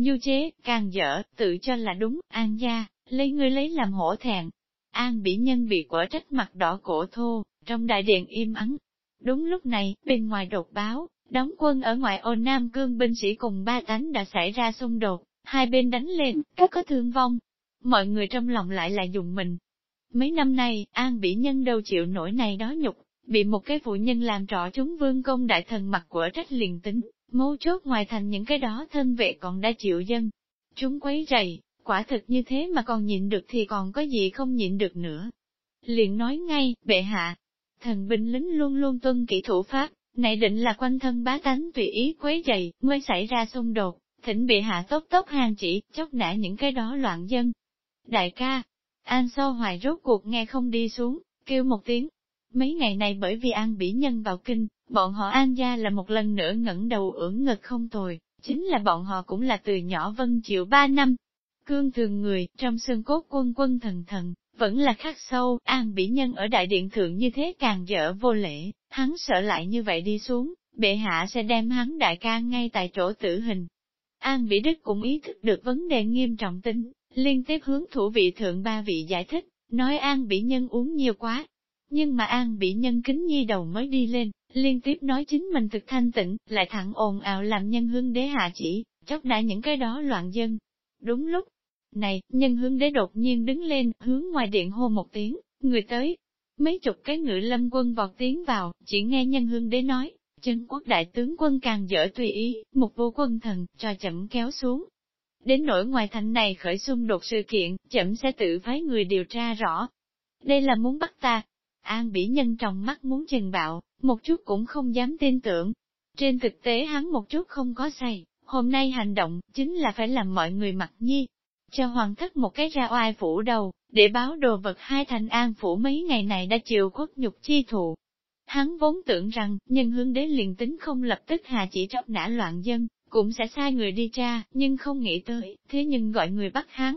Du chế, càng dở, tự cho là đúng, an gia, lấy ngươi lấy làm hổ thẹn. An bỉ nhân bị quả trách mặt đỏ cổ thô, trong đại điện im ắng. Đúng lúc này, bên ngoài đột báo, đóng quân ở ngoại ô Nam Cương binh sĩ cùng ba tánh đã xảy ra xung đột, hai bên đánh lên, các có thương vong. Mọi người trong lòng lại là dùng mình. Mấy năm nay, An bỉ nhân đâu chịu nổi này đó nhục, bị một cái phụ nhân làm trọ chúng vương công đại thần mặt của trách liền tính, mấu chốt ngoài thành những cái đó thân vệ còn đã chịu dân. Chúng quấy rầy, quả thực như thế mà còn nhịn được thì còn có gì không nhịn được nữa. Liền nói ngay, bệ hạ, thần binh lính luôn luôn tuân kỹ thủ pháp, này định là quanh thân bá tánh tùy ý quấy rầy, mới xảy ra xung đột, thỉnh bệ hạ tốc tốc hàng chỉ, chốc nã những cái đó loạn dân. Đại ca, An so hoài rốt cuộc nghe không đi xuống, kêu một tiếng. Mấy ngày này bởi vì An bỉ nhân vào kinh, bọn họ An gia là một lần nữa ngẩng đầu ưỡn ngực không tồi, chính là bọn họ cũng là từ nhỏ vân chịu ba năm. Cương thường người, trong xương cốt quân quân thần thần, vẫn là khắc sâu, An bỉ nhân ở đại điện thượng như thế càng dở vô lễ, hắn sợ lại như vậy đi xuống, bệ hạ sẽ đem hắn đại ca ngay tại chỗ tử hình. An bỉ đức cũng ý thức được vấn đề nghiêm trọng tính, liên tiếp hướng thủ vị thượng ba vị giải thích, nói An bỉ nhân uống nhiều quá. Nhưng mà An bỉ nhân kính nhi đầu mới đi lên, liên tiếp nói chính mình thực thanh tịnh, lại thẳng ồn ào làm nhân hương đế hạ chỉ, chốc đã những cái đó loạn dân. Đúng lúc này, nhân hương đế đột nhiên đứng lên, hướng ngoài điện hô một tiếng, người tới. Mấy chục cái ngự lâm quân vọt tiến vào, chỉ nghe nhân hương đế nói, chân quốc đại tướng quân càng dở tùy ý, một vô quân thần, cho chậm kéo xuống. Đến nỗi ngoài thành này khởi xung đột sự kiện, chậm sẽ tự phái người điều tra rõ. Đây là muốn bắt ta. An bỉ nhân trong mắt muốn chừng bạo, một chút cũng không dám tin tưởng. Trên thực tế hắn một chút không có say, hôm nay hành động chính là phải làm mọi người mặc nhi, cho hoàng thất một cái ra oai phủ đầu, để báo đồ vật hai thành an phủ mấy ngày này đã chịu khuất nhục chi thụ. Hắn vốn tưởng rằng, nhân hướng đế liền tính không lập tức hà chỉ tróc nã loạn dân, cũng sẽ sai người đi tra, nhưng không nghĩ tới, thế nhưng gọi người bắt hắn.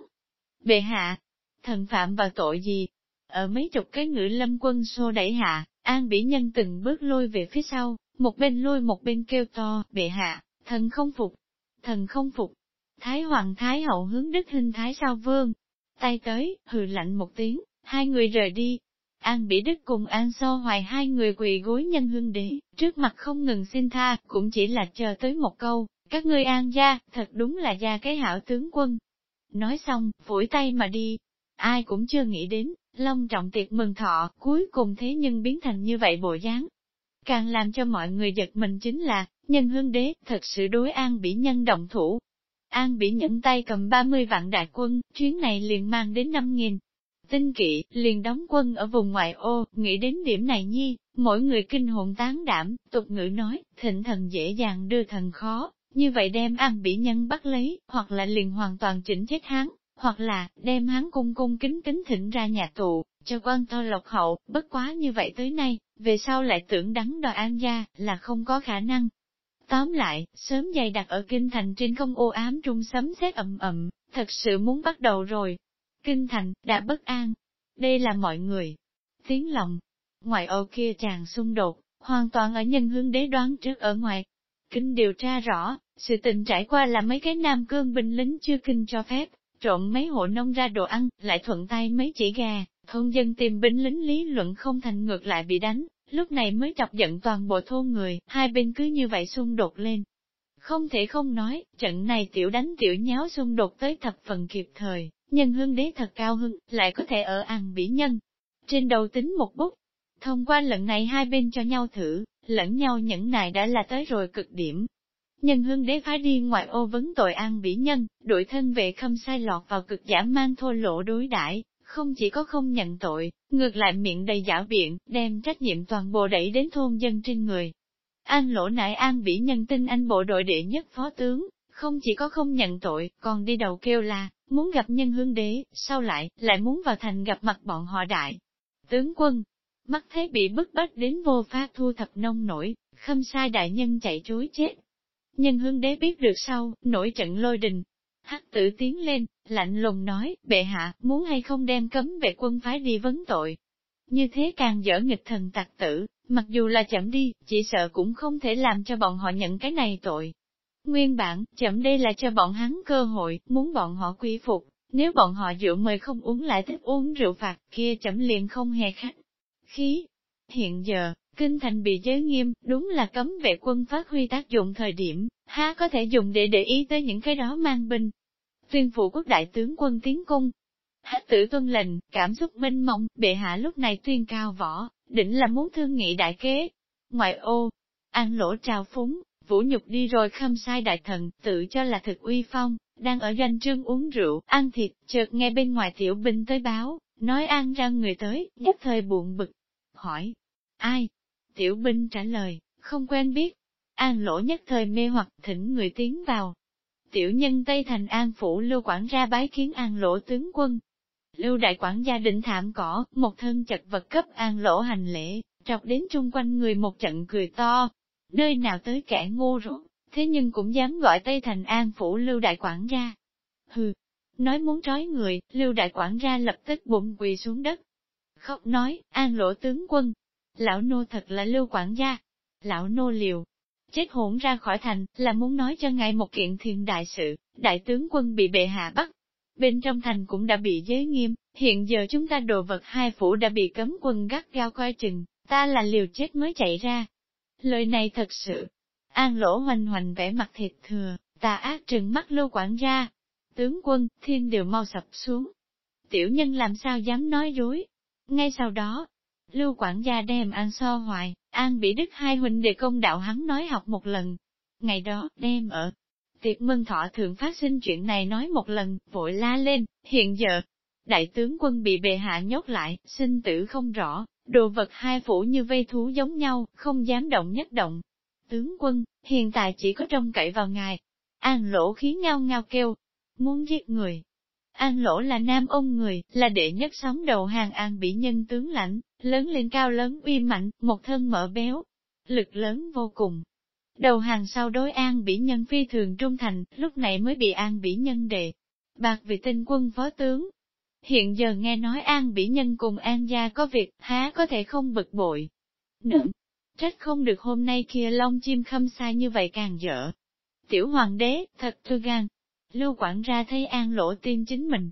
Bệ hạ, thần phạm vào tội gì? Ở mấy chục cái ngữ lâm quân xô đẩy hạ, an bỉ nhân từng bước lôi về phía sau, một bên lôi một bên kêu to, bệ hạ, thần không phục, thần không phục. Thái Hoàng Thái Hậu hướng Đức Hình Thái Sao Vương. Tay tới, hừ lạnh một tiếng, hai người rời đi. An Bỉ Đức cùng An So Hoài hai người quỳ gối nhân hương đế, trước mặt không ngừng xin tha, cũng chỉ là chờ tới một câu, các ngươi an gia, thật đúng là gia cái hảo tướng quân. Nói xong, phủi tay mà đi. Ai cũng chưa nghĩ đến, long trọng tiệc mừng thọ, cuối cùng thế nhưng biến thành như vậy bộ dáng. Càng làm cho mọi người giật mình chính là, nhân hương đế thật sự đối an bỉ nhân động thủ, An bị nhẫn tay cầm 30 vạn đại quân, chuyến này liền mang đến 5.000. Tinh kỵ, liền đóng quân ở vùng ngoại ô, nghĩ đến điểm này nhi, mỗi người kinh hồn tán đảm, tục ngữ nói, thịnh thần dễ dàng đưa thần khó, như vậy đem an bị nhân bắt lấy, hoặc là liền hoàn toàn chỉnh chết hắn, hoặc là đem hắn cung cung kính kính thỉnh ra nhà tù, cho quan to lộc hậu, bất quá như vậy tới nay, về sau lại tưởng đắng đòi an gia, là không có khả năng, Tóm lại, sớm dày đặt ở kinh thành trên không ô ám trung sấm sét ầm ầm, thật sự muốn bắt đầu rồi. Kinh thành, đã bất an. Đây là mọi người. Tiếng lòng. Ngoài ô kia tràn xung đột, hoàn toàn ở nhân hương đế đoán trước ở ngoài. Kinh điều tra rõ, sự tình trải qua là mấy cái nam cương binh lính chưa kinh cho phép, trộm mấy hộ nông ra đồ ăn, lại thuận tay mấy chỉ gà, thôn dân tìm binh lính lý luận không thành ngược lại bị đánh, lúc này mới chọc giận toàn bộ thôn người, hai bên cứ như vậy xung đột lên. Không thể không nói, trận này tiểu đánh tiểu nháo xung đột tới thập phần kịp thời, nhân hương đế thật cao hưng, lại có thể ở ăn bỉ nhân. Trên đầu tính một bút, thông qua lần này hai bên cho nhau thử, lẫn nhau nhẫn nại đã là tới rồi cực điểm. Nhân hương đế phái đi ngoại ô vấn tội an bỉ nhân, đội thân vệ khâm sai lọt vào cực giả mang thô lỗ đối đãi không chỉ có không nhận tội, ngược lại miệng đầy giả biện, đem trách nhiệm toàn bộ đẩy đến thôn dân trên người. An lỗ nại an bỉ nhân tin anh bộ đội đệ nhất phó tướng, không chỉ có không nhận tội, còn đi đầu kêu là, muốn gặp nhân hương đế, sau lại, lại muốn vào thành gặp mặt bọn họ đại. Tướng quân, mắt thấy bị bức bách đến vô pha thu thập nông nổi, khâm sai đại nhân chạy chối chết. Nhân hương đế biết được sau, nổi trận lôi đình, Hắc tử tiến lên, lạnh lùng nói, bệ hạ, muốn hay không đem cấm vệ quân phái đi vấn tội. Như thế càng dở nghịch thần tặc tử, mặc dù là chậm đi, chỉ sợ cũng không thể làm cho bọn họ nhận cái này tội. Nguyên bản, chậm đây là cho bọn hắn cơ hội, muốn bọn họ quy phục, nếu bọn họ rượu mời không uống lại thích uống rượu phạt, kia chậm liền không hề khách. Khí. Hiện giờ, kinh thành bị giới nghiêm, đúng là cấm vệ quân phát huy tác dụng thời điểm, há có thể dùng để để ý tới những cái đó mang binh. Tuyên phủ quốc đại tướng quân tiến cung. Hát tử tuân lệnh, cảm xúc mênh mong, bệ hạ lúc này tuyên cao võ, định là muốn thương nghị đại kế. Ngoại ô, an lỗ trào phúng, vũ nhục đi rồi khâm sai đại thần, tự cho là thực uy phong, đang ở doanh trương uống rượu, ăn thịt, chợt nghe bên ngoài tiểu binh tới báo, nói an ra người tới, nhất thời buồn bực. Hỏi, ai? Tiểu binh trả lời, không quen biết. An lỗ nhất thời mê hoặc thỉnh người tiến vào. Tiểu nhân Tây Thành An Phủ lưu quản ra bái kiến An lỗ tướng quân. Lưu đại quản gia định thảm cỏ, một thân chật vật cấp An lỗ hành lễ, trọc đến chung quanh người một trận cười to. Nơi nào tới kẻ ngu rốt, thế nhưng cũng dám gọi Tây Thành An Phủ lưu đại quản gia. Hừ, nói muốn trói người, lưu đại quản gia lập tức bụng quỳ xuống đất. Khóc nói, An lỗ tướng quân, lão nô thật là lưu quản gia. Lão nô liều, chết hỗn ra khỏi thành, là muốn nói cho ngài một kiện thiên đại sự, đại tướng quân bị bệ hạ bắt. Bên trong thành cũng đã bị giới nghiêm, hiện giờ chúng ta đồ vật hai phủ đã bị cấm quân gắt gao coi chừng, ta là liều chết mới chạy ra. Lời này thật sự, an lỗ hoành hoành vẻ mặt thịt thừa, ta ác trừng mắt lưu quản gia. Tướng quân, thiên đều mau sập xuống. Tiểu nhân làm sao dám nói dối. Ngay sau đó, Lưu quản gia đem An so hoài, An bị đức hai huynh đệ công đạo hắn nói học một lần. Ngày đó, đem ở tiệc mừng thọ thượng phát sinh chuyện này nói một lần, vội la lên, hiện giờ, đại tướng quân bị bệ hạ nhốt lại, sinh tử không rõ, đồ vật hai phủ như vây thú giống nhau, không dám động nhất động. Tướng quân, hiện tại chỉ có trông cậy vào ngài. An lỗ khí ngao ngao kêu, muốn giết người, An lỗ là nam ông người, là đệ nhất sóng đầu hàng an bị nhân tướng lãnh, lớn lên cao lớn uy mạnh, một thân mỡ béo, lực lớn vô cùng. Đầu hàng sau đối an bị nhân phi thường trung thành, lúc này mới bị an bị nhân đệ. Bạc vị tinh quân phó tướng. Hiện giờ nghe nói an bị nhân cùng an gia có việc, há có thể không bực bội. nữa trách không được hôm nay kia long chim khâm sai như vậy càng dở. Tiểu hoàng đế, thật thư gan, Lưu quản ra thấy an lỗ tiên chính mình.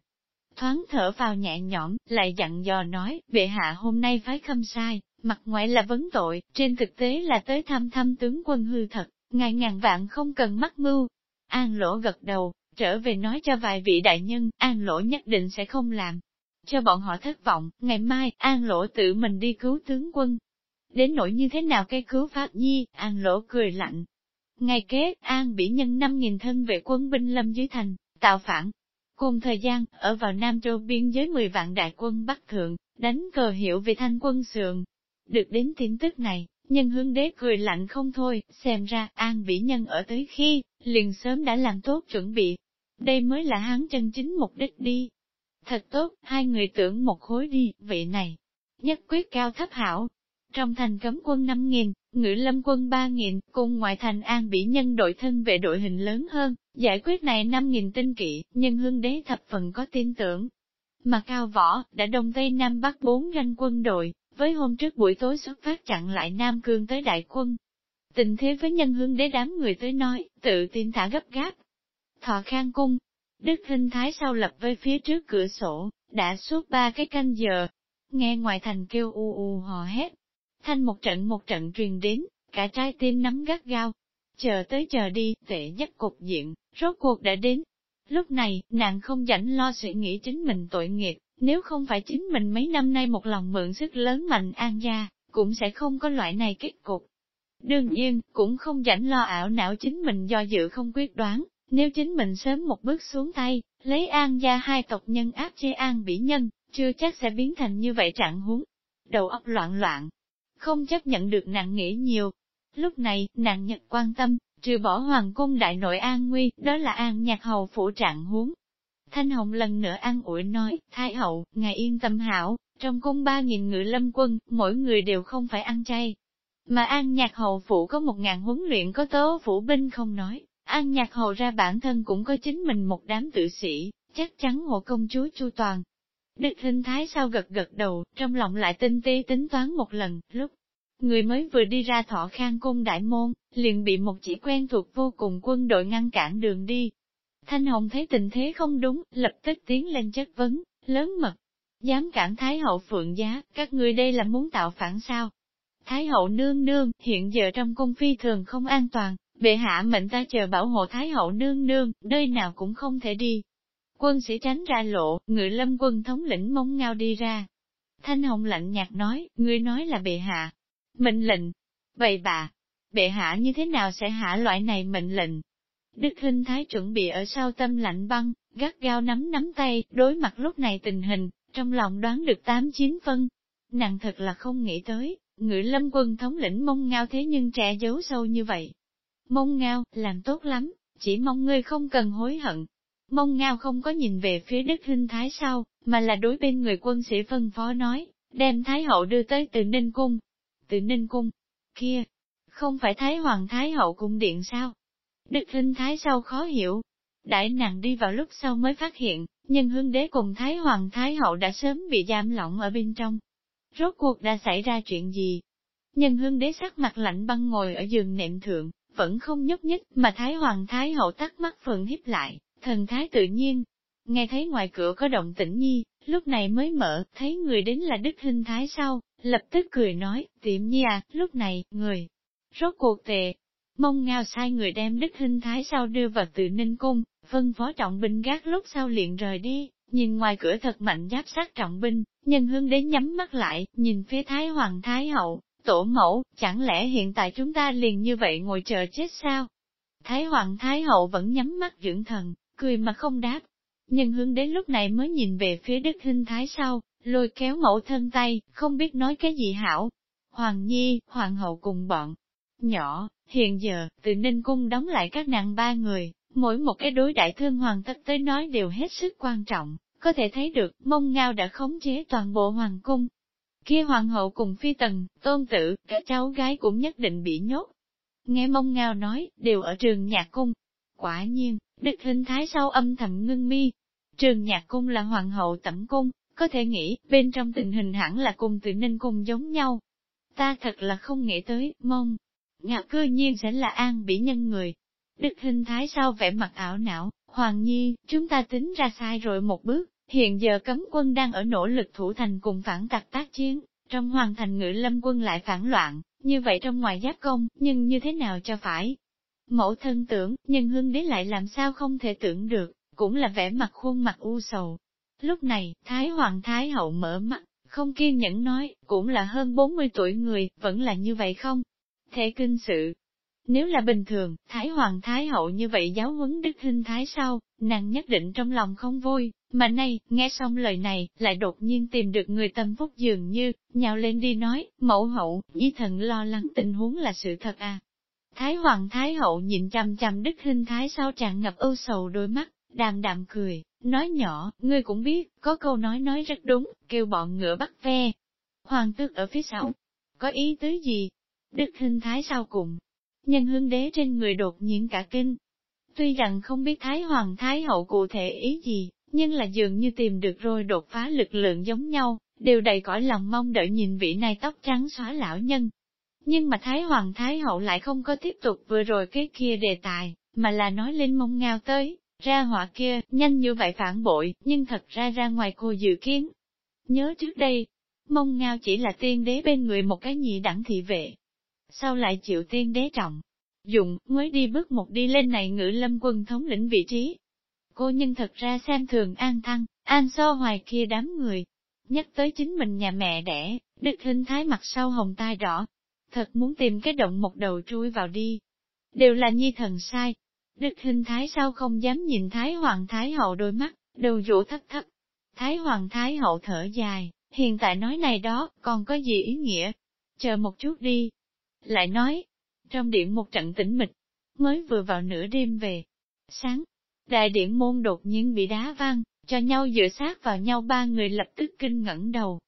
Thoáng thở vào nhẹ nhõm, lại dặn dò nói, bệ hạ hôm nay phái khâm sai, mặt ngoài là vấn tội, trên thực tế là tới thăm thăm tướng quân hư thật, ngài ngàn vạn không cần mắc mưu. An lỗ gật đầu, trở về nói cho vài vị đại nhân, an lỗ nhất định sẽ không làm. Cho bọn họ thất vọng, ngày mai, an lỗ tự mình đi cứu tướng quân. Đến nỗi như thế nào cái cứu pháp nhi, an lỗ cười lạnh, Ngày kế, An bị nhân 5.000 thân vệ quân binh lâm dưới thành, tạo phản. Cùng thời gian, ở vào Nam Châu biên giới 10 vạn đại quân Bắc Thượng, đánh cờ hiệu về thanh quân sườn. Được đến tin tức này, nhân hướng đế cười lạnh không thôi, xem ra An bị nhân ở tới khi, liền sớm đã làm tốt chuẩn bị. Đây mới là hắn chân chính mục đích đi. Thật tốt, hai người tưởng một khối đi, vị này. Nhất quyết cao thấp hảo. Trong thành cấm quân 5.000, Ngữ lâm quân 3.000, cùng ngoại thành an bỉ nhân đội thân vệ đội hình lớn hơn, giải quyết này 5.000 tinh kỵ, nhân hương đế thập phần có tin tưởng. Mà cao võ, đã đông tây nam bắc bốn ranh quân đội, với hôm trước buổi tối xuất phát chặn lại Nam Cương tới đại quân. Tình thế với nhân hương đế đám người tới nói, tự tin thả gấp gáp. Thọ khang cung, Đức Hinh Thái sau lập với phía trước cửa sổ, đã suốt ba cái canh giờ. Nghe ngoài thành kêu u u hò hét, Thanh một trận một trận truyền đến, cả trái tim nắm gắt gao. Chờ tới chờ đi, tệ nhất cục diện, rốt cuộc đã đến. Lúc này, nàng không rảnh lo suy nghĩ chính mình tội nghiệp, nếu không phải chính mình mấy năm nay một lòng mượn sức lớn mạnh an gia, cũng sẽ không có loại này kết cục. Đương nhiên, cũng không rảnh lo ảo não chính mình do dự không quyết đoán, nếu chính mình sớm một bước xuống tay, lấy an gia hai tộc nhân áp chế an bỉ nhân, chưa chắc sẽ biến thành như vậy trạng huống. Đầu óc loạn loạn, không chấp nhận được nàng nghĩ nhiều. Lúc này, nàng nhật quan tâm, trừ bỏ hoàng cung đại nội an nguy, đó là an nhạc hầu phủ trạng huống. Thanh Hồng lần nữa an ủi nói, Thái hậu, ngài yên tâm hảo, trong cung ba nghìn ngự lâm quân, mỗi người đều không phải ăn chay. Mà an nhạc hầu phủ có một ngàn huấn luyện có tố phủ binh không nói, an nhạc hầu ra bản thân cũng có chính mình một đám tự sĩ, chắc chắn hộ công chúa chu toàn, Đức Hinh Thái sau gật gật đầu, trong lòng lại tinh tế tính toán một lần, lúc người mới vừa đi ra thọ khang cung đại môn, liền bị một chỉ quen thuộc vô cùng quân đội ngăn cản đường đi. Thanh Hồng thấy tình thế không đúng, lập tức tiến lên chất vấn, lớn mật. Dám cản Thái hậu phượng giá, các người đây là muốn tạo phản sao? Thái hậu nương nương, hiện giờ trong cung phi thường không an toàn, bệ hạ mệnh ta chờ bảo hộ Thái hậu nương nương, nơi nào cũng không thể đi. Quân sĩ tránh ra lộ, Ngự lâm quân thống lĩnh mông ngao đi ra. Thanh Hồng lạnh nhạt nói, ngươi nói là bệ hạ. Mệnh lệnh. Vậy bà, bệ hạ như thế nào sẽ hạ loại này mệnh lệnh? Đức Hinh Thái chuẩn bị ở sau tâm lạnh băng, gắt gao nắm nắm tay, đối mặt lúc này tình hình, trong lòng đoán được tám chín phân. Nàng thật là không nghĩ tới, ngự lâm quân thống lĩnh mông ngao thế nhưng trẻ giấu sâu như vậy. Mông ngao, làm tốt lắm, chỉ mong ngươi không cần hối hận. Mông ngao không có nhìn về phía Đức Hinh Thái sau, mà là đối bên người quân sĩ phân phó nói, đem Thái hậu đưa tới từ Ninh Cung. Từ Ninh Cung, kia, không phải Thái Hoàng Thái hậu cung điện sao? Đức Hinh Thái sau khó hiểu. Đại nàng đi vào lúc sau mới phát hiện, nhân hương đế cùng Thái Hoàng Thái hậu đã sớm bị giam lỏng ở bên trong. Rốt cuộc đã xảy ra chuyện gì? Nhân hương đế sắc mặt lạnh băng ngồi ở giường nệm thượng, vẫn không nhúc nhích, mà Thái Hoàng Thái hậu tắt mắt phượng hiếp lại, thần thái tự nhiên. Nghe thấy ngoài cửa có động tĩnh nhi, lúc này mới mở, thấy người đến là Đức hình Thái sau, lập tức cười nói, tiệm nhi à, lúc này, người, rốt cuộc tệ. Mông ngao sai người đem Đức hình Thái sau đưa vào tự ninh cung, phân phó trọng binh gác lúc sau liền rời đi, nhìn ngoài cửa thật mạnh giáp sát trọng binh, nhân hương đến nhắm mắt lại, nhìn phía Thái Hoàng Thái Hậu, tổ mẫu, chẳng lẽ hiện tại chúng ta liền như vậy ngồi chờ chết sao? Thái Hoàng Thái Hậu vẫn nhắm mắt dưỡng thần, cười mà không đáp. Nhân hướng đến lúc này mới nhìn về phía Đức hình Thái sau, lôi kéo mẫu thân tay, không biết nói cái gì hảo. Hoàng Nhi, Hoàng hậu cùng bọn. Nhỏ, hiện giờ, từ Ninh Cung đóng lại các nàng ba người, mỗi một cái đối đại thương hoàng thất tới nói đều hết sức quan trọng, có thể thấy được mông ngao đã khống chế toàn bộ hoàng cung. Kia hoàng hậu cùng phi tần, tôn tử, cả cháu gái cũng nhất định bị nhốt. Nghe mông ngao nói, đều ở trường nhạc cung. Quả nhiên, đức hình thái sau âm thầm ngưng mi. Trường nhạc cung là hoàng hậu tẩm cung, có thể nghĩ, bên trong tình hình hẳn là cùng tự ninh cung giống nhau. Ta thật là không nghĩ tới, mong. Ngạc cư nhiên sẽ là an bỉ nhân người, Đức hình thái sau vẻ mặt ảo não, Hoàng Nhi, chúng ta tính ra sai rồi một bước, hiện giờ cấm quân đang ở nỗ lực thủ thành cùng phản tặc tác chiến, trong hoàng thành ngự lâm quân lại phản loạn, như vậy trong ngoài giáp công, nhưng như thế nào cho phải? Mẫu thân tưởng, nhân hương đế lại làm sao không thể tưởng được, cũng là vẻ mặt khuôn mặt u sầu. Lúc này, Thái Hoàng Thái Hậu mở mắt, không kiên nhẫn nói, cũng là hơn 40 tuổi người, vẫn là như vậy không? Thể kinh sự, nếu là bình thường, Thái Hoàng Thái Hậu như vậy giáo huấn Đức hình Thái sau, nàng nhất định trong lòng không vui, mà nay, nghe xong lời này, lại đột nhiên tìm được người tâm phúc dường như, nhào lên đi nói, mẫu hậu, di thần lo lắng tình huống là sự thật à. Thái Hoàng Thái Hậu nhìn chằm chằm Đức hình Thái sau tràn ngập âu sầu đôi mắt, đàm đạm cười, nói nhỏ, ngươi cũng biết, có câu nói nói rất đúng, kêu bọn ngựa bắt ve. Hoàng tước ở phía sau, có ý tứ gì? Đức hình Thái sau cùng, nhân hương đế trên người đột nhiên cả kinh. Tuy rằng không biết Thái Hoàng Thái Hậu cụ thể ý gì, nhưng là dường như tìm được rồi đột phá lực lượng giống nhau, đều đầy cõi lòng mong đợi nhìn vị này tóc trắng xóa lão nhân. Nhưng mà Thái Hoàng Thái Hậu lại không có tiếp tục vừa rồi cái kia đề tài, mà là nói lên mông ngao tới, ra họa kia, nhanh như vậy phản bội, nhưng thật ra ra ngoài cô dự kiến. Nhớ trước đây, mông ngao chỉ là tiên đế bên người một cái nhị đẳng thị vệ, sao lại chịu tiên đế trọng. Dụng, mới đi bước một đi lên này ngữ lâm quân thống lĩnh vị trí. Cô nhân thật ra xem thường an thăng, an so hoài kia đám người. Nhắc tới chính mình nhà mẹ đẻ, đức hình thái mặt sau hồng tai đỏ. Thật muốn tìm cái động một đầu chui vào đi. Đều là nhi thần sai. Đức hình thái sao không dám nhìn thái hoàng thái hậu đôi mắt, đầu dụ thất thất. Thái hoàng thái hậu thở dài, hiện tại nói này đó, còn có gì ý nghĩa? Chờ một chút đi, lại nói, trong điện một trận tĩnh mịch, mới vừa vào nửa đêm về. Sáng, đại điện môn đột nhiên bị đá vang cho nhau dựa sát vào nhau ba người lập tức kinh ngẩng đầu.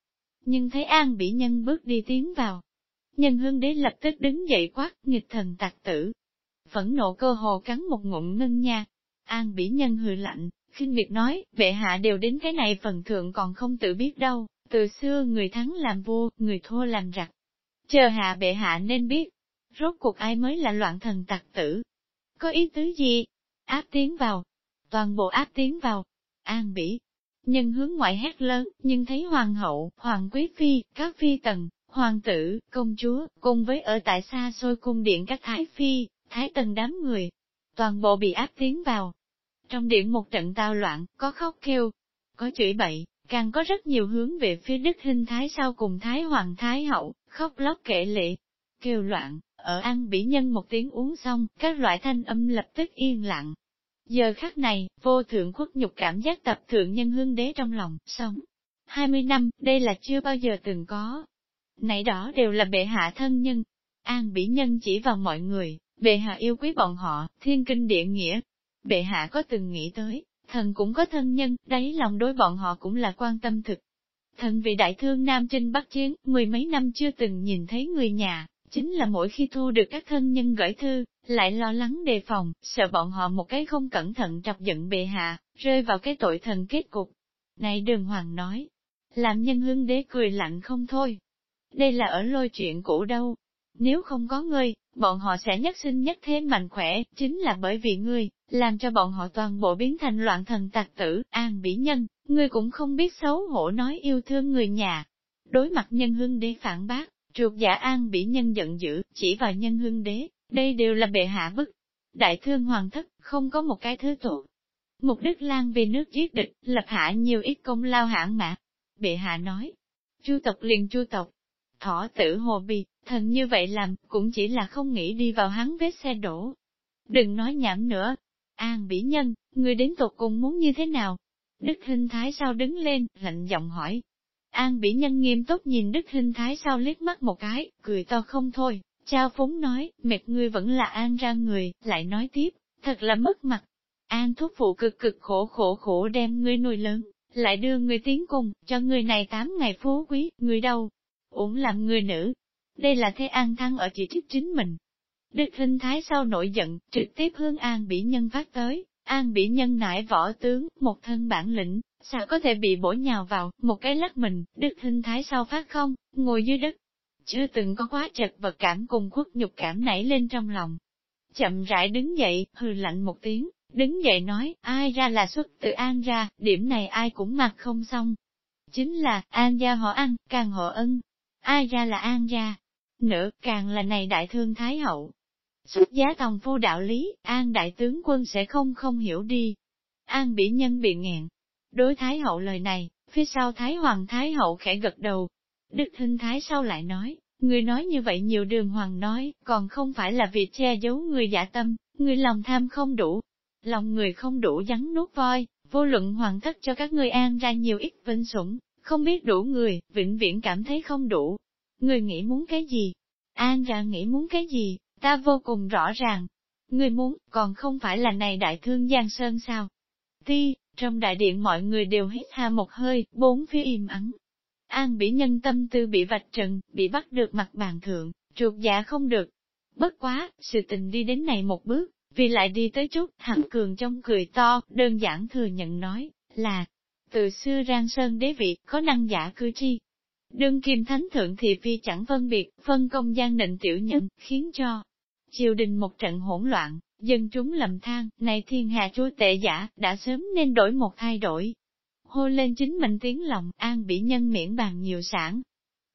Nhưng thấy An bị nhân bước đi tiến vào. Nhân hương đế lập tức đứng dậy quát nghịch thần tạc tử. Phẫn nộ cơ hồ cắn một ngụm ngân nha. An bỉ nhân hừ lạnh, khinh miệt nói, bệ hạ đều đến cái này phần thượng còn không tự biết đâu, từ xưa người thắng làm vua, người thua làm giặc chờ hạ bệ hạ nên biết, rốt cuộc ai mới là loạn thần tặc tử. Có ý tứ gì? Áp tiến vào, toàn bộ áp tiến vào, an bỉ. Nhân hướng ngoại hét lớn, nhưng thấy hoàng hậu, hoàng quý phi, các phi tần, hoàng tử, công chúa, cùng với ở tại xa xôi cung điện các thái phi, thái tần đám người, toàn bộ bị áp tiến vào. Trong điện một trận tao loạn, có khóc kêu, có chửi bậy, càng có rất nhiều hướng về phía đức hình thái sau cùng thái hoàng thái hậu, khóc lóc kể lệ, kêu loạn, ở ăn bỉ nhân một tiếng uống xong, các loại thanh âm lập tức yên lặng. Giờ khắc này, vô thượng khuất nhục cảm giác tập thượng nhân hương đế trong lòng, sống. 20 năm, đây là chưa bao giờ từng có. Nãy đó đều là bệ hạ thân nhân. An bỉ nhân chỉ vào mọi người, bệ hạ yêu quý bọn họ, thiên kinh địa nghĩa. Bệ hạ có từng nghĩ tới, thần cũng có thân nhân, đấy lòng đối bọn họ cũng là quan tâm thực. Thần vì đại thương Nam Trinh Bắc Chiến, mười mấy năm chưa từng nhìn thấy người nhà, chính là mỗi khi thu được các thân nhân gửi thư, lại lo lắng đề phòng, sợ bọn họ một cái không cẩn thận trọc giận bệ hạ, rơi vào cái tội thần kết cục. Này đường hoàng nói, làm nhân hương đế cười lạnh không thôi. Đây là ở lôi chuyện cũ đâu. Nếu không có ngươi, bọn họ sẽ nhất sinh nhất thêm mạnh khỏe, chính là bởi vì ngươi, làm cho bọn họ toàn bộ biến thành loạn thần tạc tử, an bỉ nhân, ngươi cũng không biết xấu hổ nói yêu thương người nhà. Đối mặt nhân hương đế phản bác, trượt giả an bỉ nhân giận dữ, chỉ vào nhân hương đế, đây đều là bệ hạ bức. Đại thương hoàng thất, không có một cái thứ tụ. Mục Đức Lan về nước giết địch, lập hạ nhiều ít công lao hãng mã. Bệ hạ nói, chu tộc liền chu tộc, thỏ tử hồ bì, thần như vậy làm, cũng chỉ là không nghĩ đi vào hắn vết xe đổ. Đừng nói nhảm nữa. An bỉ nhân, người đến tột cùng muốn như thế nào? Đức hình thái sao đứng lên, lạnh giọng hỏi, An bỉ nhân nghiêm túc nhìn Đức Hình Thái sao liếc mắt một cái, cười to không thôi. Trao phúng nói, mệt ngươi vẫn là An ra người, lại nói tiếp, thật là mất mặt. An thuốc phụ cực cực khổ khổ khổ đem ngươi nuôi lớn, lại đưa người tiến cùng, cho người này tám ngày phú quý, người đâu? Uổng làm người nữ. Đây là thế An Thăng ở chỉ trích chính mình. Đức Hình Thái sau nổi giận, trực tiếp hướng An bỉ nhân phát tới, An bỉ nhân nải võ tướng, một thân bản lĩnh, sao có thể bị bổ nhào vào, một cái lắc mình, đức hình thái sau phát không, ngồi dưới đất. Chưa từng có quá chật vật cảm cùng khuất nhục cảm nảy lên trong lòng. Chậm rãi đứng dậy, hừ lạnh một tiếng, đứng dậy nói, ai ra là xuất tự An ra, điểm này ai cũng mặc không xong. Chính là, An gia họ ăn, càng họ ân. Ai ra là An gia, nữa càng là này đại thương Thái hậu. Xuất giá tòng phu đạo lý, An đại tướng quân sẽ không không hiểu đi. An bị nhân bị nghẹn, Đối Thái hậu lời này, phía sau Thái hoàng Thái hậu khẽ gật đầu. Đức hình Thái sau lại nói, người nói như vậy nhiều đường hoàng nói, còn không phải là vì che giấu người giả tâm, người lòng tham không đủ. Lòng người không đủ rắn nuốt voi, vô luận hoàng thất cho các ngươi an ra nhiều ít vinh sủng, không biết đủ người, vĩnh viễn cảm thấy không đủ. Người nghĩ muốn cái gì? An ra nghĩ muốn cái gì? Ta vô cùng rõ ràng. Người muốn, còn không phải là này đại thương Giang Sơn sao? Ti, trong đại điện mọi người đều hít ha một hơi, bốn phía im ắng. An bị nhân tâm tư bị vạch trần, bị bắt được mặt bàn thượng, chuột dạ không được. Bất quá, sự tình đi đến này một bước, vì lại đi tới chút, hạng cường trong cười to, đơn giản thừa nhận nói, là, từ xưa Rang Sơn đế Việt có năng giả cư chi. Đương kim thánh thượng thì phi chẳng phân biệt, phân công gian định tiểu nhân, khiến cho triều đình một trận hỗn loạn, Dân chúng lầm than, này thiên hạ chúa tệ giả, đã sớm nên đổi một thay đổi. Hô lên chính mình tiếng lòng, an bị nhân miễn bàn nhiều sản.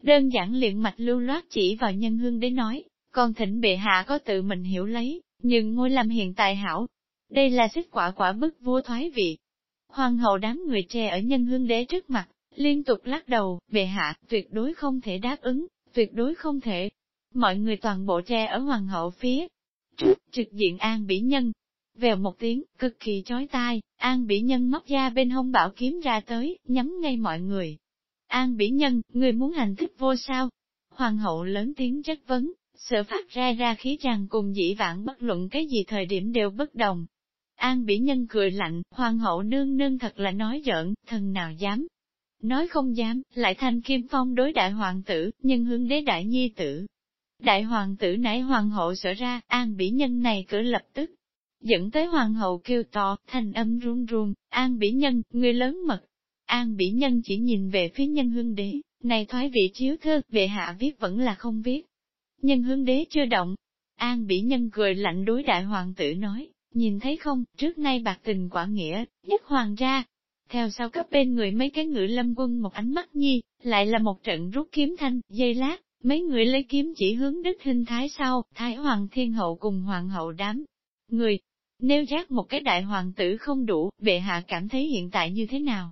Đơn giản liền mạch lưu loát chỉ vào nhân hương để nói, con thỉnh bệ hạ có tự mình hiểu lấy, nhưng ngôi làm hiện tại hảo. Đây là kết quả quả bức vua thoái vị. Hoàng hậu đám người tre ở nhân hương đế trước mặt, liên tục lắc đầu, bệ hạ, tuyệt đối không thể đáp ứng, tuyệt đối không thể. Mọi người toàn bộ tre ở hoàng hậu phía, Trước, trực diện An Bỉ Nhân. Vèo một tiếng, cực kỳ chói tai, An Bỉ Nhân móc ra bên hông bảo kiếm ra tới, nhắm ngay mọi người. An Bỉ Nhân, người muốn hành thích vô sao? Hoàng hậu lớn tiếng chất vấn, sợ phát ra ra khí rằng cùng dĩ vãng bất luận cái gì thời điểm đều bất đồng. An Bỉ Nhân cười lạnh, Hoàng hậu nương nương thật là nói giỡn, thần nào dám. Nói không dám, lại thanh kim phong đối đại hoàng tử, nhân hướng đế đại nhi tử, Đại hoàng tử nãy hoàng hậu sợ ra, an bỉ nhân này cử lập tức. Dẫn tới hoàng hậu kêu to, thanh âm run run, an bỉ nhân, người lớn mật. An bỉ nhân chỉ nhìn về phía nhân hương đế, Này thoái vị chiếu thư, về hạ viết vẫn là không viết. Nhân hương đế chưa động. An bỉ nhân cười lạnh đối đại hoàng tử nói, nhìn thấy không, trước nay bạc tình quả nghĩa, nhất hoàng ra. Theo sau cấp bên người mấy cái ngự lâm quân một ánh mắt nhi, lại là một trận rút kiếm thanh, dây lát, mấy người lấy kiếm chỉ hướng đức hình thái sau, thái hoàng thiên hậu cùng hoàng hậu đám. Người, nếu giác một cái đại hoàng tử không đủ, bệ hạ cảm thấy hiện tại như thế nào?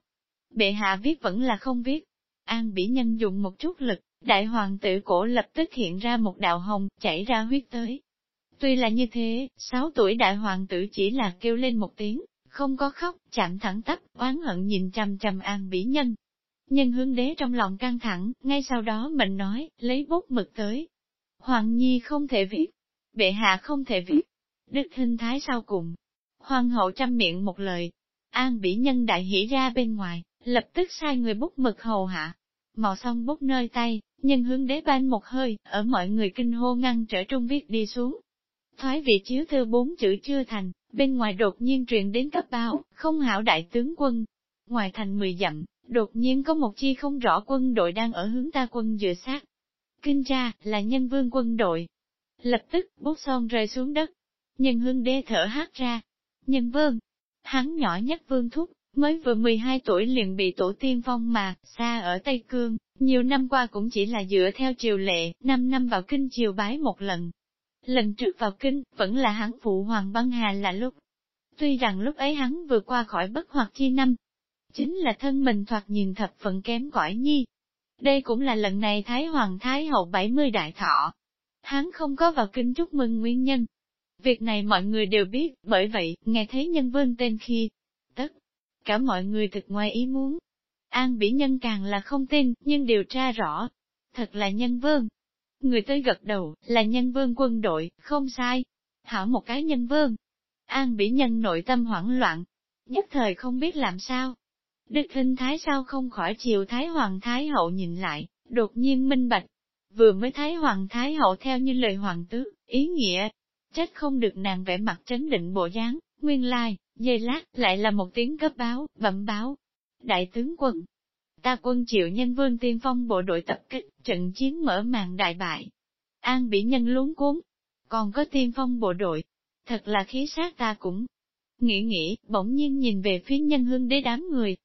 Bệ hạ viết vẫn là không viết. An bỉ nhân dùng một chút lực, đại hoàng tử cổ lập tức hiện ra một đạo hồng, chảy ra huyết tới. Tuy là như thế, sáu tuổi đại hoàng tử chỉ là kêu lên một tiếng, không có khóc, chạm thẳng tắp, oán hận nhìn chằm chằm an bỉ nhân. Nhân hướng đế trong lòng căng thẳng, ngay sau đó mình nói, lấy bút mực tới. Hoàng nhi không thể viết, bệ hạ không thể viết, đức hình thái sau cùng. Hoàng hậu trăm miệng một lời, an bỉ nhân đại hỉ ra bên ngoài, lập tức sai người bút mực hầu hạ. mò xong bút nơi tay, nhân hướng đế ban một hơi, ở mọi người kinh hô ngăn trở trung viết đi xuống. Thoái vị chiếu thư bốn chữ chưa thành, bên ngoài đột nhiên truyền đến cấp báo, không hảo đại tướng quân. Ngoài thành mười dặm, đột nhiên có một chi không rõ quân đội đang ở hướng ta quân dựa sát. Kinh ra, là nhân vương quân đội. Lập tức, bút son rơi xuống đất. Nhân hương đê thở hát ra. Nhân vương, hắn nhỏ nhất vương thúc, mới vừa 12 tuổi liền bị tổ tiên phong mà, xa ở Tây Cương, nhiều năm qua cũng chỉ là dựa theo triều lệ, 5 năm vào kinh triều bái một lần. Lần trước vào kinh, vẫn là hắn phụ hoàng băng hà là lúc. Tuy rằng lúc ấy hắn vừa qua khỏi bất hoặc chi năm, chính là thân mình thoạt nhìn thập phận kém cỏi nhi. Đây cũng là lần này Thái Hoàng Thái Hậu 70 đại thọ. Hắn không có vào kinh chúc mừng nguyên nhân. Việc này mọi người đều biết, bởi vậy, nghe thấy nhân vương tên khi, tất cả mọi người thực ngoài ý muốn. An bỉ nhân càng là không tin, nhưng điều tra rõ. Thật là nhân vương. Người tới gật đầu, là nhân vương quân đội, không sai. Hảo một cái nhân vương. An bỉ nhân nội tâm hoảng loạn. Nhất thời không biết làm sao. Đức hình thái sao không khỏi chiều thái hoàng thái hậu nhìn lại, đột nhiên minh bạch. Vừa mới thái hoàng thái hậu theo như lời hoàng tứ, ý nghĩa. Trách không được nàng vẻ mặt trấn định bộ dáng, nguyên lai, Giây lát, lại là một tiếng cấp báo, bẩm báo. Đại tướng quân, ta quân triệu nhân vương tiên phong bộ đội tập kích, trận chiến mở màn đại bại. An bị nhân luống cuốn, còn có tiên phong bộ đội. Thật là khí sát ta cũng. Nghĩ nghĩ, bỗng nhiên nhìn về phía nhân hương đế đám người.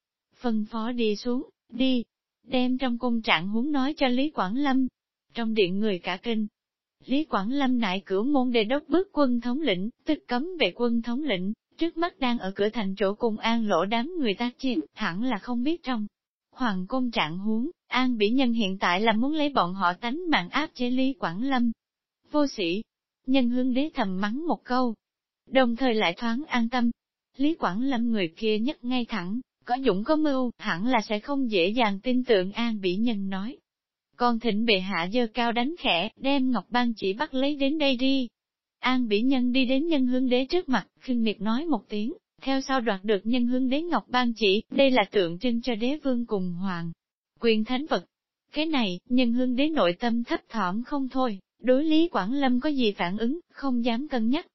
Phân phó đi xuống, đi. Đem trong cung trạng huống nói cho Lý Quảng Lâm. Trong điện người cả kinh. Lý Quảng Lâm nại cửu môn đề đốc bước quân thống lĩnh, tức cấm về quân thống lĩnh, trước mắt đang ở cửa thành chỗ cùng an lỗ đám người ta chiến, hẳn là không biết trong. Hoàng cung trạng huống, an bỉ nhân hiện tại là muốn lấy bọn họ tánh mạng áp chế Lý Quảng Lâm. Vô sĩ, nhân hương đế thầm mắng một câu, đồng thời lại thoáng an tâm. Lý Quảng Lâm người kia nhất ngay thẳng, có dũng có mưu, hẳn là sẽ không dễ dàng tin tưởng an bỉ nhân nói. Con thỉnh bệ hạ dơ cao đánh khẽ, đem Ngọc Ban chỉ bắt lấy đến đây đi, An Bỉ Nhân đi đến nhân hương đế trước mặt, khinh miệt nói một tiếng, theo sau đoạt được nhân hương đế ngọc ban chỉ, đây là tượng trưng cho đế vương cùng hoàng. Quyền thánh vật. Cái này, nhân hương đế nội tâm thấp thỏm không thôi, đối lý Quảng Lâm có gì phản ứng, không dám cân nhắc.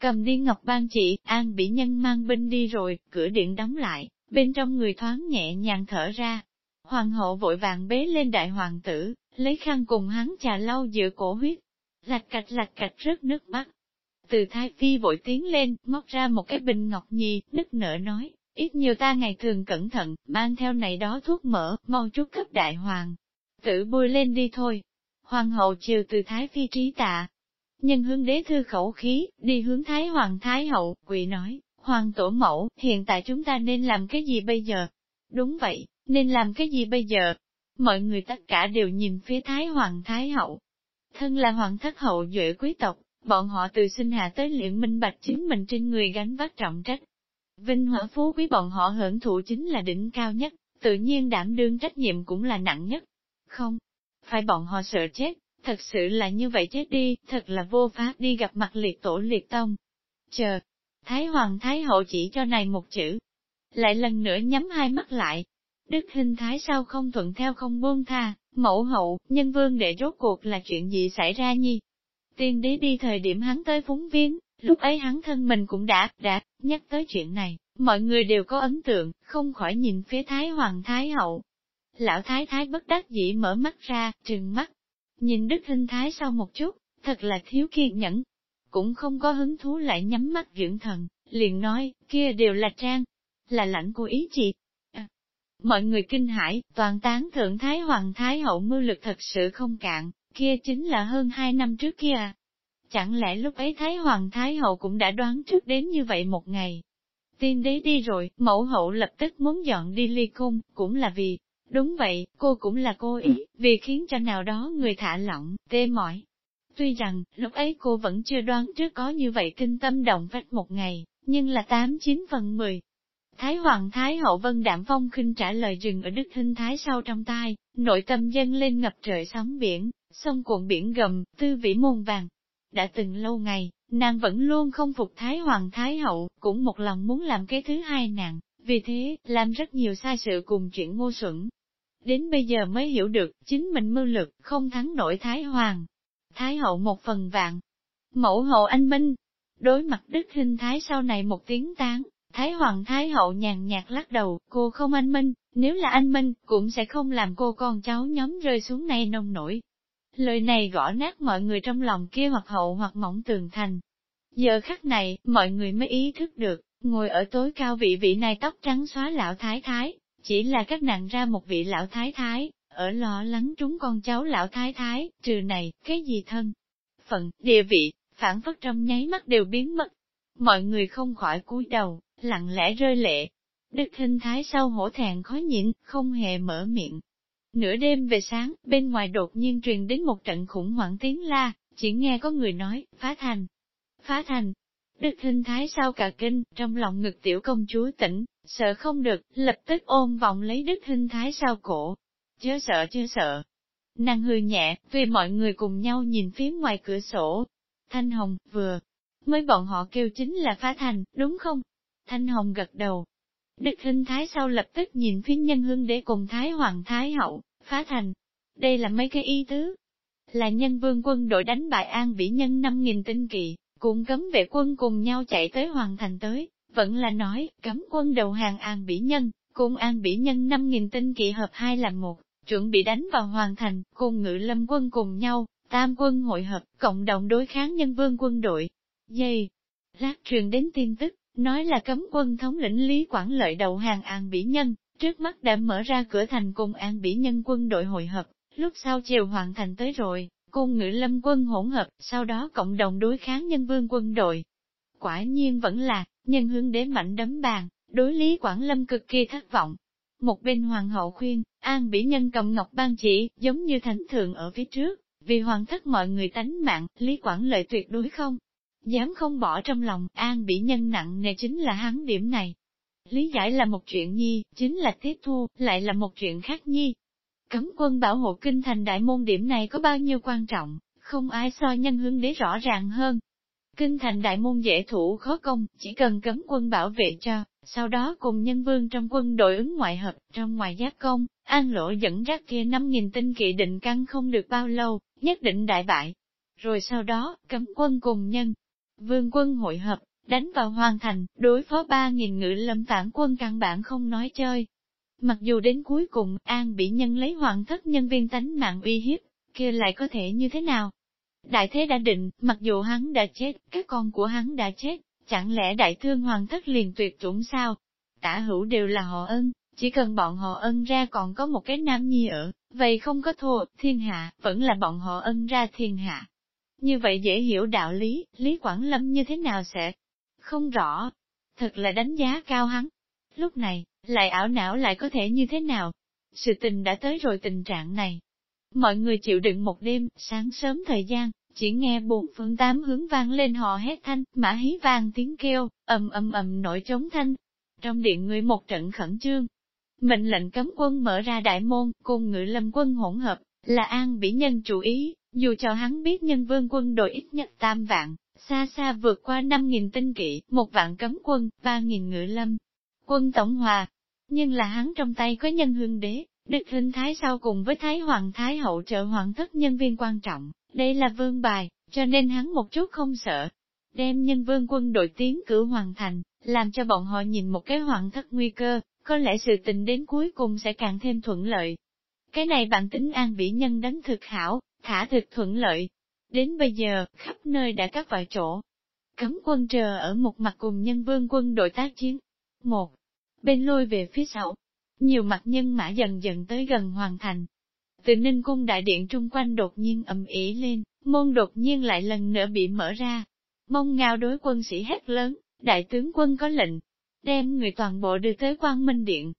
Cầm đi ngọc ban chỉ, An bị Nhân mang binh đi rồi, cửa điện đóng lại, bên trong người thoáng nhẹ nhàng thở ra. Hoàng hậu vội vàng bế lên đại hoàng tử, lấy khăn cùng hắn trà lau giữa cổ huyết, lạch cạch lạch cạch rớt nước mắt. Từ thái phi vội tiến lên, móc ra một cái bình ngọc nhì, nức nở nói, ít nhiều ta ngày thường cẩn thận, mang theo này đó thuốc mỡ, mau chút cấp đại hoàng. Tự bôi lên đi thôi. Hoàng hậu chiều từ thái phi trí tạ. Nhân hướng đế thư khẩu khí, đi hướng thái hoàng thái hậu, quỳ nói, hoàng tổ mẫu, hiện tại chúng ta nên làm cái gì bây giờ? Đúng vậy, nên làm cái gì bây giờ? Mọi người tất cả đều nhìn phía thái hoàng thái hậu, Thân là hoàng thất hậu duệ quý tộc, bọn họ từ sinh hạ tới luyện minh bạch chính mình trên người gánh vác trọng trách. Vinh hỏa phú quý bọn họ hưởng thụ chính là đỉnh cao nhất, tự nhiên đảm đương trách nhiệm cũng là nặng nhất. Không, phải bọn họ sợ chết, thật sự là như vậy chết đi, thật là vô pháp đi gặp mặt liệt tổ liệt tông. Chờ, Thái Hoàng Thái Hậu chỉ cho này một chữ. Lại lần nữa nhắm hai mắt lại. Đức hình thái sao không thuận theo không buông tha, Mẫu hậu, nhân vương để rốt cuộc là chuyện gì xảy ra nhi? Tiên đế đi thời điểm hắn tới phúng viên, lúc ấy hắn thân mình cũng đã, đã, nhắc tới chuyện này, mọi người đều có ấn tượng, không khỏi nhìn phía Thái Hoàng Thái Hậu. Lão thái thái bất đắc dĩ mở mắt ra, trừng mắt. Nhìn đức Hinh thái sau một chút, thật là thiếu kiên nhẫn. Cũng không có hứng thú lại nhắm mắt dưỡng thần, liền nói, kia đều là trang. Là lãnh của ý chị. À. Mọi người kinh hãi, toàn tán thượng thái hoàng thái hậu mưu lực thật sự không cạn, kia chính là hơn hai năm trước kia. À. Chẳng lẽ lúc ấy thái hoàng thái hậu cũng đã đoán trước đến như vậy một ngày, tiên đế đi rồi, mẫu hậu lập tức muốn dọn đi ly cung, cũng là vì, đúng vậy, cô cũng là cô ý, vì khiến cho nào đó người thả lỏng, tê mỏi. Tuy rằng, lúc ấy cô vẫn chưa đoán trước có như vậy kinh tâm động phách một ngày, nhưng là tám chín phần mười. Thái Hoàng Thái Hậu Vân Đạm Phong khinh trả lời dừng ở Đức Hinh Thái sau trong tai, nội tâm dân lên ngập trời sóng biển, sông cuộn biển gầm, tư vĩ môn vàng. Đã từng lâu ngày, Nàng vẫn luôn không phục Thái Hoàng Thái Hậu, cũng một lòng muốn làm cái thứ hai nàng, vì thế, làm rất nhiều sai sự cùng chuyện ngu xuẩn. Đến bây giờ mới hiểu được, chính mình mưu lực, không thắng nổi Thái Hoàng. Thái Hậu một phần vạn. Mẫu hậu anh Minh, đối mặt Đức Hình Thái sau này một tiếng tán, Thái Hoàng Thái Hậu nhàn nhạt lắc đầu, cô không anh Minh, nếu là anh Minh, cũng sẽ không làm cô con cháu nhóm rơi xuống này nông nổi, Lời này gõ nát mọi người trong lòng kia hoặc hậu hoặc mỏng tường thành. Giờ khắc này, mọi người mới ý thức được, ngồi ở tối cao vị vị này tóc trắng xóa lão thái thái, chỉ là các nặng ra một vị lão thái thái, ở lo lắng trúng con cháu lão thái thái, trừ này, cái gì thân, phận, địa vị, phản phất trong nháy mắt đều biến mất. Mọi người không khỏi cúi đầu, lặng lẽ rơi lệ. Đức hình thái sau hổ thẹn khó nhịn, không hề mở miệng, Nửa đêm về sáng, bên ngoài đột nhiên truyền đến một trận khủng hoảng tiếng la, chỉ nghe có người nói, phá thành. Phá thành. Đức hình thái sao cả kinh, trong lòng ngực tiểu công chúa tỉnh, sợ không được, lập tức ôm vòng lấy đức hình thái sao cổ. Chớ sợ chớ sợ. Nàng hư nhẹ, vì mọi người cùng nhau nhìn phía ngoài cửa sổ. Thanh Hồng, vừa, mới bọn họ kêu chính là phá thành, đúng không? Thanh Hồng gật đầu, Đức Hinh thái sau lập tức nhìn phía nhân hương để cùng Thái Hoàng Thái Hậu, phá thành. Đây là mấy cái ý tứ. Là nhân vương quân đội đánh bại an vĩ nhân 5.000 tinh kỳ, cùng cấm vệ quân cùng nhau chạy tới Hoàng Thành tới, vẫn là nói, cấm quân đầu hàng an vĩ nhân, cùng an vĩ nhân 5.000 tinh kỵ hợp hai làm một, chuẩn bị đánh vào Hoàng Thành, cùng ngự lâm quân cùng nhau, tam quân hội hợp, cộng đồng đối kháng nhân vương quân đội. Dây, lát truyền đến tin tức, nói là cấm quân thống lĩnh Lý Quảng Lợi đầu hàng An Bỉ Nhân, trước mắt đã mở ra cửa thành cùng An Bỉ Nhân quân đội hội hợp, lúc sau chiều hoàn thành tới rồi, cùng ngữ lâm quân hỗn hợp, sau đó cộng đồng đối kháng nhân vương quân đội. Quả nhiên vẫn là, nhân hướng đế mạnh đấm bàn, đối Lý Quảng Lâm cực kỳ thất vọng. Một bên hoàng hậu khuyên, An Bỉ Nhân cầm ngọc ban chỉ, giống như thánh thượng ở phía trước, vì hoàng thất mọi người tánh mạng, Lý Quảng lợi tuyệt đối không dám không bỏ trong lòng, an bị nhân nặng nề chính là hắn điểm này. Lý giải là một chuyện nhi, chính là tiếp thu, lại là một chuyện khác nhi. Cấm quân bảo hộ kinh thành đại môn điểm này có bao nhiêu quan trọng, không ai so nhân hương đế rõ ràng hơn. Kinh thành đại môn dễ thủ khó công, chỉ cần cấm quân bảo vệ cho, sau đó cùng nhân vương trong quân đội ứng ngoại hợp, trong ngoài giáp công, an lộ dẫn rác kia 5.000 tinh kỵ định căn không được bao lâu, nhất định đại bại. Rồi sau đó, cấm quân cùng nhân, Vương quân hội hợp, đánh vào hoàn thành, đối phó ba nghìn ngự lâm phản quân căn bản không nói chơi. Mặc dù đến cuối cùng, An bị nhân lấy hoàng thất nhân viên tánh mạng uy hiếp, kia lại có thể như thế nào? Đại thế đã định, mặc dù hắn đã chết, các con của hắn đã chết, chẳng lẽ đại thương hoàng thất liền tuyệt chủng sao? Tả hữu đều là họ ân, chỉ cần bọn họ ân ra còn có một cái nam nhi ở, vậy không có thua, thiên hạ, vẫn là bọn họ ân ra thiên hạ. Như vậy dễ hiểu đạo lý, Lý Quảng Lâm như thế nào sẽ không rõ. Thật là đánh giá cao hắn. Lúc này, lại ảo não lại có thể như thế nào? Sự tình đã tới rồi tình trạng này. Mọi người chịu đựng một đêm, sáng sớm thời gian, chỉ nghe buồn phương tám hướng vang lên hò hét thanh, mã hí vang tiếng kêu, ầm ầm ầm nổi trống thanh. Trong điện người một trận khẩn trương. Mệnh lệnh cấm quân mở ra đại môn, cùng ngự lâm quân hỗn hợp, là an bỉ nhân chủ ý, dù cho hắn biết nhân vương quân đội ít nhất tam vạn, xa xa vượt qua 5.000 tinh kỵ, một vạn cấm quân, 3.000 ngựa lâm, quân tổng hòa. Nhưng là hắn trong tay có nhân hương đế, đức hình thái sau cùng với thái hoàng thái hậu trợ hoàng thất nhân viên quan trọng, đây là vương bài, cho nên hắn một chút không sợ. Đem nhân vương quân đội tiến cử hoàn thành, làm cho bọn họ nhìn một cái hoàng thất nguy cơ, có lẽ sự tình đến cuối cùng sẽ càng thêm thuận lợi, Cái này bạn tính an bỉ nhân đánh thực hảo, thả thực thuận lợi. Đến bây giờ, khắp nơi đã cắt vào chỗ. Cấm quân chờ ở một mặt cùng nhân vương quân đội tác chiến. Một, bên lui về phía sau. Nhiều mặt nhân mã dần dần tới gần hoàn thành. Từ ninh cung đại điện trung quanh đột nhiên ầm ĩ lên, môn đột nhiên lại lần nữa bị mở ra. Mông ngao đối quân sĩ hét lớn, đại tướng quân có lệnh, đem người toàn bộ đưa tới quan minh điện.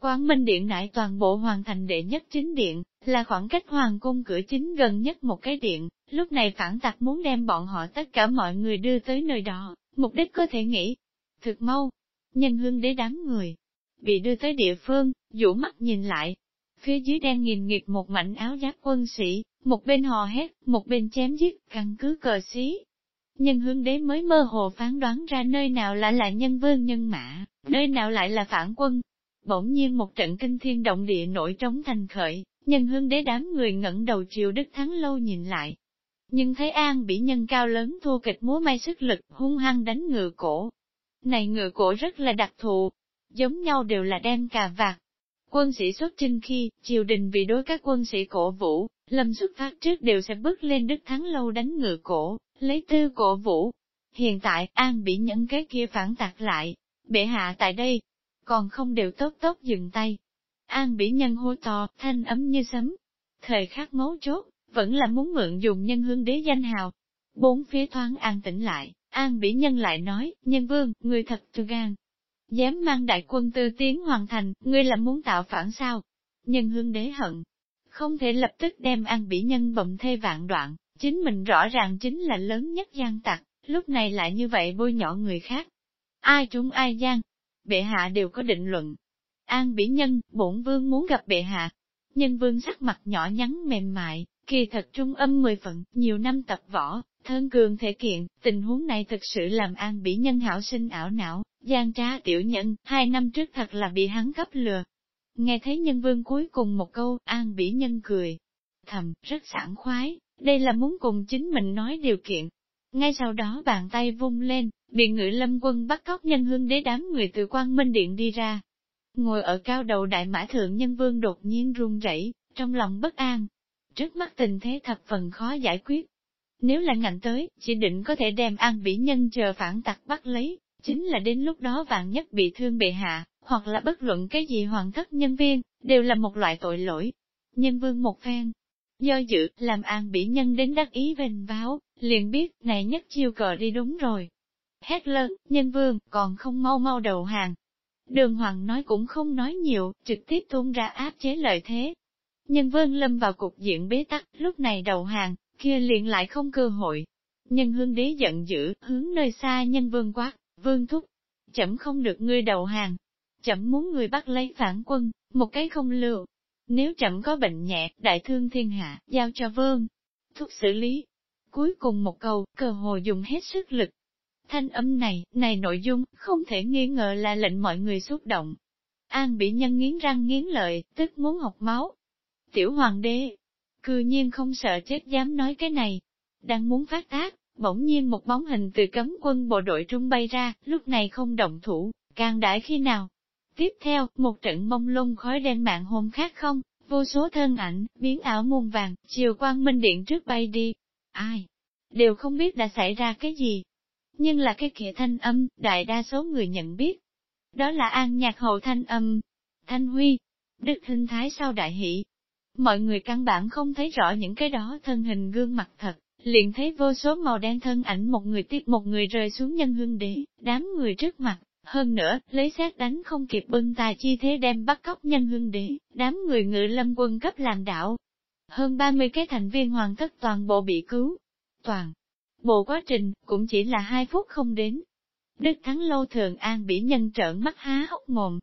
Quán Minh Điện nại toàn bộ hoàn thành đệ nhất chính điện, là khoảng cách hoàng cung cửa chính gần nhất một cái điện, lúc này phản tặc muốn đem bọn họ tất cả mọi người đưa tới nơi đó, mục đích có thể nghĩ. Thực mau, nhân hương đế đám người, bị đưa tới địa phương, dụ mắt nhìn lại. Phía dưới đang nghìn nghịch một mảnh áo giáp quân sĩ, một bên hò hét, một bên chém giết, căn cứ cờ xí. Nhân hương đế mới mơ hồ phán đoán ra nơi nào lại là nhân vương nhân mã, nơi nào lại là phản quân, Bỗng nhiên một trận kinh thiên động địa nổi trống thành khởi, nhân hương đế đám người ngẩng đầu chiều Đức Thắng lâu nhìn lại. Nhưng thấy An bị nhân cao lớn thua kịch múa may sức lực hung hăng đánh ngựa cổ. Này ngựa cổ rất là đặc thù, giống nhau đều là đem cà vạt. Quân sĩ xuất trinh khi, triều đình vì đối các quân sĩ cổ vũ, lâm xuất phát trước đều sẽ bước lên Đức Thắng lâu đánh ngựa cổ, lấy tư cổ vũ. Hiện tại, An bị nhẫn cái kia phản tạc lại, bệ hạ tại đây, còn không đều tốt tốt dừng tay. An bỉ nhân hô to, thanh ấm như sấm. Thời khắc mấu chốt, vẫn là muốn mượn dùng nhân hương đế danh hào. Bốn phía thoáng an tĩnh lại, an bỉ nhân lại nói, nhân vương, người thật tư gan. Dám mang đại quân tư tiến hoàn thành, ngươi là muốn tạo phản sao? Nhân hương đế hận. Không thể lập tức đem an bỉ nhân bậm thê vạn đoạn, chính mình rõ ràng chính là lớn nhất gian tặc, lúc này lại như vậy bôi nhỏ người khác. Ai trúng ai gian, bệ hạ đều có định luận. An bỉ nhân, bổn vương muốn gặp bệ hạ. Nhân vương sắc mặt nhỏ nhắn mềm mại, kỳ thật trung âm mười phận, nhiều năm tập võ, thân cường thể kiện, tình huống này thực sự làm an bỉ nhân hảo sinh ảo não, gian trá tiểu nhân, hai năm trước thật là bị hắn gấp lừa. Nghe thấy nhân vương cuối cùng một câu, an bỉ nhân cười, thầm, rất sảng khoái, đây là muốn cùng chính mình nói điều kiện. Ngay sau đó bàn tay vung lên, Bị ngự lâm quân bắt cóc nhân hương đế đám người từ quan minh điện đi ra. Ngồi ở cao đầu đại mã thượng nhân vương đột nhiên run rẩy, trong lòng bất an. Trước mắt tình thế thập phần khó giải quyết. Nếu là ngạnh tới, chỉ định có thể đem an bỉ nhân chờ phản tặc bắt lấy, chính là đến lúc đó vạn nhất bị thương bệ hạ, hoặc là bất luận cái gì hoàng thất nhân viên, đều là một loại tội lỗi. Nhân vương một phen, do dự, làm an bỉ nhân đến đắc ý vênh báo, liền biết, này nhất chiêu cờ đi đúng rồi hét lớn, nhân vương, còn không mau mau đầu hàng. Đường Hoàng nói cũng không nói nhiều, trực tiếp tung ra áp chế lợi thế. Nhân vương lâm vào cục diện bế tắc, lúc này đầu hàng, kia liền lại không cơ hội. Nhân hương đế giận dữ, hướng nơi xa nhân vương quát, vương thúc, chậm không được ngươi đầu hàng. Chậm muốn người bắt lấy phản quân, một cái không lưu. Nếu chậm có bệnh nhẹ, đại thương thiên hạ, giao cho vương. Thúc xử lý. Cuối cùng một câu, cờ hồ dùng hết sức lực, Thanh âm này, này nội dung, không thể nghi ngờ là lệnh mọi người xúc động. An bị nhân nghiến răng nghiến lợi, tức muốn học máu. Tiểu hoàng đế, cư nhiên không sợ chết dám nói cái này. Đang muốn phát tác, bỗng nhiên một bóng hình từ cấm quân bộ đội trung bay ra, lúc này không động thủ, càng đãi khi nào. Tiếp theo, một trận mông lung khói đen mạng hôn khác không, vô số thân ảnh, biến ảo muôn vàng, chiều quang minh điện trước bay đi. Ai? Đều không biết đã xảy ra cái gì, nhưng là cái kia thanh âm, đại đa số người nhận biết. Đó là an nhạc hậu thanh âm, thanh huy, đức hình thái sau đại hỷ. Mọi người căn bản không thấy rõ những cái đó thân hình gương mặt thật, liền thấy vô số màu đen thân ảnh một người tiếp một người rơi xuống nhân hương đế, đám người trước mặt. Hơn nữa, lấy xét đánh không kịp bưng tài chi thế đem bắt cóc nhân hương đế, đám người ngự lâm quân cấp làm đảo. Hơn 30 cái thành viên hoàng thất toàn bộ bị cứu. Toàn, Bộ quá trình, cũng chỉ là hai phút không đến. Đức Thắng Lâu Thường An bị nhân trợn mắt há hốc mồm.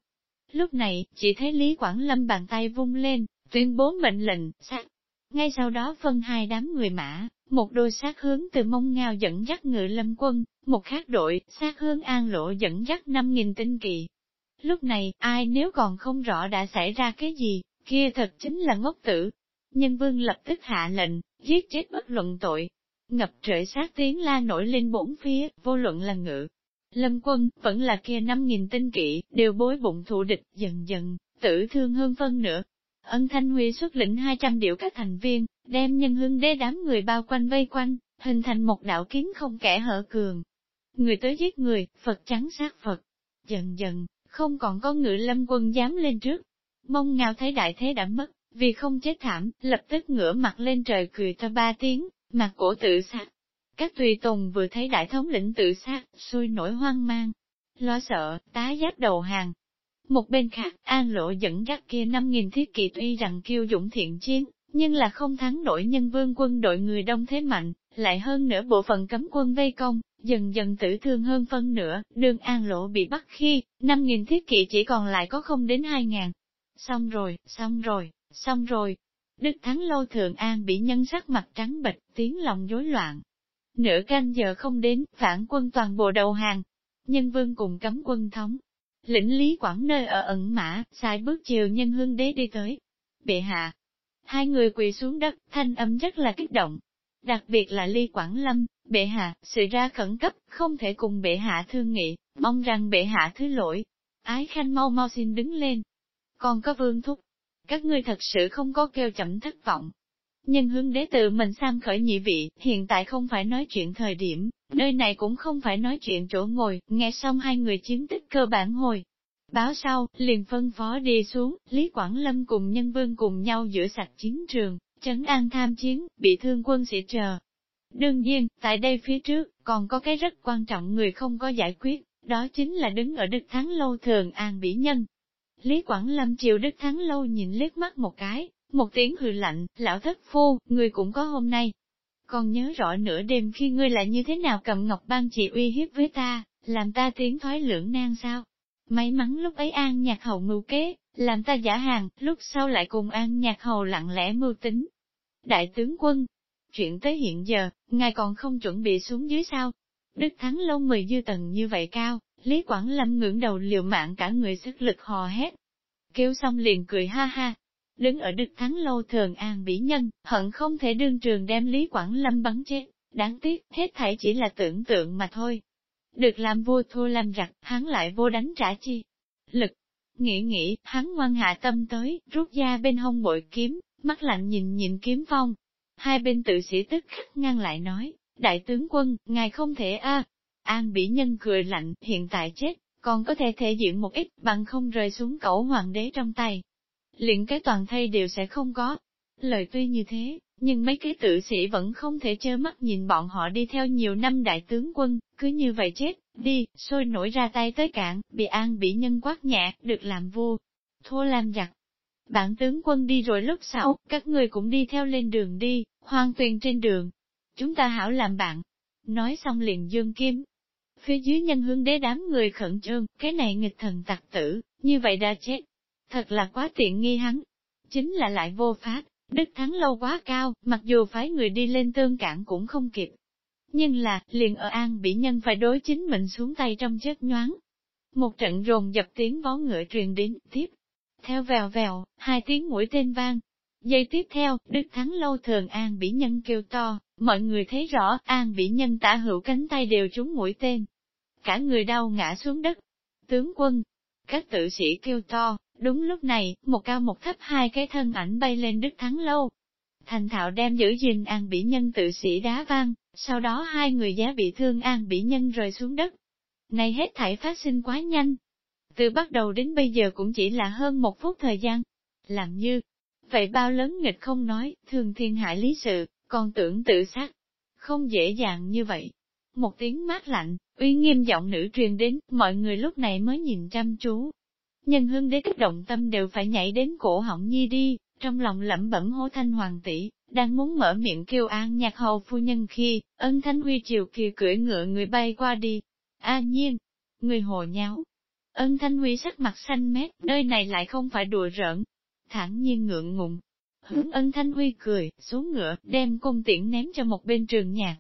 Lúc này, chỉ thấy Lý Quảng Lâm bàn tay vung lên, tuyên bố mệnh lệnh, sát. Ngay sau đó phân hai đám người mã, một đôi sát hướng từ mông ngao dẫn dắt ngự lâm quân, một khác đội, sát hướng an lộ dẫn dắt 5.000 tinh kỳ. Lúc này, ai nếu còn không rõ đã xảy ra cái gì, kia thật chính là ngốc tử. Nhân vương lập tức hạ lệnh, giết chết bất luận tội, ngập trời sát tiếng la nổi lên bốn phía, vô luận là ngự. Lâm quân, vẫn là kia năm nghìn tinh kỵ, đều bối bụng thù địch dần dần, tử thương hơn phân nữa. ân thanh huy xuất lĩnh 200 điệu các thành viên, đem nhân hương đế đám người bao quanh vây quanh, hình thành một đạo kiến không kẻ hở cường. Người tới giết người, Phật trắng sát Phật. Dần dần, không còn có ngự lâm quân dám lên trước. Mông ngao thấy đại thế đã mất, vì không chết thảm, lập tức ngửa mặt lên trời cười to ba tiếng, mặt cổ tự sát. Các tùy tùng vừa thấy đại thống lĩnh tự sát, sôi nổi hoang mang, lo sợ, tá giáp đầu hàng. Một bên khác, An Lộ dẫn dắt kia 5.000 thiết kỵ tuy rằng kiêu dũng thiện chiến, nhưng là không thắng nổi nhân vương quân đội người đông thế mạnh, lại hơn nữa bộ phận cấm quân vây công, dần dần tử thương hơn phân nửa, đường An Lộ bị bắt khi, 5.000 thiết kỵ chỉ còn lại có không đến 2.000. Xong rồi, xong rồi, xong rồi. Đức Thắng Lâu Thượng An bị nhân sắc mặt trắng bệch, tiếng lòng rối loạn. Nửa canh giờ không đến, phản quân toàn bộ đầu hàng. Nhân vương cùng cấm quân thống. Lĩnh Lý Quảng nơi ở ẩn mã, sai bước chiều nhân hương đế đi tới. Bệ hạ. Hai người quỳ xuống đất, thanh âm rất là kích động. Đặc biệt là Ly Quảng Lâm, bệ hạ, sự ra khẩn cấp, không thể cùng bệ hạ thương nghị, mong rằng bệ hạ thứ lỗi. Ái khanh mau mau xin đứng lên. Còn có vương thúc, các ngươi thật sự không có kêu chậm thất vọng. Nhân hướng đế tự mình sam khởi nhị vị, hiện tại không phải nói chuyện thời điểm, nơi này cũng không phải nói chuyện chỗ ngồi, nghe xong hai người chiến tích cơ bản hồi. Báo sau, liền phân phó đi xuống, Lý Quảng Lâm cùng nhân vương cùng nhau giữa sạch chiến trường, trấn an tham chiến, bị thương quân sĩ chờ. Đương nhiên, tại đây phía trước, còn có cái rất quan trọng người không có giải quyết, đó chính là đứng ở Đức Thắng Lâu Thường An Bỉ Nhân. Lý Quảng Lâm chiều Đức Thắng Lâu nhìn liếc mắt một cái, một tiếng hừ lạnh, lão thất phu, người cũng có hôm nay. Còn nhớ rõ nửa đêm khi ngươi lại như thế nào cầm ngọc ban chỉ uy hiếp với ta, làm ta tiếng thoái lưỡng nan sao? May mắn lúc ấy An Nhạc Hầu mưu kế, làm ta giả hàng, lúc sau lại cùng An Nhạc Hầu lặng lẽ mưu tính. Đại tướng quân, chuyện tới hiện giờ, ngài còn không chuẩn bị xuống dưới sao? Đức Thắng lâu mười dư tầng như vậy cao, Lý Quảng Lâm ngưỡng đầu liều mạng cả người sức lực hò hét. Kêu xong liền cười ha ha. Đứng ở Đức Thắng lâu thường an bỉ nhân, hận không thể đương trường đem Lý Quảng Lâm bắn chết. Đáng tiếc, hết thảy chỉ là tưởng tượng mà thôi. Được làm vua thua làm giặc, hắn lại vô đánh trả chi. Lực. Nghĩ nghĩ, hắn ngoan hạ tâm tới, rút ra bên hông bội kiếm, mắt lạnh nhìn nhìn kiếm phong. Hai bên tự sĩ tức khắc ngăn lại nói, đại tướng quân, ngài không thể a An bỉ nhân cười lạnh, hiện tại chết, còn có thể thể diện một ít bằng không rơi xuống cẩu hoàng đế trong tay. Liền cái toàn thây đều sẽ không có. Lời tuy như thế, nhưng mấy cái tự sĩ vẫn không thể trơ mắt nhìn bọn họ đi theo nhiều năm đại tướng quân, cứ như vậy chết, đi, sôi nổi ra tay tới cạn, bị an Bỉ nhân quát nhẹ, được làm vua, thua làm giặc. Bản tướng quân đi rồi lúc sau, các người cũng đi theo lên đường đi, hoang tuyền trên đường. Chúng ta hảo làm bạn. Nói xong liền dương kim. Phía dưới nhân hướng đế đám người khẩn trương, cái này nghịch thần tặc tử, như vậy đã chết. Thật là quá tiện nghi hắn. Chính là lại vô pháp, đức thắng lâu quá cao, mặc dù phái người đi lên tương cản cũng không kịp. Nhưng là, liền ở an bị nhân phải đối chính mình xuống tay trong chết nhoáng. Một trận rồn dập tiếng vó ngựa truyền đến, tiếp, theo vèo vèo, hai tiếng mũi tên vang. Giây tiếp theo, Đức Thắng Lâu thường An Bỉ Nhân kêu to, mọi người thấy rõ An Bỉ Nhân tả hữu cánh tay đều trúng mũi tên. Cả người đau ngã xuống đất. Tướng quân, các tự sĩ kêu to, đúng lúc này, một cao một thấp hai cái thân ảnh bay lên Đức Thắng Lâu. Thành thạo đem giữ gìn An Bỉ Nhân tự sĩ đá vang, sau đó hai người giá bị thương An Bỉ Nhân rơi xuống đất. Này hết thảy phát sinh quá nhanh, từ bắt đầu đến bây giờ cũng chỉ là hơn một phút thời gian. Làm như, vậy bao lớn nghịch không nói, thường thiên hại lý sự, còn tưởng tự sát. Không dễ dàng như vậy. Một tiếng mát lạnh, uy nghiêm giọng nữ truyền đến, mọi người lúc này mới nhìn chăm chú. Nhân hương đế kích động tâm đều phải nhảy đến cổ họng nhi đi, trong lòng lẩm bẩm hô thanh hoàng tỷ, đang muốn mở miệng kêu an nhạc hầu phu nhân khi, ân thanh huy chiều kia cưỡi ngựa người bay qua đi. A nhiên, người hồ nháo, Ân Thanh Huy sắc mặt xanh mét, nơi này lại không phải đùa rỡn. Thẳng nhiên ngượng ngùng. Hướng ân Thanh Huy cười, xuống ngựa, đem cung tiễn ném cho một bên trường nhạc.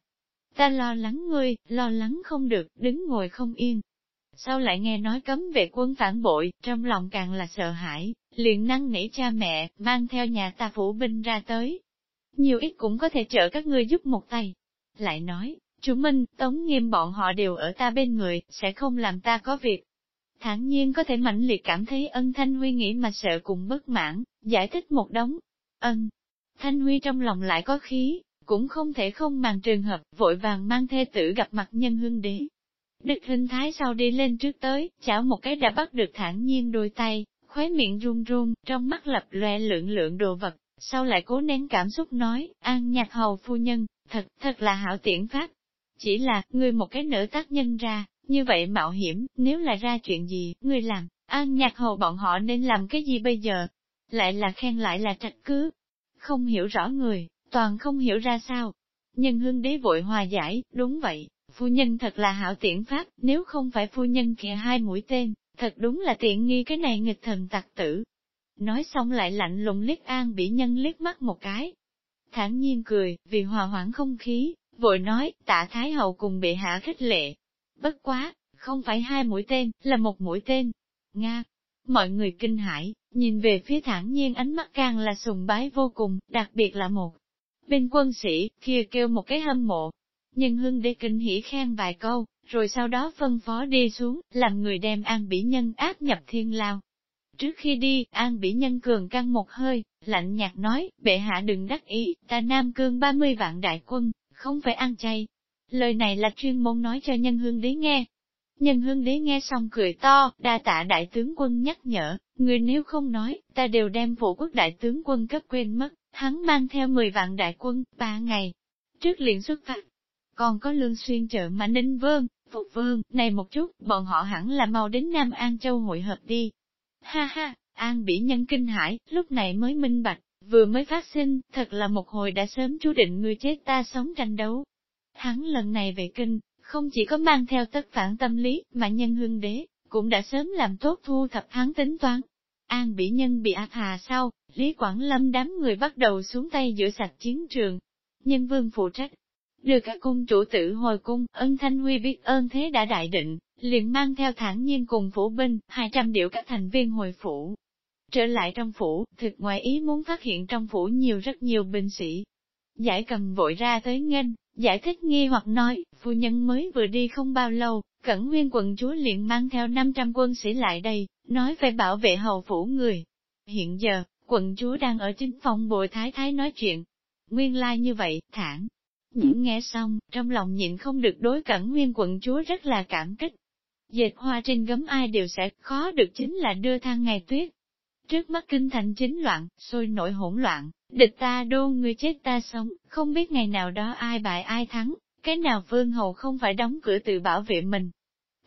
Ta lo lắng ngươi, lo lắng không được, đứng ngồi không yên. Sau lại nghe nói cấm vệ quân phản bội, trong lòng càng là sợ hãi, liền năng nỉ cha mẹ, mang theo nhà ta phủ binh ra tới. Nhiều ít cũng có thể trợ các ngươi giúp một tay. Lại nói, chú Minh, Tống Nghiêm bọn họ đều ở ta bên người, sẽ không làm ta có việc. thản nhiên có thể mạnh liệt cảm thấy ân Thanh Huy nghĩ mà sợ cùng bất mãn, giải thích một đống. Ân, Thanh Huy trong lòng lại có khí, cũng không thể không màng trường hợp, vội vàng mang thê tử gặp mặt nhân hương đế. Đức hình thái sau đi lên trước tới, chảo một cái đã bắt được thản nhiên đôi tay, khóe miệng run run, trong mắt lập loe lượng lượng đồ vật, sau lại cố nén cảm xúc nói, an nhạc hầu phu nhân, thật, thật là hảo tiễn pháp. Chỉ là, ngươi một cái nữ tác nhân ra, như vậy mạo hiểm, nếu là ra chuyện gì, ngươi làm, an nhạc hầu bọn họ nên làm cái gì bây giờ? Lại là khen lại là trạch cứ. Không hiểu rõ người, toàn không hiểu ra sao. Nhân hương đế vội hòa giải, đúng vậy, phu nhân thật là hảo tiễn pháp, nếu không phải phu nhân kìa hai mũi tên, thật đúng là tiện nghi cái này nghịch thần tặc tử. Nói xong lại lạnh lùng liếc an bị nhân liếc mắt một cái. thản nhiên cười, vì hòa hoãn không khí, vội nói, tạ Thái Hậu cùng bệ hạ khích lệ. Bất quá, không phải hai mũi tên, là một mũi tên. Nga. Mọi người kinh hãi, nhìn về phía thản nhiên ánh mắt càng là sùng bái vô cùng, đặc biệt là một Bên quân sĩ, kia kêu một cái hâm mộ. Nhưng hương đế kinh hỉ khen vài câu, rồi sau đó phân phó đi xuống, làm người đem An Bỉ Nhân áp nhập thiên lao. Trước khi đi, An Bỉ Nhân cường căng một hơi, lạnh nhạt nói, bệ hạ đừng đắc ý, ta Nam Cương 30 vạn đại quân, không phải ăn chay. Lời này là chuyên môn nói cho nhân hương đế nghe. Nhân hương đế nghe xong cười to, đa tạ đại tướng quân nhắc nhở, người nếu không nói, ta đều đem phụ quốc đại tướng quân cấp quên mất. Hắn mang theo 10 vạn đại quân, ba ngày. Trước liền xuất phát, còn có lương xuyên trợ mà ninh vương, phục vương, này một chút, bọn họ hẳn là mau đến Nam An Châu hội hợp đi. Ha ha, An bỉ nhân kinh hãi lúc này mới minh bạch, vừa mới phát sinh, thật là một hồi đã sớm chú định người chết ta sống tranh đấu. Hắn lần này về kinh, không chỉ có mang theo tất phản tâm lý, mà nhân hương đế, cũng đã sớm làm tốt thu thập hắn tính toán. An bỉ nhân bị áp hà sau, Lý Quảng Lâm đám người bắt đầu xuống tay giữa sạch chiến trường. Nhân vương phụ trách, đưa cả cung chủ tử hồi cung, ân thanh huy biết ơn thế đã đại định, liền mang theo thản nhiên cùng phủ binh, 200 điệu các thành viên hồi phủ. Trở lại trong phủ, thực ngoại ý muốn phát hiện trong phủ nhiều rất nhiều binh sĩ. Giải cầm vội ra tới nghênh, giải thích nghi hoặc nói, phu nhân mới vừa đi không bao lâu, cẩn nguyên quận chúa liền mang theo 500 quân sĩ lại đây, nói phải bảo vệ hầu phủ người. Hiện giờ, quận chúa đang ở chính phòng bồi thái thái nói chuyện. Nguyên lai like như vậy, thản. Những nghe xong, trong lòng nhịn không được đối cẩn nguyên quận chúa rất là cảm kích. Dệt hoa trên gấm ai đều sẽ khó được chính là đưa thang ngày tuyết. Trước mắt kinh thành chính loạn, sôi nổi hỗn loạn, địch ta đô người chết ta sống, không biết ngày nào đó ai bại ai thắng, cái nào vương hầu không phải đóng cửa tự bảo vệ mình.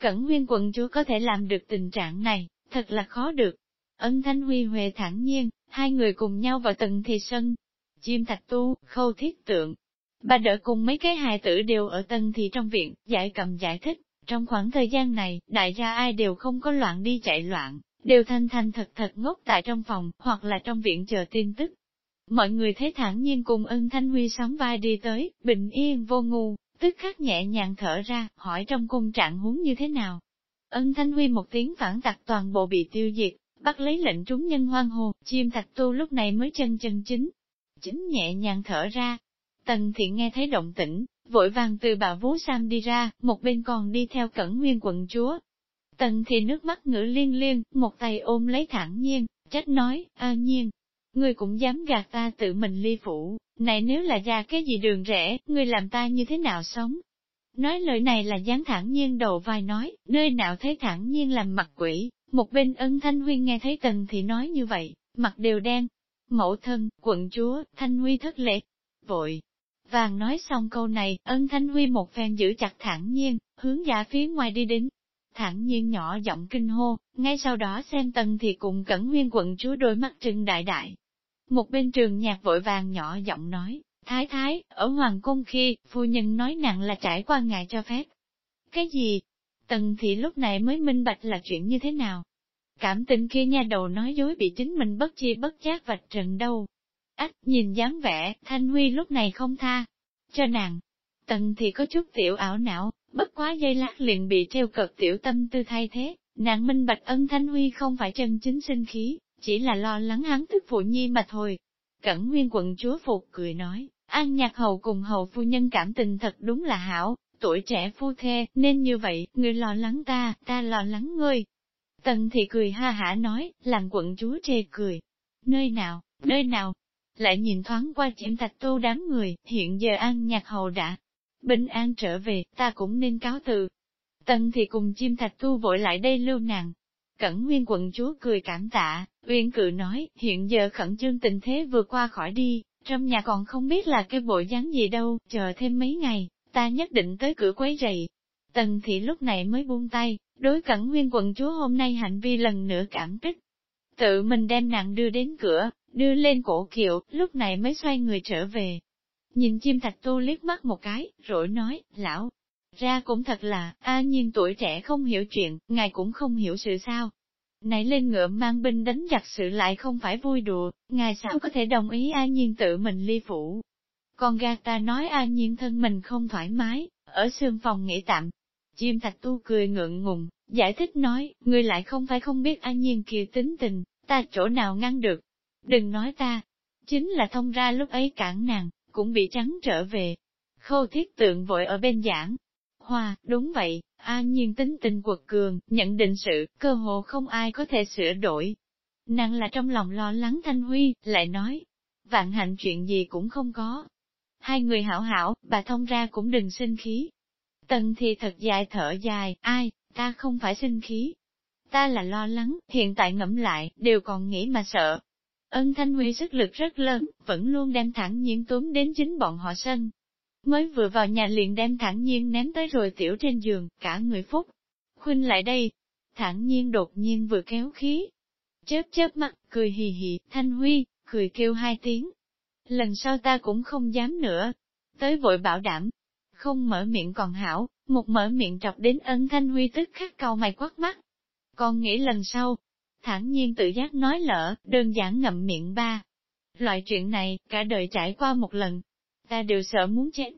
Cẩn nguyên quận chúa có thể làm được tình trạng này, thật là khó được. Ân Thanh Huy Huệ thẳng nhiên, hai người cùng nhau vào tầng thị sân. Chim thạch tu, khâu thiết tượng. Bà đỡ cùng mấy cái hài tử đều ở tầng thị trong viện, giải cầm giải thích. Trong khoảng thời gian này, đại gia ai đều không có loạn đi chạy loạn, đều thanh thanh thật thật ngốc tại trong phòng, hoặc là trong viện chờ tin tức. Mọi người thấy thẳng nhiên cùng ân thanh huy sóng vai đi tới, bình yên vô ngu, tức khắc nhẹ nhàng thở ra, hỏi trong cung trạng huống như thế nào. Ân thanh huy một tiếng phản tặc toàn bộ bị tiêu diệt, bắt lấy lệnh trúng nhân hoang hồ, chim thạch tu lúc này mới chân chân chính. Chính nhẹ nhàng thở ra. Tần thiện nghe thấy động tĩnh, vội vàng từ bà vú Sam đi ra, một bên còn đi theo cẩn nguyên quận chúa. Tần thì nước mắt ngữ liên liên, một tay ôm lấy thẳng nhiên, trách nói, ơ nhiên, ngươi cũng dám gạt ta tự mình ly phủ, này nếu là ra cái gì đường rẻ ngươi làm ta như thế nào sống? Nói lời này là dáng thẳng nhiên đầu vai nói, nơi nào thấy thẳng nhiên làm mặt quỷ, một bên ân Thanh Huy nghe thấy Tần Thị nói như vậy, mặt đều đen. Mẫu thân, quận chúa, Thanh Huy thất lệ. Vội. Vàng nói xong câu này, ân Thanh Huy một phen giữ chặt thẳng nhiên, hướng giả phía ngoài đi đến. Thẳng nhiên nhỏ giọng kinh hô, ngay sau đó xem Tần Thị cùng cẩn nguyên quận chúa đôi mắt trừng đại đại. Một bên trường nhạc vội vàng nhỏ giọng nói, Thái thái, ở Hoàng Cung khi, phu nhân nói nặng là trải qua ngài cho phép. Cái gì? Tần thị lúc này mới minh bạch là chuyện như thế nào. Cảm tình kia nha đầu nói dối bị chính mình bất chi bất giác vạch trần đâu. Ách, nhìn dáng vẻ, Thanh Huy lúc này không tha. Cho nàng, tần thì có chút tiểu ảo não, bất quá dây lát liền bị treo cợt tiểu tâm tư thay thế, nàng minh bạch ân Thanh Huy không phải chân chính sinh khí, chỉ là lo lắng hắn tức phụ nhi mà thôi. Cẩn nguyên quận chúa phục cười nói, An nhạc hầu cùng hầu phu nhân cảm tình thật đúng là hảo, tuổi trẻ phu thê, nên như vậy, người lo lắng ta, ta lo lắng ngươi. Tần thị cười ha hả nói, làm quận chúa chê cười. Nơi nào, nơi nào? Lại nhìn thoáng qua chiếm thạch tu đám người, hiện giờ an nhạc hầu đã. Bình an trở về, ta cũng nên cáo từ. Tần thì cùng chim thạch tu vội lại đây lưu nàng. Cẩn nguyên quận chúa cười cảm tạ, uyên cự nói, hiện giờ khẩn trương tình thế vừa qua khỏi đi, trong nhà còn không biết là cái bộ dáng gì đâu, chờ thêm mấy ngày, ta nhất định tới cửa quấy rầy. Tần thị lúc này mới buông tay, đối cẩn nguyên quận chúa hôm nay hành vi lần nữa cảm kích. Tự mình đem nàng đưa đến cửa, đưa lên cổ kiệu, lúc này mới xoay người trở về. Nhìn chim thạch tu liếc mắt một cái, rồi nói, lão, ra cũng thật là, a nhiên tuổi trẻ không hiểu chuyện, ngài cũng không hiểu sự sao. Nãy lên ngựa mang binh đánh giặc sự lại không phải vui đùa, ngài sao có thể đồng ý a nhiên tự mình ly phủ. Con gạt ta nói a nhiên thân mình không thoải mái, ở sương phòng nghỉ tạm. Chim thạch tu cười ngượng ngùng, giải thích nói, ngươi lại không phải không biết a nhiên kia tính tình, ta chỗ nào ngăn được. Đừng nói ta, chính là thông ra lúc ấy cản nàng, cũng bị trắng trở về. Khâu thiết tượng vội ở bên giảng. Hoa, đúng vậy, an nhiên tính tình quật cường, nhận định sự, cơ hồ không ai có thể sửa đổi. Nàng là trong lòng lo lắng Thanh Huy, lại nói, vạn hạnh chuyện gì cũng không có. Hai người hảo hảo, bà thông ra cũng đừng sinh khí. Tần thì thật dài thở dài, ai, ta không phải sinh khí. Ta là lo lắng, hiện tại ngẫm lại, đều còn nghĩ mà sợ. Ân Thanh Huy sức lực rất lớn, vẫn luôn đem thẳng nhiên túm đến chính bọn họ sân. Mới vừa vào nhà liền đem thẳng nhiên ném tới rồi tiểu trên giường, cả người phúc. Khuynh lại đây, thẳng nhiên đột nhiên vừa kéo khí. Chớp chớp mắt, cười hì hì, Thanh Huy, cười kêu hai tiếng. Lần sau ta cũng không dám nữa. Tới vội bảo đảm, không mở miệng còn hảo, một mở miệng trọc đến ân Thanh Huy tức khắc cầu mày quát mắt. Còn nghĩ lần sau, thản nhiên tự giác nói lỡ, đơn giản ngậm miệng ba. Loại chuyện này, cả đời trải qua một lần, ta đều sợ muốn chết.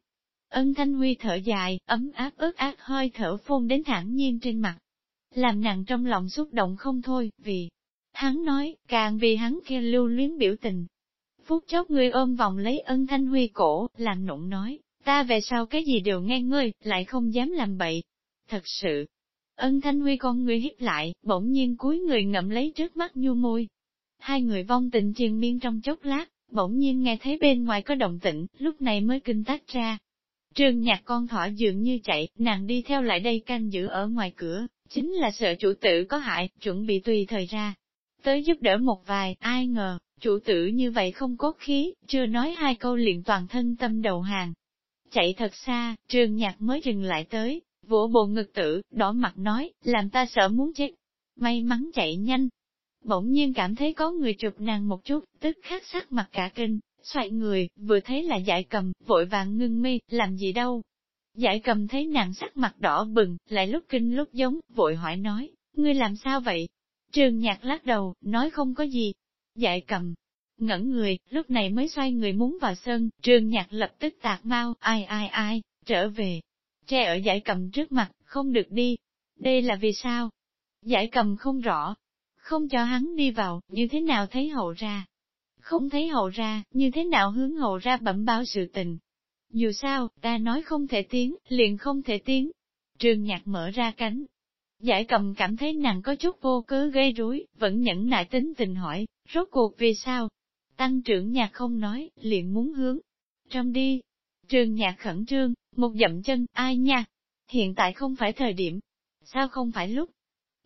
Ân Thanh Huy thở dài, ấm áp ướt át hơi thở phun đến thản nhiên trên mặt. Làm nặng trong lòng xúc động không thôi, vì, hắn nói, càng vì hắn kia lưu luyến biểu tình. Phút chốc ngươi ôm vòng lấy ân Thanh Huy cổ, làm nụng nói, ta về sau cái gì đều nghe ngươi, lại không dám làm bậy. Thật sự, ân Thanh Huy con người hít lại, bỗng nhiên cúi người ngậm lấy trước mắt nhu môi. Hai người vong tình triền miên trong chốc lát, bỗng nhiên nghe thấy bên ngoài có động tĩnh, lúc này mới kinh tác ra. Trường nhạc con thỏ dường như chạy, nàng đi theo lại đây canh giữ ở ngoài cửa, chính là sợ chủ tử có hại, chuẩn bị tùy thời ra. Tới giúp đỡ một vài, ai ngờ, chủ tử như vậy không cốt khí, chưa nói hai câu liền toàn thân tâm đầu hàng. Chạy thật xa, trường nhạc mới dừng lại tới, vỗ bộ ngực tử, đỏ mặt nói, làm ta sợ muốn chết. May mắn chạy nhanh, bỗng nhiên cảm thấy có người chụp nàng một chút, tức khắc sắc mặt cả kinh, xoay người, vừa thấy là dại cầm, vội vàng ngưng mi, làm gì đâu. Giải cầm thấy nàng sắc mặt đỏ bừng, lại lúc kinh lúc giống, vội hỏi nói, ngươi làm sao vậy? Trường nhạc lắc đầu, nói không có gì. Giải cầm, ngẩn người, lúc này mới xoay người muốn vào sân, trường nhạc lập tức tạc mau, ai ai ai, trở về. Tre ở giải cầm trước mặt, không được đi. Đây là vì sao? Giải cầm không rõ, không cho hắn đi vào, như thế nào thấy hậu ra. Không thấy hậu ra, như thế nào hướng hậu ra bẩm báo sự tình. Dù sao, ta nói không thể tiến, liền không thể tiến. Trường nhạc mở ra cánh. Giải cầm cảm thấy nàng có chút vô cớ gây rối, vẫn nhẫn nại tính tình hỏi, rốt cuộc vì sao? Tăng trưởng nhạc không nói, liền muốn hướng. Trong đi, trường nhạc khẩn trương, một dậm chân, ai nha? Hiện tại không phải thời điểm. Sao không phải lúc?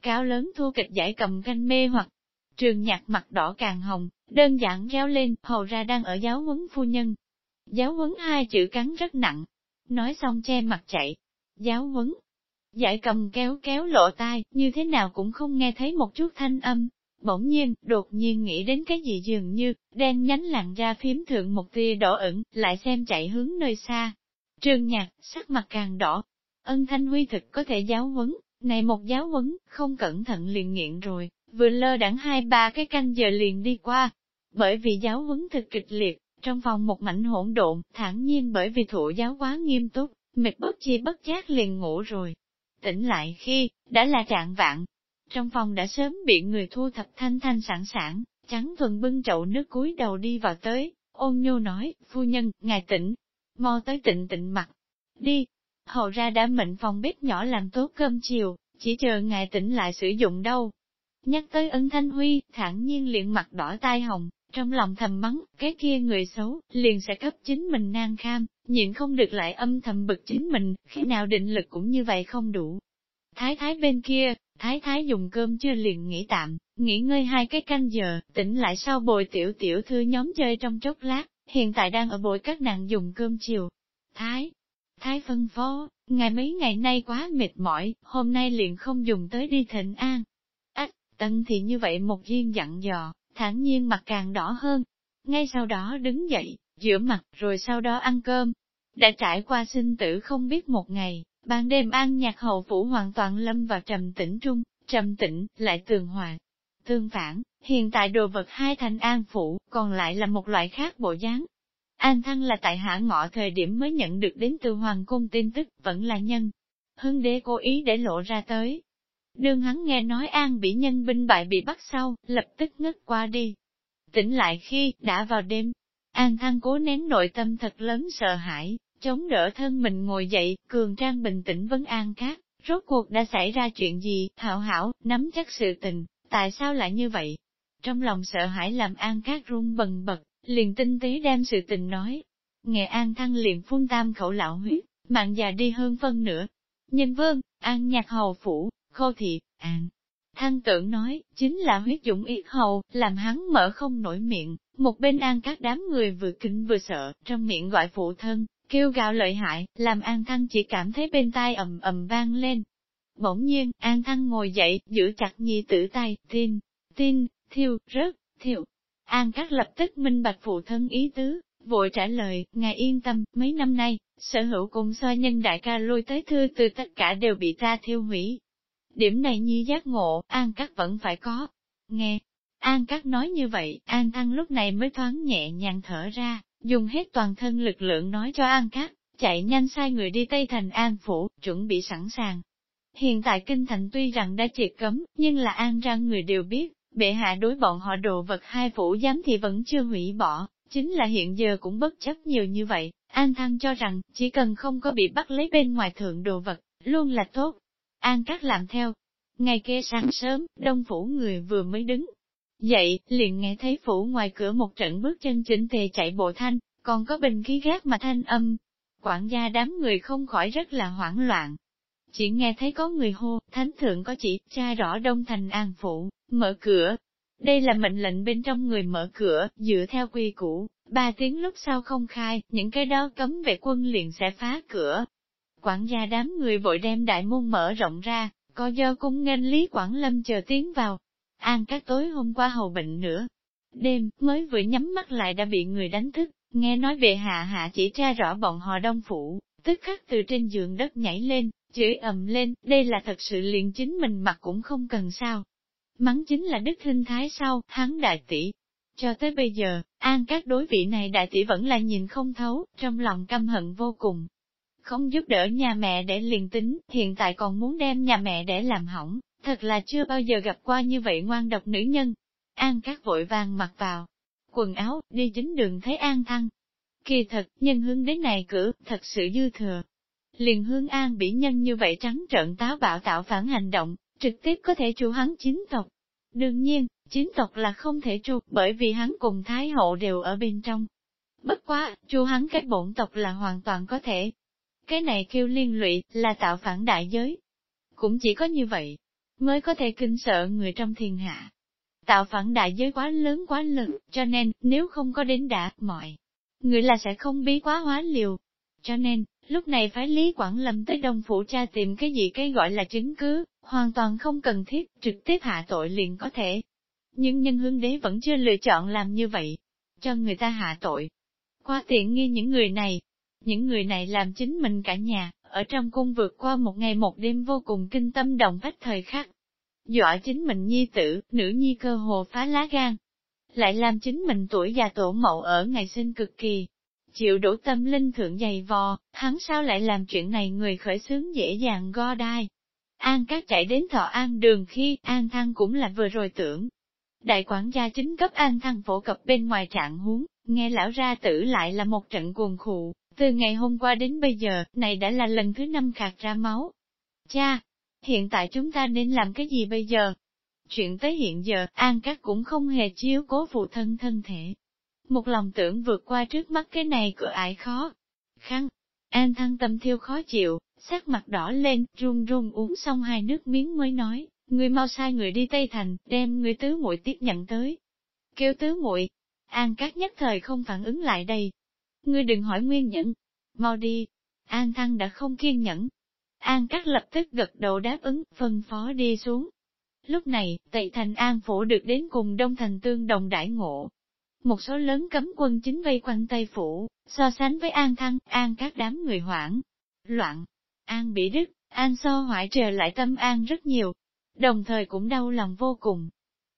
cáo lớn thua kịch giải cầm canh mê hoặc. Trường nhạc mặt đỏ càng hồng, đơn giản réo lên, hầu ra đang ở giáo huấn phu nhân. Giáo huấn hai chữ cắn rất nặng. Nói xong che mặt chạy. Giáo huấn. Giải cầm kéo kéo lộ tai, như thế nào cũng không nghe thấy một chút thanh âm. Bỗng nhiên, đột nhiên nghĩ đến cái gì dường như, đen nhánh làn ra phím thượng một tia đỏ ửng, lại xem chạy hướng nơi xa. Trường nhạc, sắc mặt càng đỏ. Ân thanh huy thực có thể giáo huấn, này một giáo huấn, không cẩn thận liền nghiện rồi, vừa lơ đẳng hai ba cái canh giờ liền đi qua. Bởi vì giáo huấn thực kịch liệt, trong phòng một mảnh hỗn độn, thản nhiên bởi vì thụ giáo quá nghiêm túc, mệt bất chi bất giác liền ngủ rồi. Tỉnh lại khi, đã là trạng vạn. Trong phòng đã sớm bị người thu thập thanh thanh sẵn sàng, trắng thuần bưng chậu nước cúi đầu đi vào tới, ôn nhô nói, phu nhân, ngài tỉnh, mau tới tịnh tịnh mặt. Đi, hậu ra đã mệnh phòng bếp nhỏ làm tốt cơm chiều, chỉ chờ ngài tỉnh lại sử dụng đâu. Nhắc tới ân thanh huy, thản nhiên liền mặt đỏ tai hồng, trong lòng thầm mắng, cái kia người xấu, liền sẽ cấp chính mình nan kham, nhịn không được lại âm thầm bực chính mình, khi nào định lực cũng như vậy không đủ. Thái thái bên kia, thái thái dùng cơm chưa liền nghỉ tạm, nghỉ ngơi hai cái canh giờ, tỉnh lại sau bồi tiểu tiểu thư nhóm chơi trong chốc lát, hiện tại đang ở bồi các nàng dùng cơm chiều. Thái, thái phân phó, ngày mấy ngày nay quá mệt mỏi, hôm nay liền không dùng tới đi thịnh an. Ách, tân thì như vậy một viên dặn dò, thản nhiên mặt càng đỏ hơn. Ngay sau đó đứng dậy, rửa mặt rồi sau đó ăn cơm. Đã trải qua sinh tử không biết một ngày, ban đêm an nhạc hậu phủ hoàn toàn lâm vào trầm tĩnh trung, trầm tĩnh, lại tường hòa. Tương phản, hiện tại đồ vật hai thành an phủ, còn lại là một loại khác bộ dáng. An Thăng là tại hạ ngọ thời điểm mới nhận được đến từ Hoàng Cung tin tức, vẫn là nhân. Hưng đế cố ý để lộ ra tới, Đương hắn nghe nói an bị nhân binh bại bị bắt sau, lập tức ngất qua đi. Tỉnh lại khi, đã vào đêm, an An cố nén nội tâm thật lớn sợ hãi, chống đỡ thân mình ngồi dậy, cường trang bình tĩnh vấn an cát, rốt cuộc đã xảy ra chuyện gì, hảo hảo, nắm chắc sự tình, tại sao lại như vậy? Trong lòng sợ hãi làm an cát run bần bật, liền tinh tế đem sự tình nói. Nghe an thăng liền phun tam khẩu lão huyết, mạng già đi hơn phân nữa. Nhân vương, an nhạc hầu phủ, khô thị, ạn. Thăng tưởng nói, chính là huyết dũng yết hầu, làm hắn mở không nổi miệng, một bên an các đám người vừa kinh vừa sợ, trong miệng gọi phụ thân, kêu gào lợi hại, làm an thăng chỉ cảm thấy bên tai ầm ầm vang lên. Bỗng nhiên, an thăng ngồi dậy, giữ chặt nhi tử tay, tin, tin, thiêu, rớt, thiêu. An các lập tức minh bạch phụ thân ý tứ, vội trả lời, ngài yên tâm, mấy năm nay, sở hữu cùng so nhân đại ca lui tới thư từ tất cả đều bị ta thiêu hủy, Điểm này nhi giác ngộ, An Cát vẫn phải có. Nghe, An Cát nói như vậy, An Thăng lúc này mới thoáng nhẹ nhàng thở ra, dùng hết toàn thân lực lượng nói cho An Cát, chạy nhanh sai người đi Tây Thành An Phủ, chuẩn bị sẵn sàng. Hiện tại kinh thành tuy rằng đã triệt cấm, nhưng là An răng người đều biết, bệ hạ đối bọn họ đồ vật hai phủ giám thì vẫn chưa hủy bỏ, chính là hiện giờ cũng bất chấp nhiều như vậy, An Thăng cho rằng, chỉ cần không có bị bắt lấy bên ngoài thượng đồ vật, luôn là tốt, An Cát làm theo. Ngày kia sáng sớm, đông phủ người vừa mới đứng. Dậy, liền nghe thấy phủ ngoài cửa một trận bước chân chỉnh tề chạy bộ thanh, còn có bình khí gác mà thanh âm. Quản gia đám người không khỏi rất là hoảng loạn. Chỉ nghe thấy có người hô, thánh thượng có chỉ, tra rõ đông thành an phủ, mở cửa. Đây là mệnh lệnh bên trong người mở cửa, dựa theo quy củ, ba tiếng lúc sau không khai, những cái đó cấm vệ quân liền sẽ phá cửa, Quản gia đám người vội đem đại môn mở rộng ra, có do cung nghênh Lý Quảng Lâm chờ tiến vào. An các tối hôm qua hầu bệnh nữa. Đêm, mới vừa nhắm mắt lại đã bị người đánh thức, nghe nói về hạ hạ chỉ tra rõ bọn họ đông phủ, tức khắc từ trên giường đất nhảy lên, chửi ầm lên, đây là thật sự liền chính mình mặt cũng không cần sao. Mắng chính là đức hình thái sau, hắn đại tỷ. Cho tới bây giờ, an các đối vị này đại tỷ vẫn là nhìn không thấu, trong lòng căm hận vô cùng, không giúp đỡ nhà mẹ để liền tính, hiện tại còn muốn đem nhà mẹ để làm hỏng, thật là chưa bao giờ gặp qua như vậy ngoan độc nữ nhân. An Cát vội vàng mặc vào, quần áo, đi chính đường thấy An Thăng. Kỳ thật, nhân hương đến này cử, thật sự dư thừa. Liền hương An bị nhân như vậy trắng trợn táo bạo tạo phản hành động, trực tiếp có thể chủ hắn chính tộc. Đương nhiên, chính tộc là không thể tru, bởi vì hắn cùng Thái Hậu đều ở bên trong. Bất quá, chu hắn cách bổn tộc là hoàn toàn có thể, cái này kêu liên lụy, là tạo phản đại giới. Cũng chỉ có như vậy, mới có thể kinh sợ người trong thiên hạ. Tạo phản đại giới quá lớn quá lớn, cho nên, nếu không có đến đã, mọi người là sẽ không bí quá hóa liều. Cho nên, lúc này phải Lý Quảng Lâm tới Đông Phủ cha tìm cái gì cái gọi là chứng cứ, hoàn toàn không cần thiết, trực tiếp hạ tội liền có thể. Nhưng nhân hương đế vẫn chưa lựa chọn làm như vậy, cho người ta hạ tội. Qua tiện nghi những người này, những người này làm chính mình cả nhà, ở trong cung vượt qua một ngày một đêm vô cùng kinh tâm động phách thời khắc. Dọa chính mình nhi tử, nữ nhi cơ hồ phá lá gan. Lại làm chính mình tuổi già tổ mẫu ở ngày sinh cực kỳ. Chịu đủ tâm linh thượng dày vò, hắn sao lại làm chuyện này người khởi xướng dễ dàng go đai. An các chạy đến thọ an đường khi An Thăng cũng là vừa rồi tưởng. Đại quản gia chính cấp An Thăng phổ cập bên ngoài trạng huống, nghe lão ra tử lại là một trận cuồng khụ, từ ngày hôm qua đến bây giờ, này đã là lần thứ năm khạc ra máu. Cha, hiện tại chúng ta nên làm cái gì bây giờ? chuyện tới hiện giờ, An Cát cũng không hề chiếu cố phụ thân thân thể. Một lòng tưởng vượt qua trước mắt cái này cửa ải khó. Khăn, An thăng tâm thiêu khó chịu, sắc mặt đỏ lên, run run uống xong hai nước miếng mới nói, người mau sai người đi Tây Thành, đem người tứ muội tiếp nhận tới. Kêu tứ muội, An Cát nhất thời không phản ứng lại đây. Ngươi đừng hỏi nguyên nhân, mau đi. An Thăng đã không kiên nhẫn. An Cát lập tức gật đầu đáp ứng, phân phó đi xuống. Lúc này, Tây Thành An Phủ được đến cùng Đông Thành tương đồng đãi ngộ. Một số lớn cấm quân chính vây quanh Tây Phủ, so sánh với An Thăng, An Cát đám người hoảng, loạn, An bị đức, An so hoại trở lại tâm An rất nhiều, đồng thời cũng đau lòng vô cùng.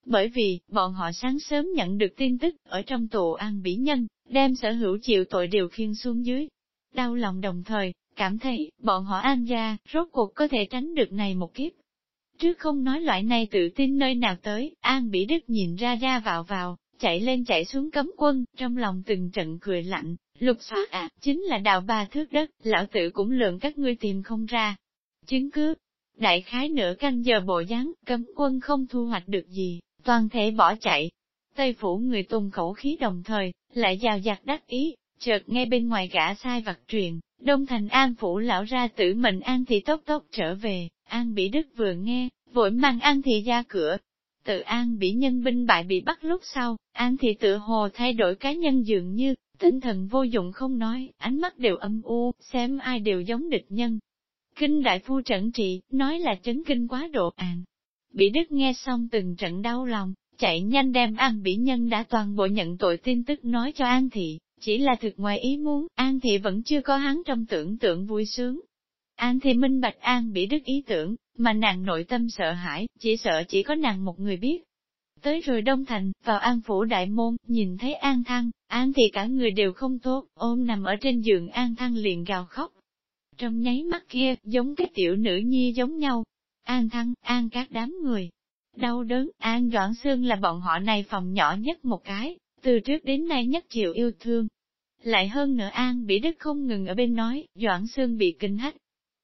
Bởi vì, bọn họ sáng sớm nhận được tin tức, ở trong tù An Bỉ Nhân, đem sở hữu chịu tội điều khiên xuống dưới. Đau lòng đồng thời, cảm thấy, bọn họ An gia, rốt cuộc có thể tránh được này một kiếp. Trước không nói loại này tự tin nơi nào tới, An Bỉ Đức nhìn ra ra vào vào, chạy lên chạy xuống cấm quân, trong lòng từng trận cười lạnh, lục xoát à, chính là đào ba thước đất, lão tử cũng lượng các ngươi tìm không ra. Chứng cứ, đại khái nửa canh giờ bộ dáng, cấm quân không thu hoạch được gì, toàn thể bỏ chạy. Tây phủ người tung khẩu khí đồng thời, lại giàu giặc đắc ý, chợt nghe bên ngoài gã sai vặt truyền, đông thành an phủ lão ra tử mình an thị tốc tốc trở về, an bị đức vừa nghe, vội mang an thị ra cửa. Tự an bị nhân binh bại bị bắt lúc sau, an thị tự hồ thay đổi cá nhân dường như, tinh thần vô dụng không nói, ánh mắt đều âm u, xem ai đều giống địch nhân. Kinh đại phu trận trị, nói là chấn kinh quá độ àn. Bị Đức nghe xong từng trận đau lòng, chạy nhanh đem An Bỉ Nhân đã toàn bộ nhận tội tin tức nói cho An Thị, chỉ là thực ngoài ý muốn, An Thị vẫn chưa có hắn trong tưởng tượng vui sướng. An Thị minh bạch An Bỉ Đức ý tưởng, mà nàng nội tâm sợ hãi, chỉ sợ chỉ có nàng một người biết. Tới rồi Đông Thành, vào An Phủ Đại Môn, nhìn thấy An Thăng, An Thị cả người đều không tốt, ôm nằm ở trên giường An Thăng liền gào khóc. Trong nháy mắt kia, giống cái tiểu nữ nhi giống nhau, An Thăng, An các đám người. Đau đớn, An Doãn Sương là bọn họ này phòng nhỏ nhất một cái, từ trước đến nay nhất chịu yêu thương. Lại hơn nữa An bị đức không ngừng ở bên nói, Doãn Sương bị kinh hách.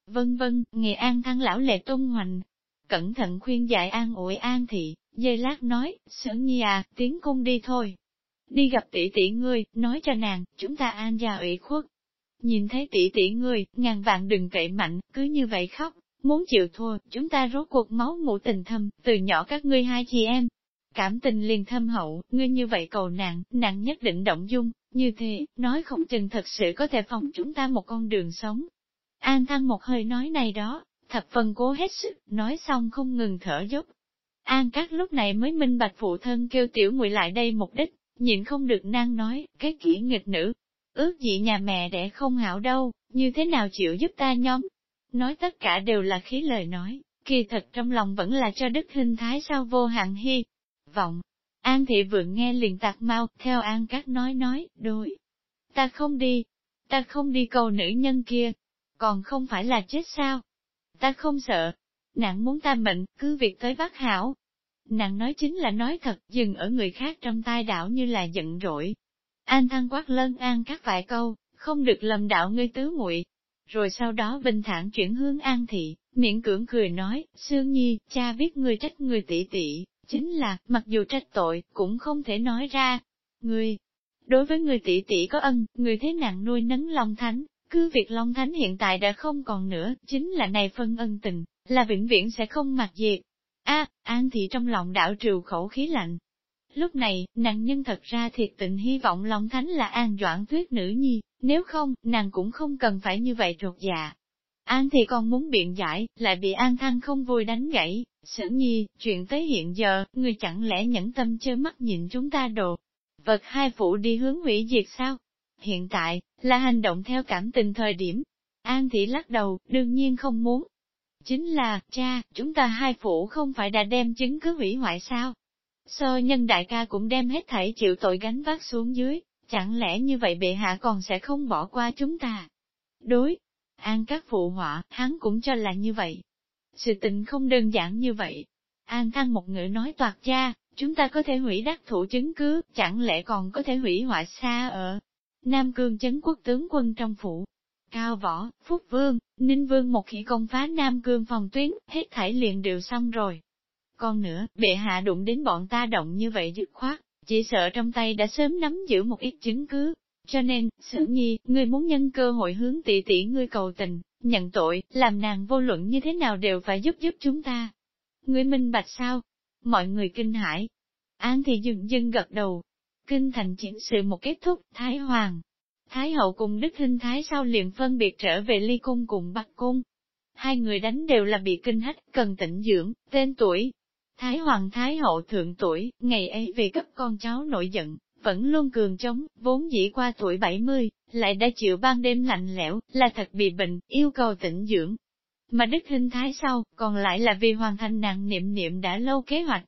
Vân vân, nghề An Thăng lão lệ tôn hoành. Cẩn thận khuyên dạy An ủi An thị, dây lát nói, Sưởng nhi à, tiến cung đi thôi. Đi gặp tỷ tỷ ngươi, nói cho nàng, chúng ta An gia ủy khuất. Nhìn thấy tỷ tỷ ngươi, ngàn vạn đừng cậy mạnh, cứ như vậy khóc, Muốn chịu thua, chúng ta rốt cuộc máu mũ tình thâm, từ nhỏ các ngươi hai chị em. Cảm tình liền thâm hậu, ngươi như vậy cầu nạn, nạn nhất định động dung, như thế, nói không chừng thật sự có thể phòng chúng ta một con đường sống. An thăng một hơi nói này đó, thập phần cố hết sức, nói xong không ngừng thở dốc. An các lúc này mới minh bạch phụ thân kêu tiểu muội lại đây mục đích, nhịn không được nang nói, cái kỹ nghịch nữ. Ước gì nhà mẹ đẻ không hảo đâu, như thế nào chịu giúp ta nhóm, nói tất cả đều là khí lời nói, kỳ thật trong lòng vẫn là cho đức hình thái sao vô hạn hy vọng. An thị vượng nghe liền tạc mau, theo an các nói nói, đôi. Ta không đi, ta không đi cầu nữ nhân kia, còn không phải là chết sao? Ta không sợ, nàng muốn ta mệnh, cứ việc tới bác hảo. Nàng nói chính là nói thật, dừng ở người khác trong tai đảo như là giận rỗi. An thăng quát lân an các vài câu, không được lầm đạo ngươi tứ muội rồi sau đó bình thản chuyển hướng an thị, miệng cưỡng cười nói, Sương Nhi, cha biết người trách người tỷ tỷ, chính là, mặc dù trách tội, cũng không thể nói ra. Người, đối với người tỷ tỷ có ân, người thế nặng nuôi nấng Long Thánh, cứ việc Long Thánh hiện tại đã không còn nữa, chính là này phân ân tình, là vĩnh viễn sẽ không mặc diệt. A, An thị trong lòng đảo trừ khẩu khí lạnh. Lúc này, nàng nhân thật ra thiệt tình hy vọng Long Thánh là An Doãn Tuyết nữ nhi, nếu không, nàng cũng không cần phải như vậy trột dạ. An thì còn muốn biện giải, lại bị An Thăng không vui đánh gãy. Sử nhi, chuyện tới hiện giờ, người chẳng lẽ nhẫn tâm chơ mắt nhìn chúng ta đồ. Vật hai phụ đi hướng hủy diệt sao? Hiện tại, là hành động theo cảm tình thời điểm. An thị lắc đầu, đương nhiên không muốn. Chính là, cha, chúng ta hai phụ không phải đã đem chứng cứ hủy hoại sao? Sơ nhân đại ca cũng đem hết thảy chịu tội gánh vác xuống dưới, Chẳng lẽ như vậy bệ hạ còn sẽ không bỏ qua chúng ta? Đối, An các phụ họa, hắn cũng cho là như vậy. Sự tình không đơn giản như vậy. An thăng một ngữ nói toạt cha, chúng ta có thể hủy đắc thủ chứng cứ, chẳng lẽ còn có thể hủy hoại xa ở Nam Cương chấn quốc tướng quân trong phủ. Cao Võ, Phúc Vương, Ninh Vương một khi công phá Nam Cương phòng tuyến, hết thảy liền đều xong rồi. Còn nữa, bệ hạ đụng đến bọn ta động như vậy dứt khoát, chỉ sợ trong tay đã sớm nắm giữ một ít chứng cứ. Cho nên, sử nhi, ngươi muốn nhân cơ hội hướng tỷ tỷ ngươi cầu tình, nhận tội, làm nàng vô luận như thế nào đều phải giúp giúp chúng ta. Ngươi minh bạch sao? Mọi người kinh hãi. An thì dừng dưng gật đầu. Kinh thành chiến sự một kết thúc, Thái Hoàng. Thái hậu cùng Đức Hinh Thái sau liền phân biệt trở về ly cung cùng Bắc cung. Hai người đánh đều là bị kinh hách, cần tĩnh dưỡng, tên tuổi. Thái Hoàng Thái hậu thượng tuổi, ngày ấy vì cấp con cháu nổi giận, vẫn luôn cường chống, vốn dĩ qua tuổi 70, lại đã chịu ban đêm lạnh lẽo, là thật bị bệnh, yêu cầu tĩnh dưỡng. Mà Đức hình Thái sau, còn lại là vì hoàn thành nàng niệm niệm đã lâu kế hoạch.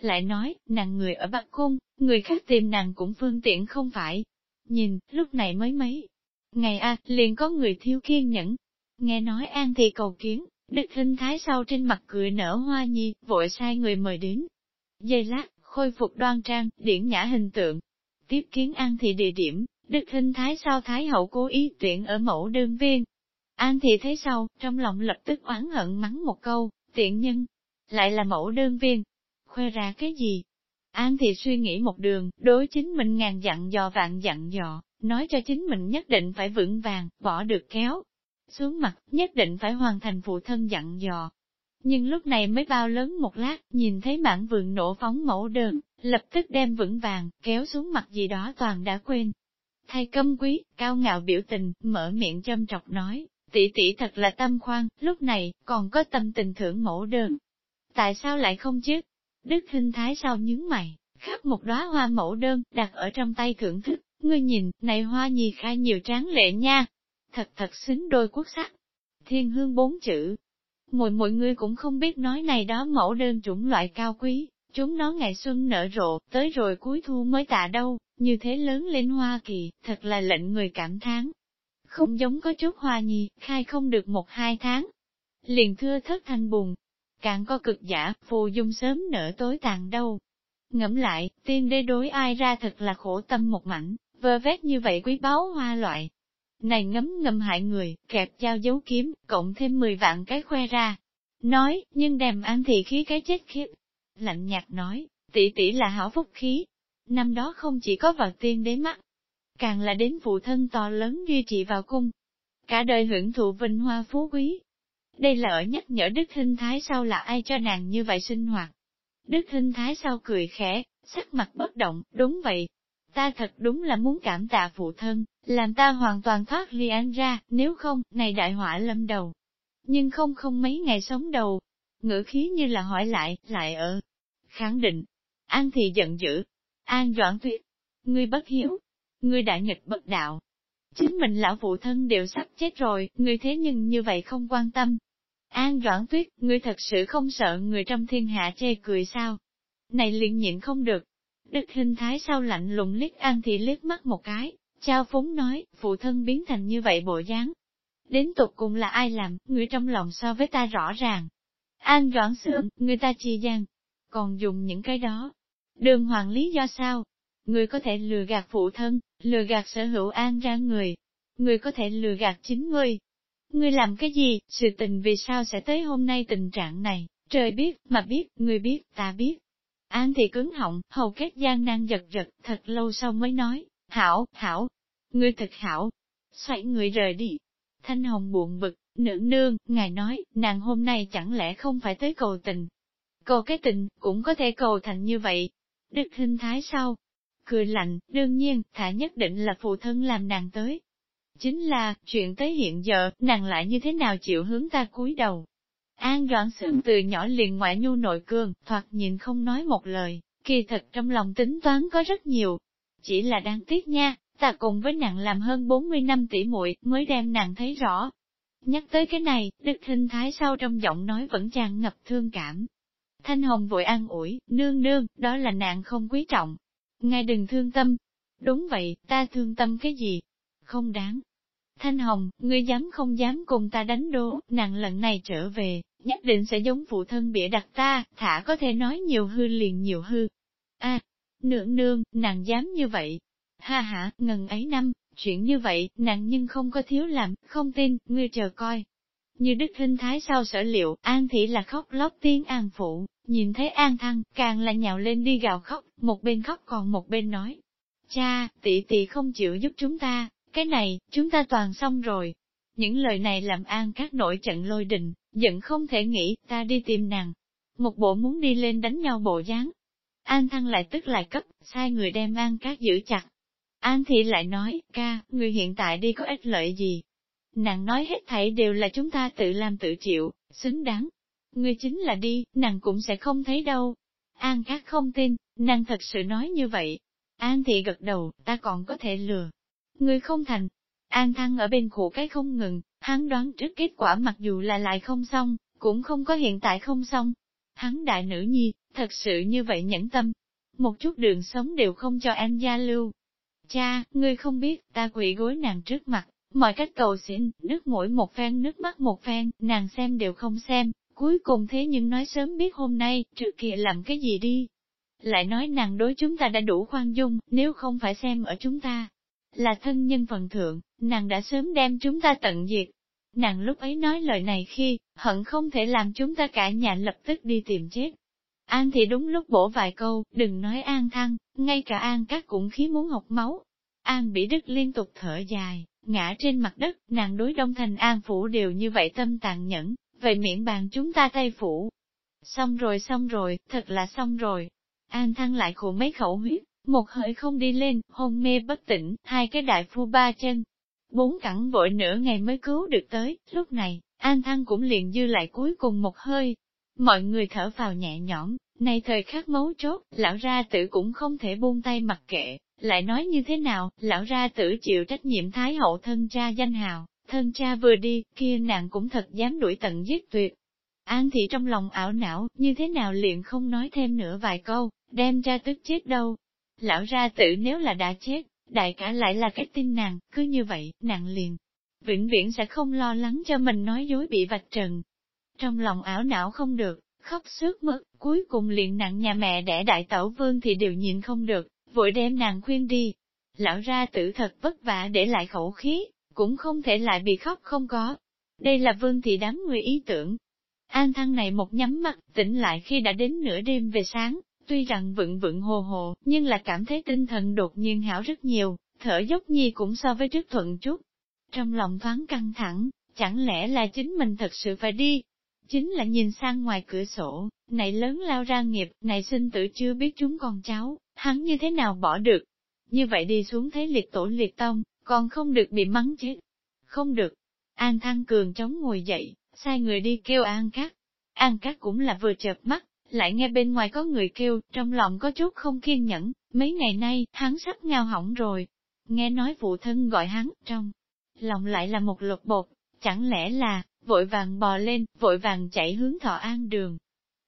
Lại nói, nàng người ở Bắc Cung, người khác tìm nàng cũng phương tiện không phải. Nhìn, lúc này mới mấy. Ngày a liền có người thiếu kiên nhẫn. Nghe nói an thì cầu kiến, Đức hình Thái sau trên mặt cười nở hoa nhi, vội sai người mời đến. Giây lát, khôi phục đoan trang, điển nhã hình tượng. Tiếp kiến an thị địa điểm, Đức hình Thái sau Thái hậu cố ý tuyển ở mẫu đơn viên. An thị thấy sau, trong lòng lập tức oán hận mắng một câu, tiện nhân, lại là mẫu đơn viên. Khoe ra cái gì? An thị suy nghĩ một đường, đối chính mình ngàn dặn dò vạn dặn dò, nói cho chính mình nhất định phải vững vàng, bỏ được kéo. Xuống mặt, nhất định phải hoàn thành phụ thân dặn dò. Nhưng lúc này mới bao lớn một lát, nhìn thấy mảng vườn nổ phóng mẫu đơn, lập tức đem vững vàng, kéo xuống mặt gì đó toàn đã quên, Thay câm quý, cao ngạo biểu tình, mở miệng châm trọc nói, tỷ tỷ thật là tâm khoan, lúc này, còn có tâm tình thưởng mẫu đơn. Tại sao lại không chứ? Đức Hinh thái sao nhướng mày, khắp một đóa hoa mẫu đơn, đặt ở trong tay thưởng thức, ngươi nhìn, này hoa nhì khai nhiều tráng lệ nha. Thật thật xứng đôi quốc sắc. Thiên hương bốn chữ. Mỗi mọi người cũng không biết nói này đó mẫu đơn chủng loại cao quý, chúng nó ngày xuân nở rộ, tới rồi cuối thu mới tạ đâu, như thế lớn lên Hoa Kỳ, thật là lệnh người cảm thán. Không giống có chút hoa nhi, khai không được một hai tháng. Liền thưa thất thanh buồn. Càng có cực giả, phù dung sớm nở tối tàn đâu. Ngẫm lại, tiên đế đối ai ra thật là khổ tâm một mảnh, vơ vét như vậy quý báu hoa loại. Này ngấm ngầm hại người, kẹp dao dấu kiếm, cộng thêm 10 vạn cái khoe ra. Nói, nhưng đem an thị khí cái chết khiếp. Lạnh nhạt nói, tỷ tỷ là hảo phúc khí, Năm đó không chỉ có vào tiên đế mắt, càng là đến phụ thân to lớn duy trì vào cung. Cả đời hưởng thụ vinh hoa phú quý. Đây là ở nhắc nhở Đức Hinh Thái sau là ai cho nàng như vậy sinh hoạt. Đức Hinh Thái sau cười khẽ, sắc mặt bất động, đúng vậy. Ta thật đúng là muốn cảm tạ phụ thân, làm ta hoàn toàn thoát ly an ra, nếu không, này đại họa lâm đầu. Nhưng không không mấy ngày sống đầu, ngữ khí như là hỏi lại, lại ở. Khẳng định, An thì giận dữ, An Doãn Tuyết, ngươi bất hiếu, ngươi đại nghịch bất đạo. Chính mình lão phụ thân đều sắp chết rồi, ngươi thế nhưng như vậy không quan tâm. An Doãn Tuyết, ngươi thật sự không sợ người trong thiên hạ chê cười sao? Này liền nhịn không được. Đức hình thái sao lạnh lùng liếc An thì liếc mắt một cái, trao phúng nói, phụ thân biến thành như vậy bộ dáng. Đến tục cùng là ai làm, người trong lòng so với ta rõ ràng. An Doãn Sượng, người ta chi gian, còn dùng những cái đó, Đường hoàng lý do sao? Người có thể lừa gạt phụ thân, lừa gạt sở hữu an ra người. Người có thể lừa gạt chính ngươi. Ngươi làm cái gì, sự tình vì sao sẽ tới hôm nay tình trạng này, trời biết, mà biết, người biết, ta biết. An thì cứng họng, hầu kết gian nan giật giật, thật lâu sau mới nói, hảo, hảo, ngươi thật hảo. Xoay người rời đi. Thanh Hồng buồn bực, nữ nương, ngài nói, nàng hôm nay chẳng lẽ không phải tới cầu tình. Cầu cái tình, cũng có thể cầu thành như vậy, Đức hình thái sau, cười lạnh, đương nhiên, thả nhất định là phụ thân làm nàng tới. Chính là, chuyện tới hiện giờ, nàng lại như thế nào chịu hướng ta cúi đầu. An Doãn Sương từ nhỏ liền ngoại nhu nội cương, thoạt nhìn không nói một lời, kỳ thật trong lòng tính toán có rất nhiều. Chỉ là đáng tiếc nha, ta cùng với nàng làm hơn 40 năm tỷ muội mới đem nàng thấy rõ. Nhắc tới cái này, Đức Hình Thái sau trong giọng nói vẫn tràn ngập thương cảm, Thanh Hồng vội an ủi, nương nương, đó là nạn không quý trọng. Ngài đừng thương tâm. Đúng vậy, ta thương tâm cái gì? Không đáng. Thanh Hồng, ngươi dám không dám cùng ta đánh đố, nàng lần này trở về, nhất định sẽ giống phụ thân bịa đặt ta, thả có thể nói nhiều hư liền nhiều hư. a nương nương, nàng dám như vậy. Ha ha, ngần ấy năm, chuyện như vậy, nàng nhưng không có thiếu làm, không tin, ngươi chờ coi. Như Đức hình Thái sao sở liệu, An Thị là khóc lóc tiên an phụ, Nhìn thấy An Thăng, càng là nhào lên đi gào khóc, một bên khóc còn một bên nói. Cha, tỷ tỷ không chịu giúp chúng ta, cái này, chúng ta toàn xong rồi. Những lời này làm An các nổi trận lôi đình, giận không thể nghĩ, ta đi tìm nàng. Một bộ muốn đi lên đánh nhau bộ dáng. An Thăng lại tức lại cấp, sai người đem An các giữ chặt. An Thị lại nói, ca, người hiện tại đi có ích lợi gì? Nàng nói hết thảy đều là chúng ta tự làm tự chịu, xứng đáng. người chính là đi, nàng cũng sẽ không thấy đâu. An các không tin, nàng thật sự nói như vậy. An Thị gật đầu, ta còn có thể lừa. người không thành. An Thăng ở bên khổ cái không ngừng, hắn đoán trước kết quả mặc dù là lại không xong, cũng không có hiện tại không xong. Hắn đại nữ nhi, thật sự như vậy nhẫn tâm. Một chút đường sống đều không cho em gia lưu. Cha, ngươi không biết, ta quỷ gối nàng trước mặt, mọi cách cầu xin, nước mũi một phen nước mắt một phen, nàng xem đều không xem, cuối cùng thế nhưng nói sớm biết hôm nay, trước kia làm cái gì đi. Lại nói nàng đối chúng ta đã đủ khoan dung, nếu không phải xem ở chúng ta, là thân nhân phần thượng, nàng đã sớm đem chúng ta tận diệt. Nàng lúc ấy nói lời này khi, hận không thể làm chúng ta cả nhà lập tức đi tìm chết. An thì đúng lúc bổ vài câu, đừng nói an thăng, ngay cả an các cũng khí muốn học máu. An bị đức liên tục thở dài, ngã trên mặt đất, nàng đối đông thành an phủ đều như vậy tâm tàn nhẫn, vậy miệng bàn chúng ta tay phủ. Xong rồi xong rồi, thật là xong rồi. An thăng lại khổ mấy khẩu huyết, một hơi không đi lên, hôn mê bất tỉnh, hai cái đại phu ba chân. Bốn cẳng vội nửa ngày mới cứu được tới, lúc này, An Thăng cũng liền dư lại cuối cùng một hơi. Mọi người thở vào nhẹ nhõm, này thời khắc mấu chốt, lão ra tử cũng không thể buông tay mặc kệ, lại nói như thế nào, lão ra tử chịu trách nhiệm thái hậu thân cha danh hào, thân cha vừa đi, kia nàng cũng thật dám đuổi tận giết tuyệt. An thị trong lòng ảo não, như thế nào liền không nói thêm nữa vài câu, đem ra tức chết đâu, Lão ra tử nếu là đã chết, đại cả lại là cái tin nàng, cứ như vậy, nàng liền. Vĩnh viễn sẽ không lo lắng cho mình nói dối bị vạch trần. Trong lòng ảo não không được, khóc sướt mướt, cuối cùng liền nặng nhà mẹ đẻ đại tẩu vương thì đều nhìn không được, vội đem nàng khuyên đi. Lão ra tử thật vất vả để lại khẩu khí, cũng không thể lại bị khóc không có. Đây là vương thị đám người ý tưởng. An thăng này một nhắm mắt, tỉnh lại khi đã đến nửa đêm về sáng, tuy rằng vựng vựng hồ hồ, nhưng là cảm thấy tinh thần đột nhiên hảo rất nhiều, thở dốc nhi cũng so với trước thuận chút. Trong lòng thoáng căng thẳng, chẳng lẽ là chính mình thật sự phải đi? Chính là nhìn sang ngoài cửa sổ, này lớn lao ra nghiệp, này sinh tử chưa biết chúng con cháu, hắn như thế nào bỏ được. Như vậy đi xuống thấy liệt tổ liệt tông, còn không được bị mắng chết. Không được. An Thăng Cường chống ngồi dậy, sai người đi kêu An Cát. An Cát cũng là vừa chợp mắt, lại nghe bên ngoài có người kêu, trong lòng có chút không kiên nhẫn, mấy ngày nay, hắn sắp ngao hỏng rồi. Nghe nói phụ thân gọi hắn, trong lòng lại là một lột bột, chẳng lẽ là, vội vàng bò lên, vội vàng chạy hướng thọ an đường.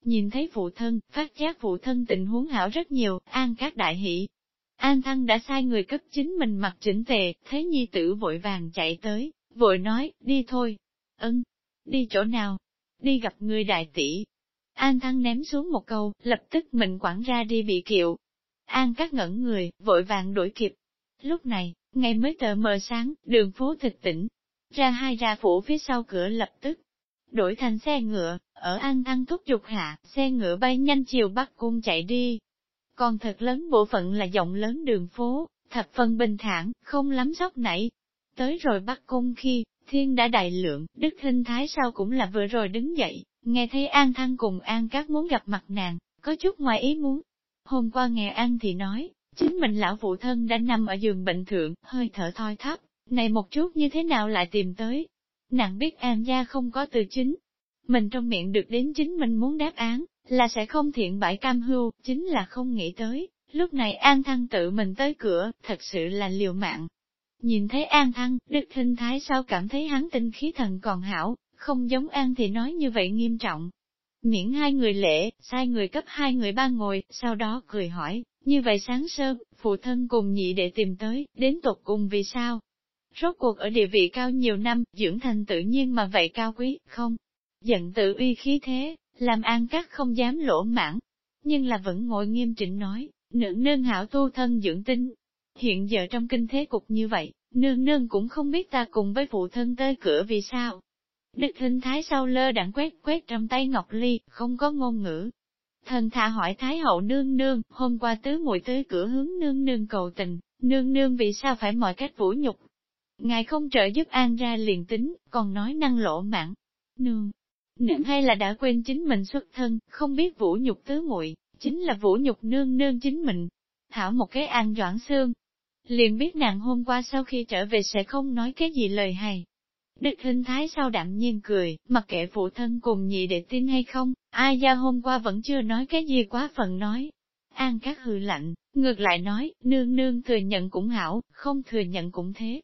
Nhìn thấy phụ thân, phát giác phụ thân tình huống hảo rất nhiều, an các đại hỷ. An Thăng đã sai người cấp chính mình mặc chỉnh tề, thế nhi tử vội vàng chạy tới, vội nói, đi thôi. Ân, đi chỗ nào? Đi gặp người đại tỷ, An Thăng ném xuống một câu, lập tức mình quẳng ra đi bị kiệu. An cắt ngẩn người, vội vàng đuổi kịp. Lúc này, ngày mới tờ mờ sáng, đường phố thực tỉnh. Ra hai ra phủ phía sau cửa lập tức. Đổi thành xe ngựa, ở An Thăng thúc giục hạ, xe ngựa bay nhanh chiều bắc cung chạy đi. Còn thật lớn bộ phận là rộng lớn đường phố, thập phần bình thản, không lắm sóc nảy. Tới rồi bắc cung khi, thiên đã đại lượng, đức hình thái sau cũng là vừa rồi đứng dậy, Nghe thấy An Thăng cùng An Cát muốn gặp mặt nàng, có chút ngoài ý muốn. Hôm qua nghe An thì nói, chính mình lão phụ thân đã nằm ở giường bệnh thượng, hơi thở thoi thấp, này một chút như thế nào lại tìm tới. Nàng biết An gia không có từ chính. Mình trong miệng được đến chính mình muốn đáp án, là sẽ không thiện bãi cam hưu, chính là không nghĩ tới. Lúc này An Thăng tự mình tới cửa, thật sự là liều mạng. Nhìn thấy An Thăng, Đức Thinh Thái sao cảm thấy hắn tinh khí thần còn hảo, không giống An thì nói như vậy nghiêm trọng. Miễn hai người lễ, sai người cấp hai người ba ngồi, sau đó cười hỏi, như vậy sáng sớm, phụ thân cùng nhị để tìm tới, đến tột cùng vì sao? Rốt cuộc ở địa vị cao nhiều năm, dưỡng thành tự nhiên mà vậy cao quý, không? Giận tự uy khí thế, làm an các không dám lỗ mãn, nhưng là vẫn ngồi nghiêm chỉnh nói, nữ nương hảo tu thân dưỡng tinh. Hiện giờ trong kinh thế cục như vậy, nương nương cũng không biết ta cùng với phụ thân tới cửa vì sao. Đức hình thái sau lơ đặng quét quét trong tay Ngọc Ly, không có ngôn ngữ. Thần thà hỏi Thái hậu nương nương, hôm qua tứ muội tới cửa hướng nương nương cầu tình, nương nương vì sao phải mọi cách vũ nhục. Ngài không trợ giúp an ra liền tính, còn nói năng lộ mặn Nương, nương hay là đã quên chính mình xuất thân, không biết vũ nhục tứ muội chính là vũ nhục nương nương chính mình. Thảo một cái an doãn xương, liền biết nàng hôm qua sau khi trở về sẽ không nói cái gì lời hay. Đức hình thái sau đạm nhiên cười, mặc kệ phụ thân cùng nhị để tin hay không, ai gia hôm qua vẫn chưa nói cái gì quá phận nói. An các hư lạnh, ngược lại nói, nương nương thừa nhận cũng hảo, không thừa nhận cũng thế.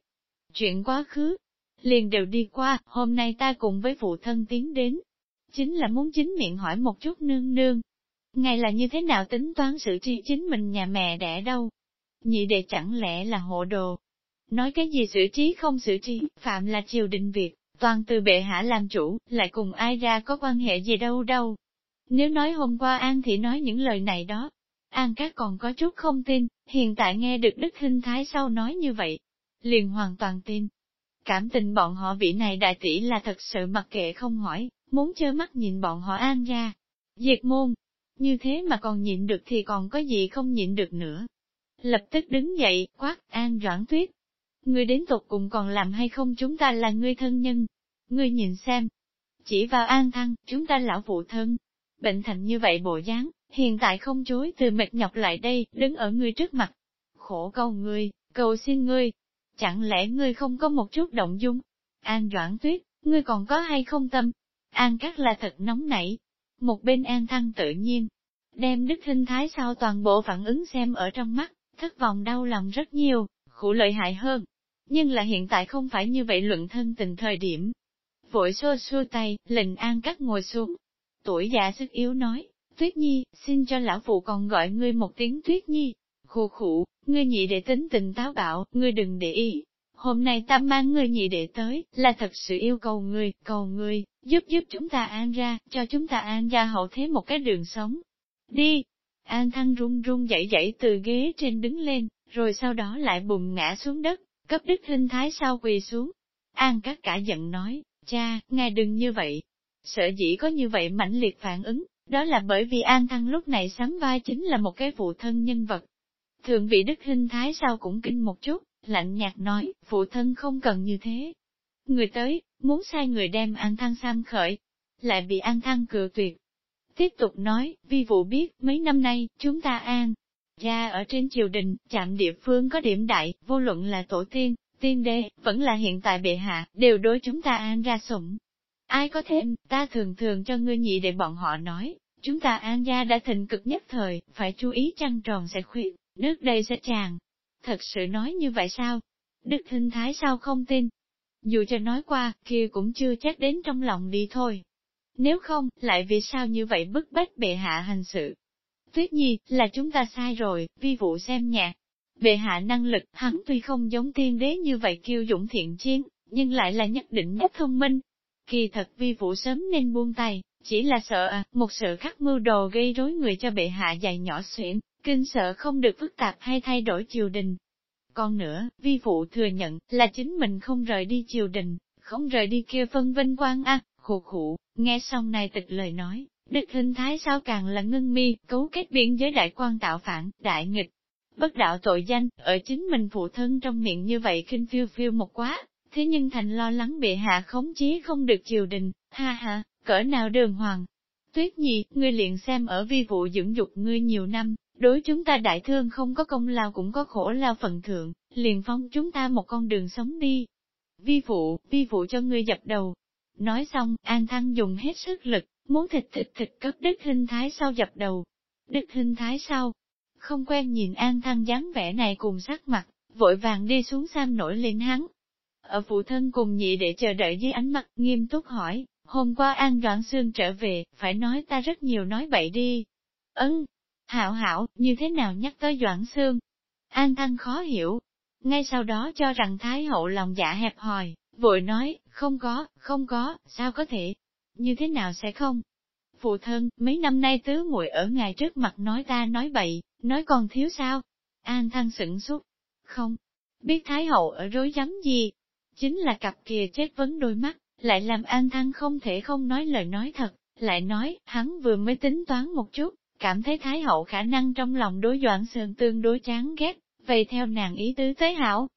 Chuyện quá khứ, liền đều đi qua, hôm nay ta cùng với phụ thân tiến đến. Chính là muốn chính miệng hỏi một chút nương nương. Ngày là như thế nào tính toán sự tri chính mình nhà mẹ đẻ đâu? Nhị đệ chẳng lẽ là hộ đồ, Nói cái gì xử trí không xử trí, phạm là triều đình việc, toàn từ bệ hạ làm chủ, lại cùng ai ra có quan hệ gì đâu đâu. Nếu nói hôm qua An thì nói những lời này đó, An các còn có chút không tin, hiện tại nghe được Đức Hinh Thái sau nói như vậy, liền hoàn toàn tin. Cảm tình bọn họ vị này đại tỷ là thật sự mặc kệ không hỏi, muốn chơ mắt nhìn bọn họ An ra. Diệt môn, như thế mà còn nhịn được thì còn có gì không nhịn được nữa. Lập tức đứng dậy, quát, An Doãn Tuyết, Ngươi đến tục cùng còn làm hay không chúng ta là ngươi thân nhân. Ngươi nhìn xem. Chỉ vào an thăng, chúng ta lão phụ thân. Bệnh thành như vậy bộ dáng, hiện tại không chối từ mệt nhọc lại đây, đứng ở ngươi trước mặt. Khổ cầu ngươi, cầu xin ngươi. Chẳng lẽ ngươi không có một chút động dung? An Doãn Tuyết, ngươi còn có hay không tâm? An Cát là thật nóng nảy. Một bên An Thăng tự nhiên, đem đức hình thái sau toàn bộ phản ứng xem ở trong mắt, thất vọng đau lòng rất nhiều, khổ lợi hại hơn. Nhưng là hiện tại không phải như vậy luận thân tình thời điểm. Vội xô xua tay, lệnh an cắt ngồi xuống. Tuổi già sức yếu nói, Tuyết Nhi, xin cho lão phụ còn gọi ngươi một tiếng Tuyết Nhi. Khụ khụ, ngươi nhị đệ tính tình táo bạo, ngươi đừng để ý. Hôm nay ta mang ngươi nhị đệ tới, là thật sự yêu cầu ngươi, cầu ngươi, giúp giúp chúng ta an ra, cho chúng ta an ra hậu thế một cái đường sống. Đi! An thăng run run dậy dậy từ ghế trên đứng lên, rồi sau đó lại bùng ngã xuống đất cấp đức hình thái sau quỳ xuống. An các cả giận nói, cha, ngài đừng như vậy. Sợ dĩ có như vậy mãnh liệt phản ứng, đó là bởi vì An Thăng lúc này sắm vai chính là một cái phụ thân nhân vật. Thượng vị đức hình thái sau cũng kinh một chút, lạnh nhạt nói, phụ thân không cần như thế. Người tới, muốn sai người đem An Thăng sam khởi, lại bị An Thăng cự tuyệt. Tiếp tục nói, vi vụ biết, mấy năm nay, chúng ta an, Gia ở trên triều đình, chạm địa phương có điểm đại, vô luận là tổ tiên, tiên đế, vẫn là hiện tại bệ hạ, đều đối chúng ta an ra sủng. Ai có thêm, ta thường thường cho ngươi nhị để bọn họ nói, chúng ta an gia đã thịnh cực nhất thời, phải chú ý trăng tròn sẽ khuyết, nước đây sẽ tràn. Thật sự nói như vậy sao? Đức hình thái sao không tin? Dù cho nói qua, kia cũng chưa chắc đến trong lòng đi thôi. Nếu không, lại vì sao như vậy bức bách bệ hạ hành sự, Tuyết Nhi, là chúng ta sai rồi, vi vụ xem nhạc. Bệ hạ năng lực, hắn tuy không giống tiên đế như vậy kiêu dũng thiện chiến, nhưng lại là nhất định nhất thông minh. Kỳ thật vi vụ sớm nên buông tay, chỉ là sợ à, một sự khắc mưu đồ gây rối người cho bệ hạ dài nhỏ xuyển, kinh sợ không được phức tạp hay thay đổi triều đình. Còn nữa, vi phụ thừa nhận là chính mình không rời đi triều đình, không rời đi kia phân vinh quang a, à, khổ khủ, nghe xong này tịch lời nói, Đức hình thái sao càng là ngưng mi, cấu kết biên giới đại quan tạo phản, đại nghịch. Bất đạo tội danh, ở chính mình phụ thân trong miệng như vậy kinh phiêu phiêu một quá, thế nhưng thành lo lắng bị hạ khống chí không được triều đình, ha ha, cỡ nào đường hoàng. Tuyết nhi, ngươi liền xem ở vi vụ dưỡng dục ngươi nhiều năm, đối chúng ta đại thương không có công lao cũng có khổ lao phần thượng, liền phong chúng ta một con đường sống đi. Vi phụ, vi phụ cho ngươi dập đầu. Nói xong, An Thăng dùng hết sức lực, muốn thịt thịt thịt cấp đức Hinh thái sau dập đầu. Đức Hinh thái sau, không quen nhìn an thăng dáng vẻ này cùng sắc mặt, vội vàng đi xuống sam nổi lên hắn. Ở phụ thân cùng nhị để chờ đợi dưới ánh mắt nghiêm túc hỏi, hôm qua an đoạn xương trở về, phải nói ta rất nhiều nói bậy đi. Ấn, hảo hảo, như thế nào nhắc tới Doãn Sương? An Thăng khó hiểu. Ngay sau đó cho rằng Thái hậu lòng dạ hẹp hòi, vội nói, không có, không có, sao có thể, như thế nào sẽ không? Phụ thân, mấy năm nay tứ muội ở ngài trước mặt nói ta nói bậy, nói còn thiếu sao? An thăng sửng sốt. Không, biết Thái hậu ở rối rắm gì? Chính là cặp kìa chết vấn đôi mắt, lại làm an thăng không thể không nói lời nói thật, lại nói, hắn vừa mới tính toán một chút, cảm thấy Thái Hậu khả năng trong lòng đối Doãn Sơn tương đối chán ghét, vậy theo nàng ý tứ tới hảo.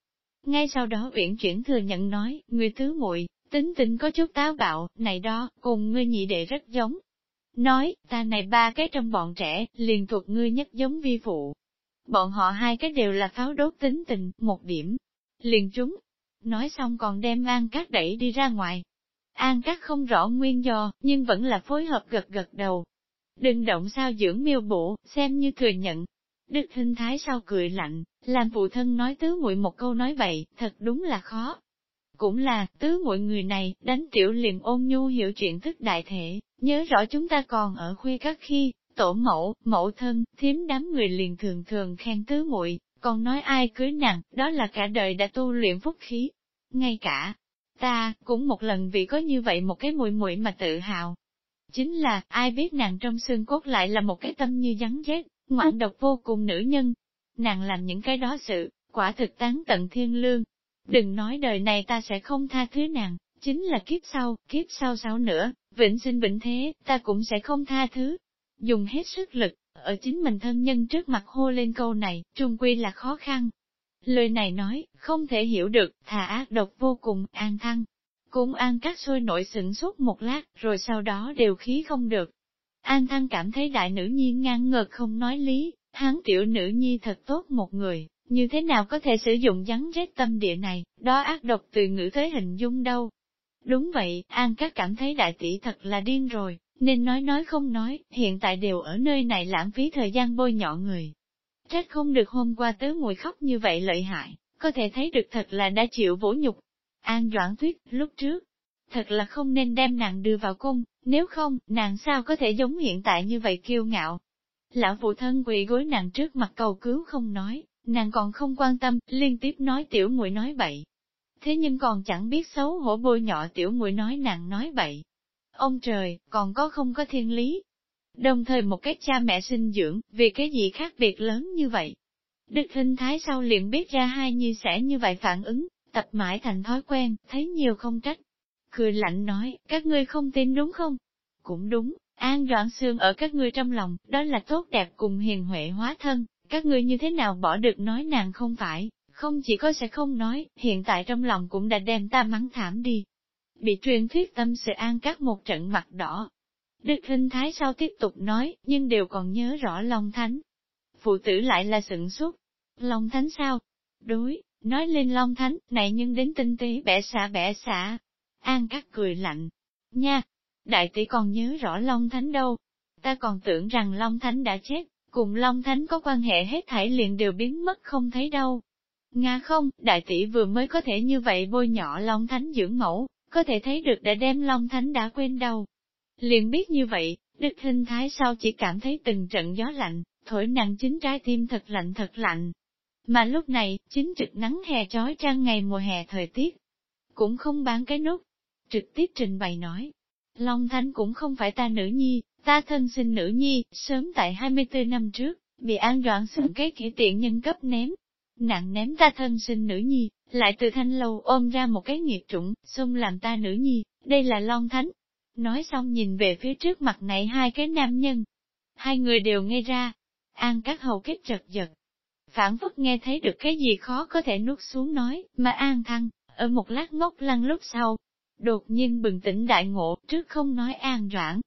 Ngay sau đó uyển chuyển thừa nhận nói, người tứ muội tính tình có chút táo bạo, này đó, cùng ngươi nhị đệ rất giống. Nói, ta này ba cái trong bọn trẻ, liền thuộc ngươi nhất giống vi phụ. Bọn họ hai cái đều là pháo đốt tính tình, một điểm. Liền chúng. Nói xong còn đem An Cát đẩy đi ra ngoài. An Cát không rõ nguyên do, nhưng vẫn là phối hợp gật gật đầu. Đừng động sao dưỡng miêu bộ, xem như thừa nhận. Đức hình thái sao cười lạnh, làm phụ thân nói tứ muội một câu nói bậy, thật đúng là khó. Cũng là, tứ muội người này, đánh tiểu liền ôn nhu hiểu chuyện thức đại thể, nhớ rõ chúng ta còn ở khuya các khi, tổ mẫu, mẫu thân, thiếm đám người liền thường thường khen tứ muội còn nói ai cưới nàng, đó là cả đời đã tu luyện phúc khí. Ngay cả, ta, cũng một lần vì có như vậy một cái muội muội mà tự hào. Chính là, ai biết nàng trong xương cốt lại là một cái tâm như rắn rết, ngoạn độc vô cùng nữ nhân. Nàng làm những cái đó sự, quả thực tán tận thiên lương, Đừng nói đời này ta sẽ không tha thứ nàng, chính là kiếp sau, kiếp sau sau nữa, vĩnh sinh vĩnh thế, ta cũng sẽ không tha thứ. Dùng hết sức lực, ở chính mình thân nhân trước mặt hô lên câu này, trung quy là khó khăn. Lời này nói, không thể hiểu được, thà ác độc vô cùng, an thăng. Cũng an các sôi nổi sửng suốt một lát, rồi sau đó đều khí không được. An thăng cảm thấy đại nữ nhi ngang ngược không nói lý, hắn tiểu nữ nhi thật tốt một người, như thế nào có thể sử dụng rắn rết tâm địa này, đó ác độc từ ngữ tới hình dung đâu. Đúng vậy, An các cảm thấy đại tỷ thật là điên rồi, nên nói nói không nói, hiện tại đều ở nơi này lãng phí thời gian bôi nhọ người. Trách không được hôm qua tớ ngồi khóc như vậy lợi hại, có thể thấy được thật là đã chịu vỗ nhục. An Doãn Tuyết, lúc trước, thật là không nên đem nàng đưa vào cung, nếu không, nàng sao có thể giống hiện tại như vậy kiêu ngạo. Lão phụ thân quỳ gối nàng trước mặt cầu cứu không nói, Nàng còn không quan tâm, liên tiếp nói tiểu muội nói bậy. Thế nhưng còn chẳng biết xấu hổ bôi nhọ tiểu muội nói nàng nói bậy. Ông trời, còn có không có thiên lý. Đồng thời một cái cha mẹ sinh dưỡng, vì cái gì khác biệt lớn như vậy. Đức hình thái sau liền biết ra hai như sẽ như vậy phản ứng, tập mãi thành thói quen, thấy nhiều không trách. Cười lạnh nói, các ngươi không tin đúng không? Cũng đúng, an đoạn xương ở các ngươi trong lòng, đó là tốt đẹp cùng hiền huệ hóa thân, các ngươi như thế nào bỏ được nói nàng không phải, không chỉ có sẽ không nói, hiện tại trong lòng cũng đã đem ta mắng thảm đi. Bị truyền thuyết tâm sự an các một trận mặt đỏ. Đức Hinh Thái sau tiếp tục nói, nhưng đều còn nhớ rõ Long Thánh. Phụ tử lại là sửng suốt. Long Thánh sao? Đối, nói lên Long Thánh, này nhưng đến tinh tế bẻ xả bẻ xả. An cát cười lạnh. Nha, đại tỷ còn nhớ rõ Long Thánh đâu. Ta còn tưởng rằng Long Thánh đã chết, cùng Long Thánh có quan hệ hết thảy liền đều biến mất không thấy đâu. Nga không, đại tỷ vừa mới có thể như vậy bôi nhỏ Long Thánh dưỡng mẫu, có thể thấy được đã đem Long Thánh đã quên đâu. Liền biết như vậy, Đức Hình Thái sau chỉ cảm thấy từng trận gió lạnh, thổi nặng chính trái tim thật lạnh thật lạnh. Mà lúc này, chính trực nắng hè trói trang ngày mùa hè thời tiết, cũng không bán cái nút, trực tiếp trình bày nói. Long Thánh cũng không phải ta nữ nhi, Ta thân sinh nữ nhi, sớm tại 24 năm trước, bị an đoạn xưng cái kỹ tiện nhân cấp ném. Nặng ném ta thân sinh nữ nhi, lại từ thanh lâu ôm ra một cái nghiệt trụng, xung làm ta nữ nhi, đây là Long Thánh. Nói xong nhìn về phía trước mặt này hai cái nam nhân. Hai người đều nghe ra. An các hầu kết chật giật. Phản phất nghe thấy được cái gì khó có thể nuốt xuống nói, mà an thăng, ở một lát ngốc lăng lúc sau. Đột nhiên bừng tỉnh đại ngộ, trước không nói an doãn,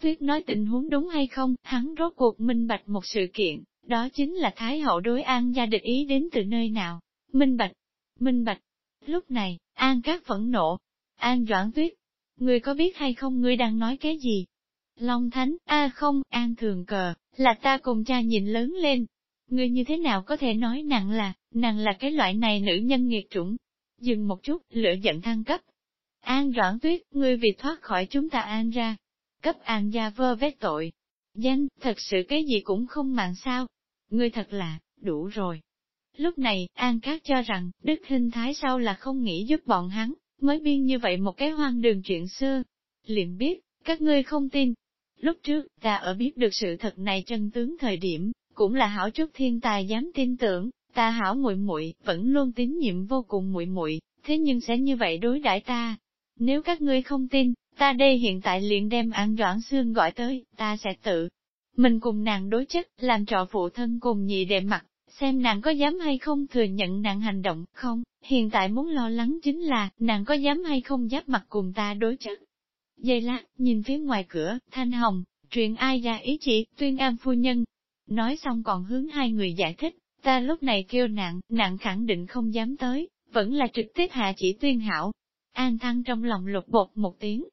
Tuyết nói tình huống đúng hay không, hắn rốt cuộc minh bạch một sự kiện, đó chính là Thái hậu đối An gia địch ý đến từ nơi nào. Minh bạch, minh bạch. Lúc này, An các phẫn nộ. An Doãn Tuyết, ngươi có biết hay không ngươi đang nói cái gì? Long Thánh, a không, An Thường Cờ, là ta cùng cha nhìn lớn lên. Ngươi như thế nào có thể nói nặng là, nàng là cái loại này nữ nhân nghiệt chủng. Dừng một chút, lửa giận thăng cấp. An Doãn Tuyết, ngươi vì thoát khỏi chúng ta an ra, cấp an gia vơ vét tội. Danh, thật sự cái gì cũng không màng sao. Ngươi thật là, đủ rồi. Lúc này, An Cát cho rằng, Đức Hình Thái sau là không nghĩ giúp bọn hắn, mới biên như vậy một cái hoang đường chuyện xưa. Liền biết, các ngươi không tin. Lúc trước, ta ở biết được sự thật này chân tướng thời điểm, cũng là hảo chút thiên tài dám tin tưởng, ta hảo muội muội vẫn luôn tín nhiệm vô cùng muội muội thế nhưng sẽ như vậy đối đãi ta. Nếu các ngươi không tin, Ta đây hiện tại liền đem An Doãn Xương gọi tới, ta sẽ tự mình cùng nàng đối chất, làm trọ phụ thân cùng nhị đệ mặt, xem nàng có dám hay không thừa nhận nàng hành động, không, hiện tại muốn lo lắng chính là, nàng có dám hay không giáp mặt cùng ta đối chất. Dây lát, nhìn phía ngoài cửa, thanh hồng, truyền ai ra ý chỉ, tuyên an phu nhân. Nói xong còn hướng hai người giải thích, ta lúc này kêu nặng, nặng khẳng định không dám tới, vẫn là trực tiếp hạ chỉ tuyên hảo. An thăng trong lòng lục bột một tiếng.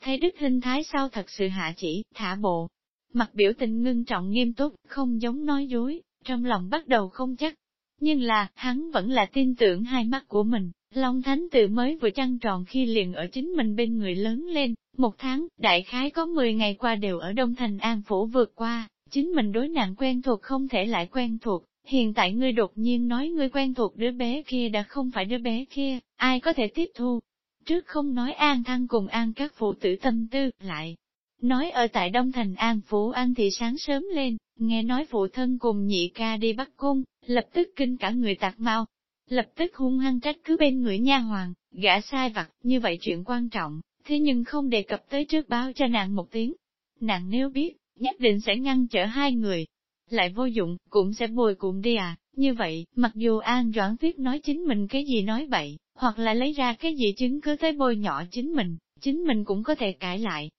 Thấy đức hình thái sau thật sự hạ chỉ, thả bộ. Mặt biểu tình ngưng trọng nghiêm túc, không giống nói dối, trong lòng bắt đầu không chắc. Nhưng là, hắn vẫn là tin tưởng hai mắt của mình, Long Thánh tự mới vừa trăng tròn khi liền ở chính mình bên người lớn lên, một tháng, đại khái có 10 ngày qua đều ở Đông Thành An Phủ vượt qua, chính mình đối nạn quen thuộc không thể lại quen thuộc, hiện tại ngươi đột nhiên nói ngươi quen thuộc đứa bé kia đã không phải đứa bé kia, ai có thể tiếp thu. Trước không nói An Thăng cùng An các phụ tử tâm tư, lại, nói ở tại Đông Thành An Phủ An thì sáng sớm lên, nghe nói phụ thân cùng nhị ca đi bắt cung, lập tức kinh cả người tạc mau, lập tức hung hăng trách cứ bên người nha hoàng, gã sai vặt, như vậy chuyện quan trọng, thế nhưng không đề cập tới trước báo cho nàng một tiếng. Nàng nếu biết, nhất định sẽ ngăn trở hai người, lại vô dụng, cũng sẽ bồi cùng đi à, như vậy, mặc dù An Doãn Tuyết nói chính mình cái gì nói bậy, hoặc là lấy ra cái gì chứng cứ tới bôi nhỏ chính mình, chính mình cũng có thể cãi lại.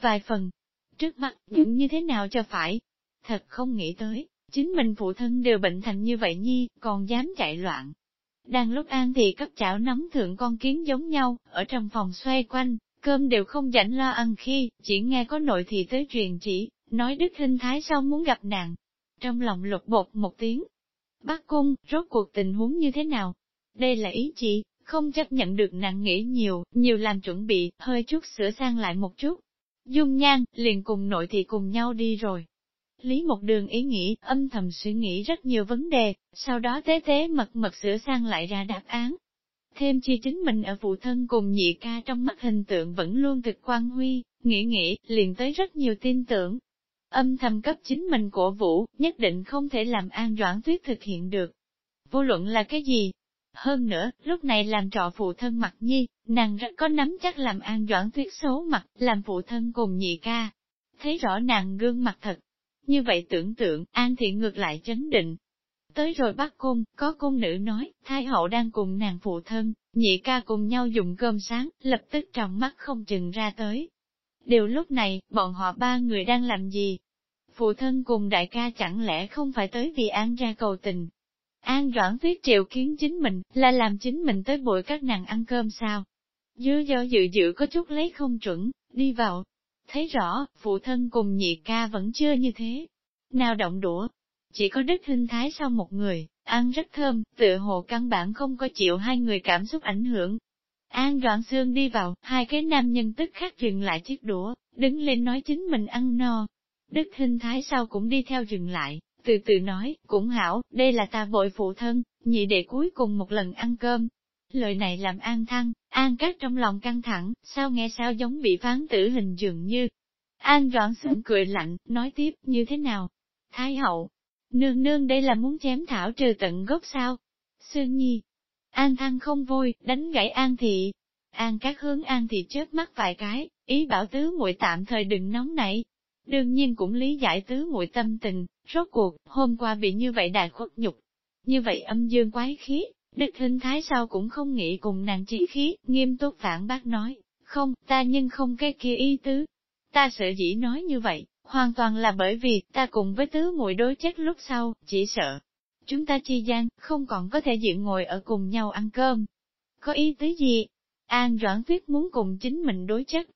Vài phần, trước mắt những như thế nào cho phải, thật không nghĩ tới, chính mình phụ thân đều bệnh thành như vậy nhi, còn dám chạy loạn. Đang lúc An thì cấp chảo nắm thượng con kiến giống nhau, ở trong phòng xoay quanh, cơm đều không rảnh lo ăn khi, chỉ nghe có nội thì tới truyền chỉ, nói đức hình thái sau muốn gặp nàng. Trong lòng lục bột một tiếng. Bác cung, rốt cuộc tình huống như thế nào? Đây là ý chị, không chấp nhận được nàng nghĩ nhiều, nhiều làm chuẩn bị, hơi chút sửa sang lại một chút. Dung nhan, liền cùng nội thì cùng nhau đi rồi. Lý một đường ý nghĩ, âm thầm suy nghĩ rất nhiều vấn đề, sau đó tế tế mật mật sửa sang lại ra đáp án. Thêm chi chính mình ở phụ thân cùng nhị ca trong mắt hình tượng vẫn luôn thực quan huy, nghĩ nghĩ, liền tới rất nhiều tin tưởng. Âm thầm cấp chính mình cổ vũ, nhất định không thể làm an doãn tuyết thực hiện được. Vô luận là cái gì? Hơn nữa, lúc này làm trọ phụ thân mặt nhi, nàng rất có nắm chắc làm an doãn tuyết xấu mặt, làm phụ thân cùng nhị ca. Thấy rõ nàng gương mặt thật. Như vậy tưởng tượng, an thị ngược lại chấn định, Tới rồi bắt cung, có cung nữ nói, thái hậu đang cùng nàng phụ thân, nhị ca cùng nhau dùng cơm sáng, lập tức trong mắt không chừng ra tới. Điều lúc này, bọn họ ba người đang làm gì? Phụ thân cùng đại ca chẳng lẽ không phải tới vì An ra cầu tình? An Doãn Tuyết triệu kiến chính mình, là làm chính mình tới bội các nàng ăn cơm sao? Dư do dự dự có chút lấy không chuẩn, đi vào. Thấy rõ, phụ thân cùng nhị ca vẫn chưa như thế. Nào động đũa, chỉ có đức hình thái sau một người, ăn rất thơm, tựa hồ căn bản không có chịu hai người cảm xúc ảnh hưởng. An đoạn xương đi vào, hai cái nam nhân tức khắc dừng lại chiếc đũa, đứng lên nói chính mình ăn no. Đức hình thái sau cũng đi theo dừng lại, từ từ nói, cũng hảo, đây là ta bội phụ thân, nhị đệ cuối cùng một lần ăn cơm. Lời này làm an thăng, an cát trong lòng căng thẳng, sao nghe sao giống bị phán tử hình dường như. An đoạn xương cười lạnh, nói tiếp, như thế nào? Thái hậu, Nương nương đây là muốn chém thảo trừ tận gốc sao? Sương Nhi. An An không vui, đánh gãy An Thị. An các hướng An Thị chớp mắt vài cái, ý bảo tứ muội tạm thời đừng nóng nảy. Đương nhiên cũng lý giải tứ muội tâm tình, rốt cuộc, hôm qua bị như vậy đại khuất nhục. Như vậy âm dương quái khí, Đức hình thái sao cũng không nghĩ cùng nàng chỉ khí, nghiêm túc phản bác nói, không, ta nhưng không cái kia ý tứ. Ta sợ dĩ nói như vậy, hoàn toàn là bởi vì ta cùng với tứ muội đối chất lúc sau, chỉ sợ. Chúng ta chi gian, không còn có thể diện ngồi ở cùng nhau ăn cơm. Có ý tứ gì? An Doãn Tuyết muốn cùng chính mình đối chất.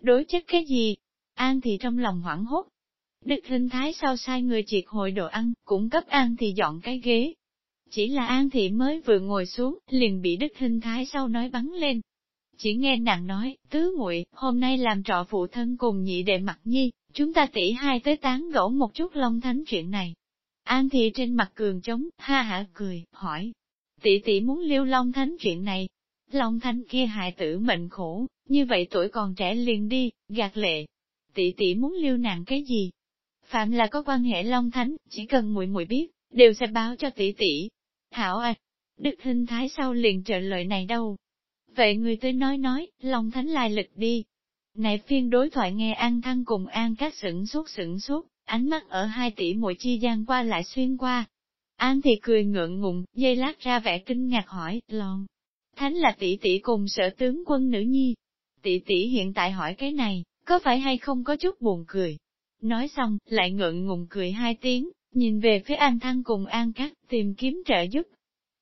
Đối chất cái gì? An thì trong lòng hoảng hốt. Đức Linh thái sau sai người triệt hội đồ ăn, cũng cấp An thì dọn cái ghế. Chỉ là An thị mới vừa ngồi xuống, liền bị Đức hình thái sau nói bắn lên. Chỉ nghe nàng nói, tứ muội hôm nay làm trọ phụ thân cùng nhị đệ mặt nhi, Chúng ta tỉ hai tới tán gẫu một chút Long Thánh chuyện này. An Thị trên mặt cường trống, ha hả cười, hỏi. Tỷ tỷ muốn lưu Long Thánh chuyện này. Long Thánh kia hại tử mệnh khổ, như vậy tuổi còn trẻ liền đi, gạt lệ. Tỷ tỷ muốn lưu nàng cái gì? Phạm là có quan hệ Long Thánh, chỉ cần muội muội biết, đều sẽ báo cho tỷ tỷ. Hảo à, Đức hình thái sau liền trợ lời này đâu. Vậy người tới nói nói, Long Thánh lai lịch đi, này phiên đối thoại nghe An Thăng cùng An Các sửng sốt sửng sốt, ánh mắt ở hai tỷ muội chi gian qua lại xuyên qua. An thì cười ngượng ngùng, dây lát ra vẻ kinh ngạc hỏi, lon. Thánh là tỷ tỷ cùng sở tướng quân nữ nhi. Tỷ tỷ hiện tại hỏi cái này, có phải hay không có chút buồn cười? Nói xong, lại ngượng ngùng cười hai tiếng, nhìn về phía An Thăng cùng An Cát tìm kiếm trợ giúp.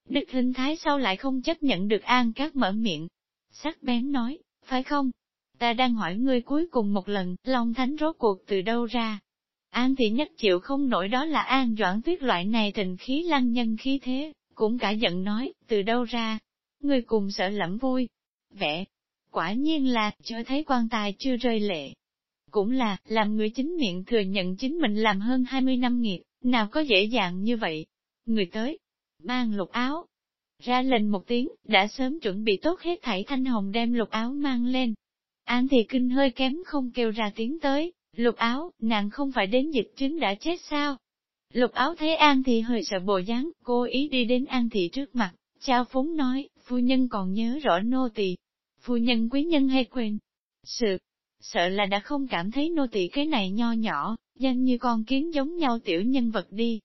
Đức hình thái sau lại không chấp nhận được An Cát mở miệng. Sắc bén nói, phải không? Ta đang hỏi ngươi cuối cùng một lần, Long Thánh rốt cuộc từ đâu ra? An thị nhất chịu không nổi đó là An Doãn Tuyết loại này tình khí lăng nhân khí thế, cũng cả giận nói, từ đâu ra? người cùng sợ lẫm vui. Vẽ, quả nhiên là, cho thấy quan tài chưa rơi lệ. Cũng là, làm người chính miệng thừa nhận chính mình làm hơn 20 năm nghiệp, nào có dễ dàng như vậy. Người tới, mang lục áo. Ra lệnh một tiếng, đã sớm chuẩn bị tốt hết thảy thanh hồng đem lục áo mang lên. An thì kinh hơi kém không kêu ra tiếng tới, lục áo, nàng không phải đến dịch chứng đã chết sao? Lục áo thấy An thì hơi sợ bồ dáng, cố ý đi đến An thị trước mặt, trao phúng nói, phu nhân còn nhớ rõ nô tỳ, phu nhân quý nhân hay quên. Sự, sợ là đã không cảm thấy nô tỳ cái này nho nhỏ, danh như con kiến giống nhau tiểu nhân vật đi.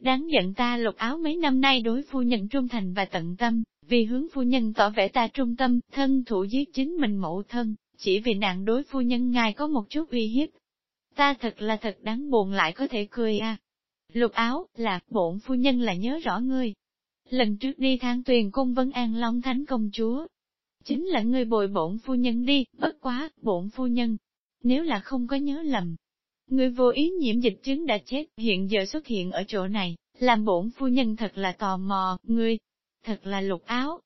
Đáng giận ta lục áo mấy năm nay đối phu nhân trung thành và tận tâm, vì hướng phu nhân tỏ vẻ ta trung tâm, thân thủ giết chính mình mẫu thân, chỉ vì nạn đối phu nhân ngài có một chút uy hiếp. Ta thật là thật đáng buồn lại có thể cười à. Lục áo, là, bổn phu nhân là nhớ rõ ngươi. Lần trước đi thang tuyền cung vấn an long thánh công chúa, chính là ngươi bồi bổn phu nhân đi, bất quá, bổn phu nhân. Nếu là không có nhớ lầm, người vô ý nhiễm dịch chứng đã chết, hiện giờ xuất hiện ở chỗ này, làm bổn phu nhân thật là tò mò, ngươi, thật là lục áo.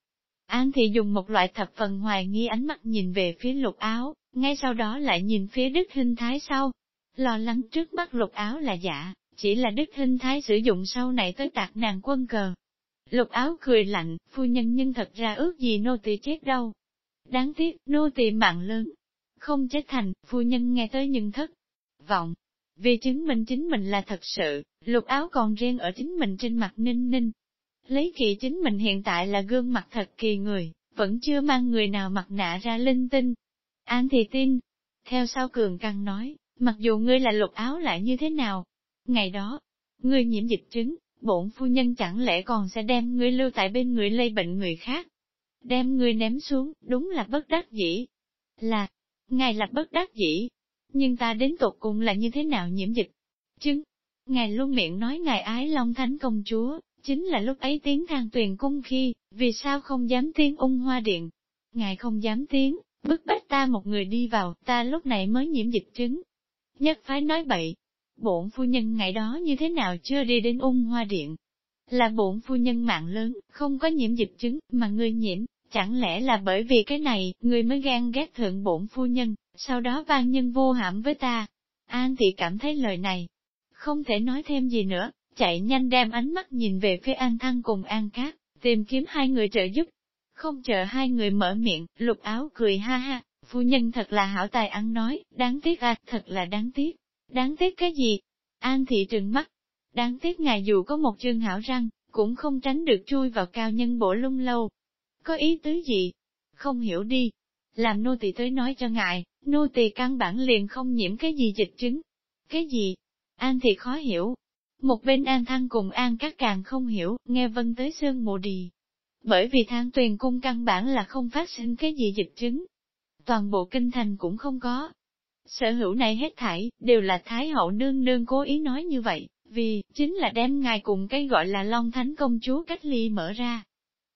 An thì dùng một loại thập phần hoài nghi ánh mắt nhìn về phía lục áo, ngay sau đó lại nhìn phía đức hình thái sau. Lo lắng trước mắt lục áo là giả, chỉ là đức hình thái sử dụng sau này tới tạc nàng quân cờ, Lục áo cười lạnh, phu nhân nhưng thật ra ước gì nô tỳ chết đâu. Đáng tiếc, nô tỳ mạng lớn. Không chết thành, phu nhân nghe tới nhưng thất. Vọng. Vì chứng minh chính mình là thật sự, lục áo còn riêng ở chính mình trên mặt ninh ninh. Lấy kỳ chính mình hiện tại là gương mặt thật kỳ người, vẫn chưa mang người nào mặt nạ ra linh tinh. An thì tin. Theo sau cường căng nói, mặc dù ngươi là lục áo lại như thế nào. Ngày đó, ngươi nhiễm dịch chứng, bổn phu nhân chẳng lẽ còn sẽ đem ngươi lưu tại bên người lây bệnh người khác. Đem ngươi ném xuống, đúng là bất đắc dĩ. Là, ngài là bất đắc dĩ. Nhưng ta đến tột cùng là như thế nào nhiễm dịch? Chứng, ngài luôn miệng nói ngài ái Long Thánh Công Chúa, chính là lúc ấy tiếng thang tuyền cung khi, vì sao không dám tiến ung hoa điện? Ngài không dám tiến, bức bách ta một người đi vào, ta lúc này mới nhiễm dịch chứng. Nhất phái nói bậy, bổn phu nhân ngày đó như thế nào chưa đi đến ung hoa điện. Là bổn phu nhân mạng lớn, không có nhiễm dịch chứng, mà ngươi nhiễm, chẳng lẽ là bởi vì cái này, ngươi mới gan ghét thượng bổn phu nhân, sau đó vang nhân vô hãm với ta. An thị cảm thấy lời này, không thể nói thêm gì nữa, chạy nhanh đem ánh mắt nhìn về phía An Thăng cùng An Cát, tìm kiếm hai người trợ giúp. Không chờ hai người mở miệng, lục áo cười ha ha, phu nhân thật là hảo tài ăn nói, đáng tiếc à, thật là đáng tiếc. Đáng tiếc cái gì? An thị trừng mắt. Đáng tiếc ngài dù có một chương hảo răng, cũng không tránh được chui vào cao nhân bổ lung lâu. Có ý tứ gì? Không hiểu đi. Làm nô tỳ tới nói cho ngài, nô tỳ căn bản liền không nhiễm cái gì dịch chứng. Cái gì? An thị khó hiểu. Một bên an thăng cùng an các càng không hiểu, nghe vân tới xương mù đi. Bởi vì thang tuyền cung căn bản là không phát sinh cái gì dịch chứng. Toàn bộ kinh thành cũng không có, Sở hữu này hết thảy, đều là Thái hậu nương nương cố ý nói như vậy, vì, chính là đem ngài cùng cái gọi là Long Thánh công chúa cách ly mở ra.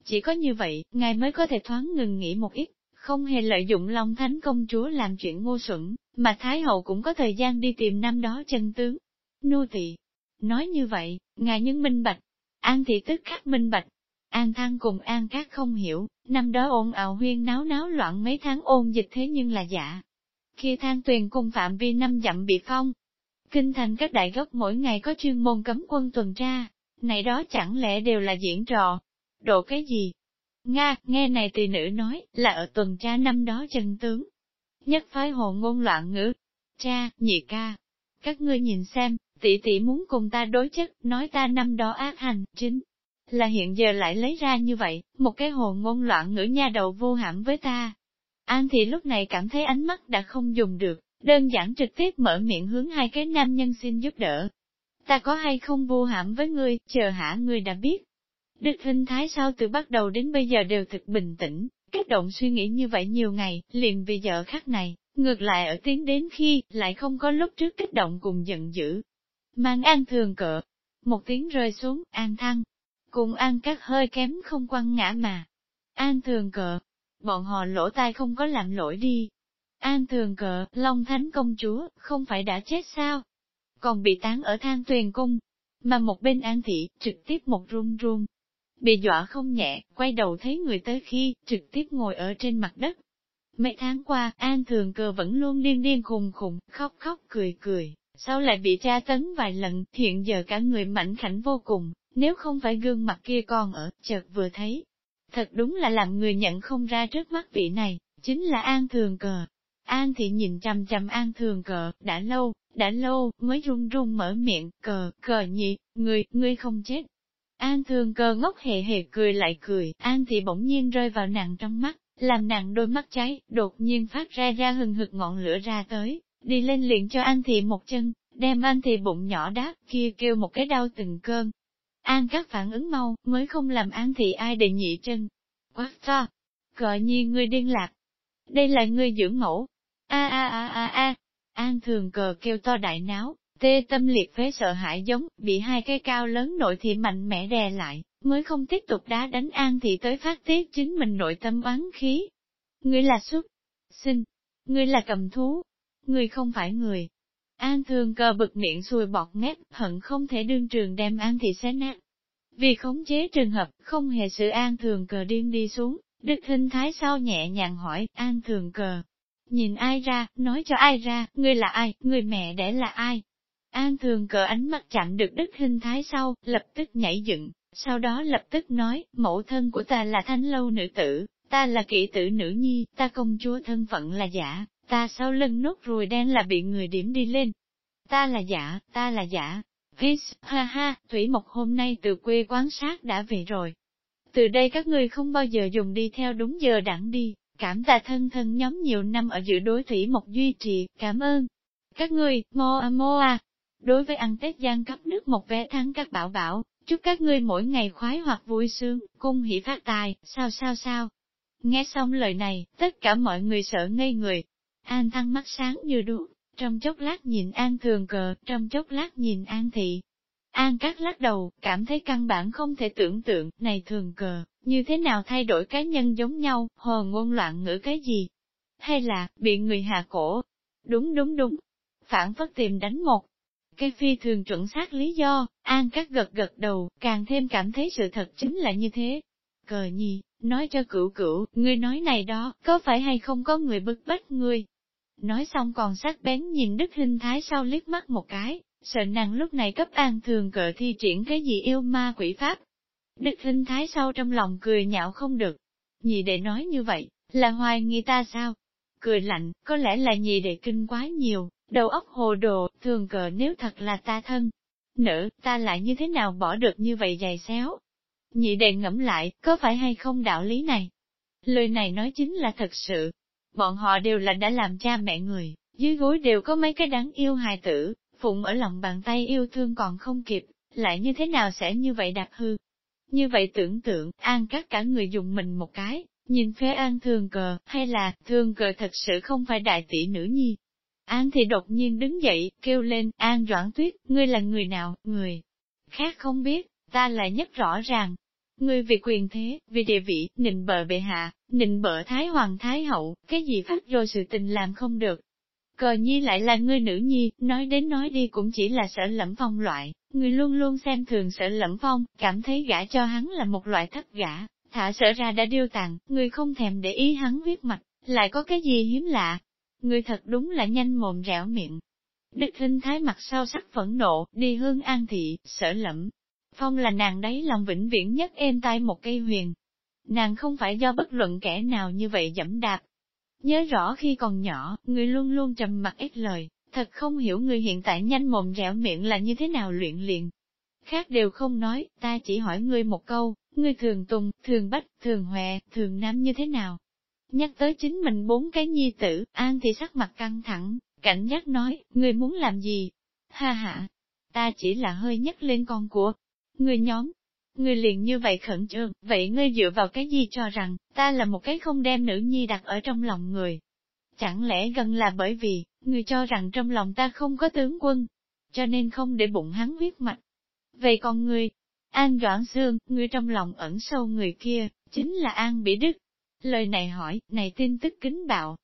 Chỉ có như vậy, ngài mới có thể thoáng ngừng nghỉ một ít, không hề lợi dụng Long Thánh công chúa làm chuyện ngu xuẩn, mà Thái hậu cũng có thời gian đi tìm năm đó chân tướng. Nô tỳ Nói như vậy, ngài nhân minh bạch, An thị tức khắc minh bạch. An Thăng cùng An Cát không hiểu, năm đó ồn ào huyên náo náo loạn mấy tháng ôn dịch thế nhưng là giả, khi than tuyền cung phạm vi năm dặm bị phong. Kinh thành các đại gốc mỗi ngày có chuyên môn cấm quân tuần tra, này đó chẳng lẽ đều là diễn trò. Độ cái gì? Nga, nghe này tỳ nữ nói, là ở tuần tra năm đó chân tướng. Nhất phái hồ ngôn loạn ngữ. Cha, nhị ca. Các ngươi nhìn xem, tỷ tỷ muốn cùng ta đối chất, nói ta năm đó ác hành, chính là hiện giờ lại lấy ra như vậy, một cái hồ ngôn loạn ngữ nha đầu vô hãm với ta. An thì lúc này cảm thấy ánh mắt đã không dùng được, đơn giản trực tiếp mở miệng hướng hai cái nam nhân xin giúp đỡ. Ta có hay không vô hãm với ngươi, chờ hả ngươi đã biết. Đức hình thái sao từ bắt đầu đến bây giờ đều thực bình tĩnh, kích động suy nghĩ như vậy nhiều ngày, liền vì giờ khắc này, ngược lại ở tiến đến khi, lại không có lúc trước kích động cùng giận dữ. Mang an thường cỡ, một tiếng rơi xuống, an thăng, cùng an các hơi kém không quăng ngã mà. An thường Cờ, bọn họ lỗ tai không có làm lỗi đi. An thường Cờ, Long Thánh công chúa, không phải đã chết sao? Còn bị tán ở thang tuyền cung, mà một bên an thị, trực tiếp một run run. Bị dọa không nhẹ, quay đầu thấy người tới khi, trực tiếp ngồi ở trên mặt đất. Mấy tháng qua, An Thường Cờ vẫn luôn điên điên khùng khùng, khóc khóc cười cười, sau lại bị tra tấn vài lần, hiện giờ cả người mảnh khảnh vô cùng, nếu không phải gương mặt kia còn ở, chợt vừa thấy. Thật đúng là làm người nhận không ra trước mắt vị này, chính là An Thường Cờ. An thị nhìn chằm chằm An Thường Cờ, đã lâu, đã lâu, mới run run mở miệng, cờ, cờ nhị, người, ngươi không chết. An Thường Cờ ngốc hề hề cười lại cười, An thị bỗng nhiên rơi vào nàng trong mắt, làm nàng đôi mắt cháy, đột nhiên phát ra ra hừng hực ngọn lửa ra tới, đi lên liền cho An thị một chân, đem An thị bụng nhỏ đáp, kia kêu một cái đau từng cơn, An các phản ứng mau, mới không làm an thị ai đề nhị chân. Quá to! Gọi nhi ngươi điên lạc. Đây là ngươi dưỡng mẫu. A a a a a. An thường cờ kêu to đại náo, tê tâm liệt phế sợ hãi giống, bị hai cái cao lớn nội thị mạnh mẽ đè lại, mới không tiếp tục đá đánh an thị tới phát tiết chính mình nội tâm oán khí. Ngươi là xuất, sinh, ngươi là cầm thú, ngươi không phải người, An thường cờ bực miệng xùi bọt mép, hận không thể đương trường đem an thị xé nát. Vì khống chế trường hợp, không hề sự an thường cờ điên đi xuống, đức hình thái sau nhẹ nhàng hỏi, an thường cờ. Nhìn ai ra, nói cho ai ra, ngươi là ai, người mẹ đẻ là ai. An thường cờ ánh mắt chặn được đức hình thái sau, lập tức nhảy dựng, sau đó lập tức nói, mẫu thân của ta là thanh lâu nữ tử, ta là kỵ tử nữ nhi, ta công chúa thân phận là giả, ta sau lưng nốt ruồi đen là bị người điểm đi lên. Ta là giả, ta là giả. Hiss, ha ha, Thủy Mộc hôm nay từ quê quán sát đã về rồi. Từ đây các ngươi không bao giờ dùng đi theo đúng giờ đẳng đi, cảm tạ thân thân nhóm nhiều năm ở giữa đối Thủy Mộc duy trì, cảm ơn. Các ngươi, moa moa. Đối với ăn Tết gian cấp nước một vé thắng các bảo bảo, chúc các ngươi mỗi ngày khoái hoặc vui sướng, cung hỷ phát tài, sao sao sao. Nghe xong lời này, tất cả mọi người sợ ngây người, An Thăng mắt sáng như đuốc, trong chốc lát nhìn An Thường Cờ, trong chốc lát nhìn An Thị. An Cát lắc đầu, cảm thấy căn bản không thể tưởng tượng, này Thường Cờ, như thế nào thay đổi cá nhân giống nhau, hồ ngôn loạn ngữ cái gì? Hay là, bị người hạ cổ? Đúng đúng đúng. Phản phất tìm đánh một. Cái phi thường chuẩn xác lý do, An Cát gật gật đầu, càng thêm cảm thấy sự thật chính là như thế. Cờ nhi, nói cho cửu cửu, ngươi nói này đó, có phải hay không có người bức bách ngươi? Nói xong còn sắc bén nhìn Đức Hinh Thái sau liếc mắt một cái, sợ nàng lúc này cấp an thường cờ thi triển cái gì yêu ma quỷ pháp. Đức Hinh Thái sau trong lòng cười nhạo không được. Nhị đệ nói như vậy, là hoài nghi ta sao? Cười lạnh, có lẽ là nhị đệ kinh quá nhiều, đầu óc hồ đồ, thường cờ nếu thật là ta thân. Nữ, ta lại như thế nào bỏ được như vậy dày xéo? Nhị đệ ngẫm lại, có phải hay không đạo lý này? Lời này nói chính là thật sự, bọn họ đều là đã làm cha mẹ người, dưới gối đều có mấy cái đáng yêu hài tử, phụng ở lòng bàn tay yêu thương còn không kịp, lại như thế nào sẽ như vậy đạp hư. Như vậy tưởng tượng, an các cả người dùng mình một cái, nhìn phía an thường cờ, hay là, thường cờ thật sự không phải đại tỷ nữ nhi. An thì đột nhiên đứng dậy, kêu lên, An Doãn Tuyết, ngươi là người nào, người khác không biết, ta lại nhất rõ ràng, Ngươi vì quyền thế, vì địa vị, nịnh bợ bệ hạ, nịnh bợ Thái Hoàng Thái Hậu, cái gì phát rồi sự tình làm không được. Cờ nhi lại là ngươi nữ nhi, nói đến nói đi cũng chỉ là sở lẫm phong loại, người luôn luôn xem thường sở lẫm phong, cảm thấy gã cho hắn là một loại thất gã, thả sở ra đã điêu tàn, người không thèm để ý hắn viết mặt, lại có cái gì hiếm lạ. Người thật đúng là nhanh mồm rẻo miệng. Đức Hinh Thái mặt sau sắc phẫn nộ, đi hương an thị, sở lẫm, Phong là nàng đấy lòng vĩnh viễn nhất êm tai một cây huyền. Nàng không phải do bất luận kẻ nào như vậy dẫm đạp. Nhớ rõ khi còn nhỏ, người luôn luôn trầm mặt ít lời, thật không hiểu người hiện tại nhanh mồm rẻo miệng là như thế nào luyện liền. Khác đều không nói, ta chỉ hỏi ngươi một câu, ngươi thường tùng, thường bách, thường hòe, thường nam như thế nào? Nhắc tới chính mình bốn cái nhi tử, An thì sắc mặt căng thẳng, Cảnh giác nói, ngươi muốn làm gì? Ha ha, ta chỉ là hơi nhắc lên con của ngươi nhóm. Ngươi liền như vậy khẩn trương, vậy ngươi dựa vào cái gì cho rằng, ta là một cái không đem nữ nhi đặt ở trong lòng người. Chẳng lẽ gần là bởi vì, ngươi cho rằng trong lòng ta không có tướng quân, cho nên không để bụng hắn huyết mạch. Vậy còn ngươi, An Doãn Sương, ngươi trong lòng ẩn sâu người kia, chính là An Bỉ Đức. Lời này hỏi, này tin tức kính bạo.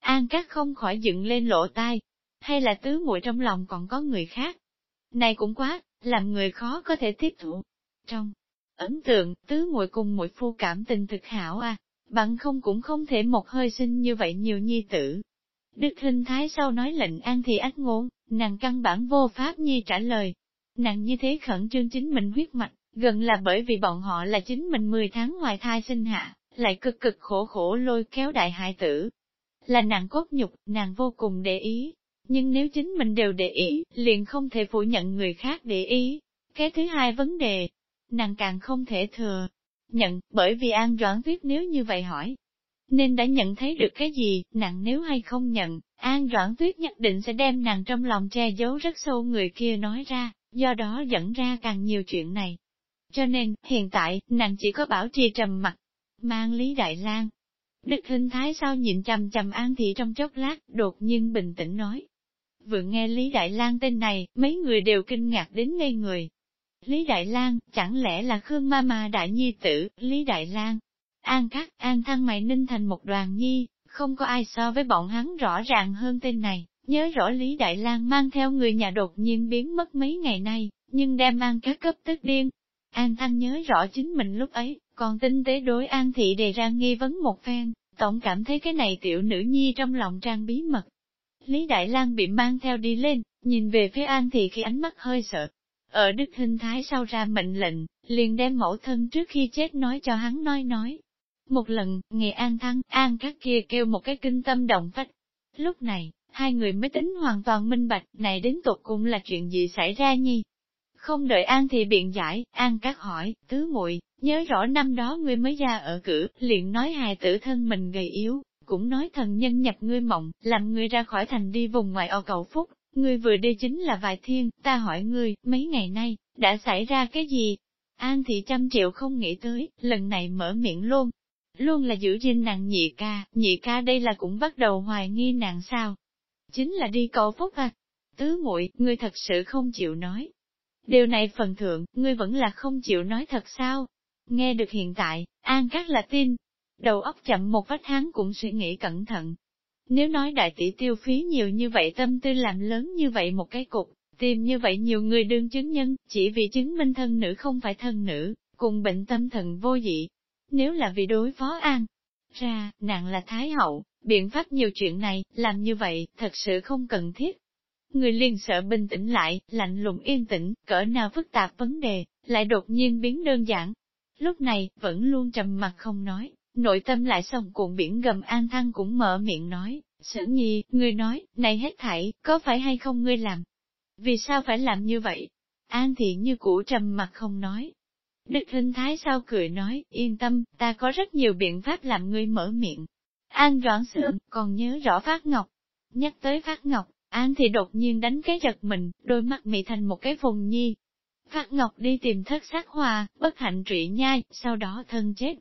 An các không khỏi dựng lên lộ tai, hay là tứ muội trong lòng còn có người khác. Này cũng quá, làm người khó có thể tiếp thụ. Trong ấn tượng, tứ muội cùng muội phu cảm tình thực hảo à, bạn không cũng không thể một hơi sinh như vậy nhiều nhi tử. Đức Hinh Thái sau nói lệnh an thì ách ngôn, nàng căn bản vô pháp nhi trả lời. Nàng như thế khẩn trương chính mình huyết mạch, gần là bởi vì bọn họ là chính mình 10 tháng ngoài thai sinh hạ, lại cực cực khổ khổ lôi kéo đại hại tử. Là nàng cốt nhục, nàng vô cùng để ý, nhưng nếu chính mình đều để ý, liền không thể phủ nhận người khác để ý. Cái thứ hai vấn đề, nàng càng không thể thừa nhận, bởi vì An Doãn Tuyết nếu như vậy hỏi, nên đã nhận thấy được cái gì, nàng nếu hay không nhận, An Doãn Tuyết nhất định sẽ đem nàng trong lòng che giấu rất sâu người kia nói ra, do đó dẫn ra càng nhiều chuyện này. Cho nên, hiện tại, nàng chỉ có bảo trì trầm mặt, mang Lý Đại lang Đức hình thái sao nhìn chầm chầm An Thị trong chốc lát, đột nhiên bình tĩnh nói, Vừa nghe Lý Đại Lang tên này, mấy người đều kinh ngạc đến ngây người. Lý Đại Lang, chẳng lẽ là Khương Ma Ma Đại Nhi tử, Lý Đại Lang? An khắc, An Thăng mày ninh thành một đoàn nhi, không có ai so với bọn hắn rõ ràng hơn tên này. Nhớ rõ Lý Đại Lang mang theo người nhà đột nhiên biến mất mấy ngày nay, nhưng đem An Khắc cấp tức điên. An Thăng nhớ rõ chính mình lúc ấy, còn tinh tế đối An Thị đề ra nghi vấn một phen, tổng cảm thấy cái này tiểu nữ nhi trong lòng trang bí mật, Lý Đại Lang bị mang theo đi lên, nhìn về phía An thì khi ánh mắt hơi sợ. Ở Đức Hinh Thái sau ra mệnh lệnh, liền đem mẫu thân trước khi chết nói cho hắn nói nói. Một lần, nghe An Thăng, An các kia kêu một cái kinh tâm động phách. Lúc này, hai người mới tính hoàn toàn minh bạch, này đến tục cũng là chuyện gì xảy ra nhi. Không đợi An thì biện giải, An các hỏi, tứ muội nhớ rõ năm đó ngươi mới ra ở cử, liền nói hài tử thân mình gầy yếu, cũng nói thần nhân nhập ngươi mộng, làm ngươi ra khỏi thành đi vùng ngoài o cầu phúc, ngươi vừa đi chính là vài thiên, ta hỏi ngươi, mấy ngày nay, đã xảy ra cái gì? An thị trăm triệu không nghĩ tới, lần này mở miệng luôn, luôn là giữ gìn nàng nhị ca, nhị ca đây là cũng bắt đầu hoài nghi nàng sao? Chính là đi cầu phúc à? Tứ muội ngươi thật sự không chịu nói. Điều này phần thượng, ngươi vẫn là không chịu nói thật sao? Nghe được hiện tại, An Cát là tin, Đầu óc chậm một vách hắn cũng suy nghĩ cẩn thận. Nếu nói đại tỷ tiêu phí nhiều như vậy tâm tư làm lớn như vậy một cái cục, tìm như vậy nhiều người đương chứng nhân, chỉ vì chứng minh thân nữ không phải thân nữ, cùng bệnh tâm thần vô dị. Nếu là vì đối phó an, ra, nàng là Thái Hậu, biện pháp nhiều chuyện này, làm như vậy, thật sự không cần thiết. Người liền sợ bình tĩnh lại, lạnh lùng yên tĩnh, cỡ nào phức tạp vấn đề, lại đột nhiên biến đơn giản. Lúc này, vẫn luôn trầm mặt không nói, Nội tâm lại sông cuộn biển gầm an thăng cũng mở miệng nói, sử nhi, ngươi nói, này hết thảy, có phải hay không ngươi làm? Vì sao phải làm như vậy? An thị như cũ trầm mặt không nói. Đức Hinh Thái sao cười nói, yên tâm, ta có rất nhiều biện pháp làm ngươi mở miệng. An doãn sượng, còn nhớ rõ Phát Ngọc. Nhắc tới Phát Ngọc, An thì đột nhiên đánh cái giật mình, đôi mắt mị thành một cái vùng nhi. Phát Ngọc đi tìm thất sát hoa, bất hạnh trụy nhai, sau đó thân chết.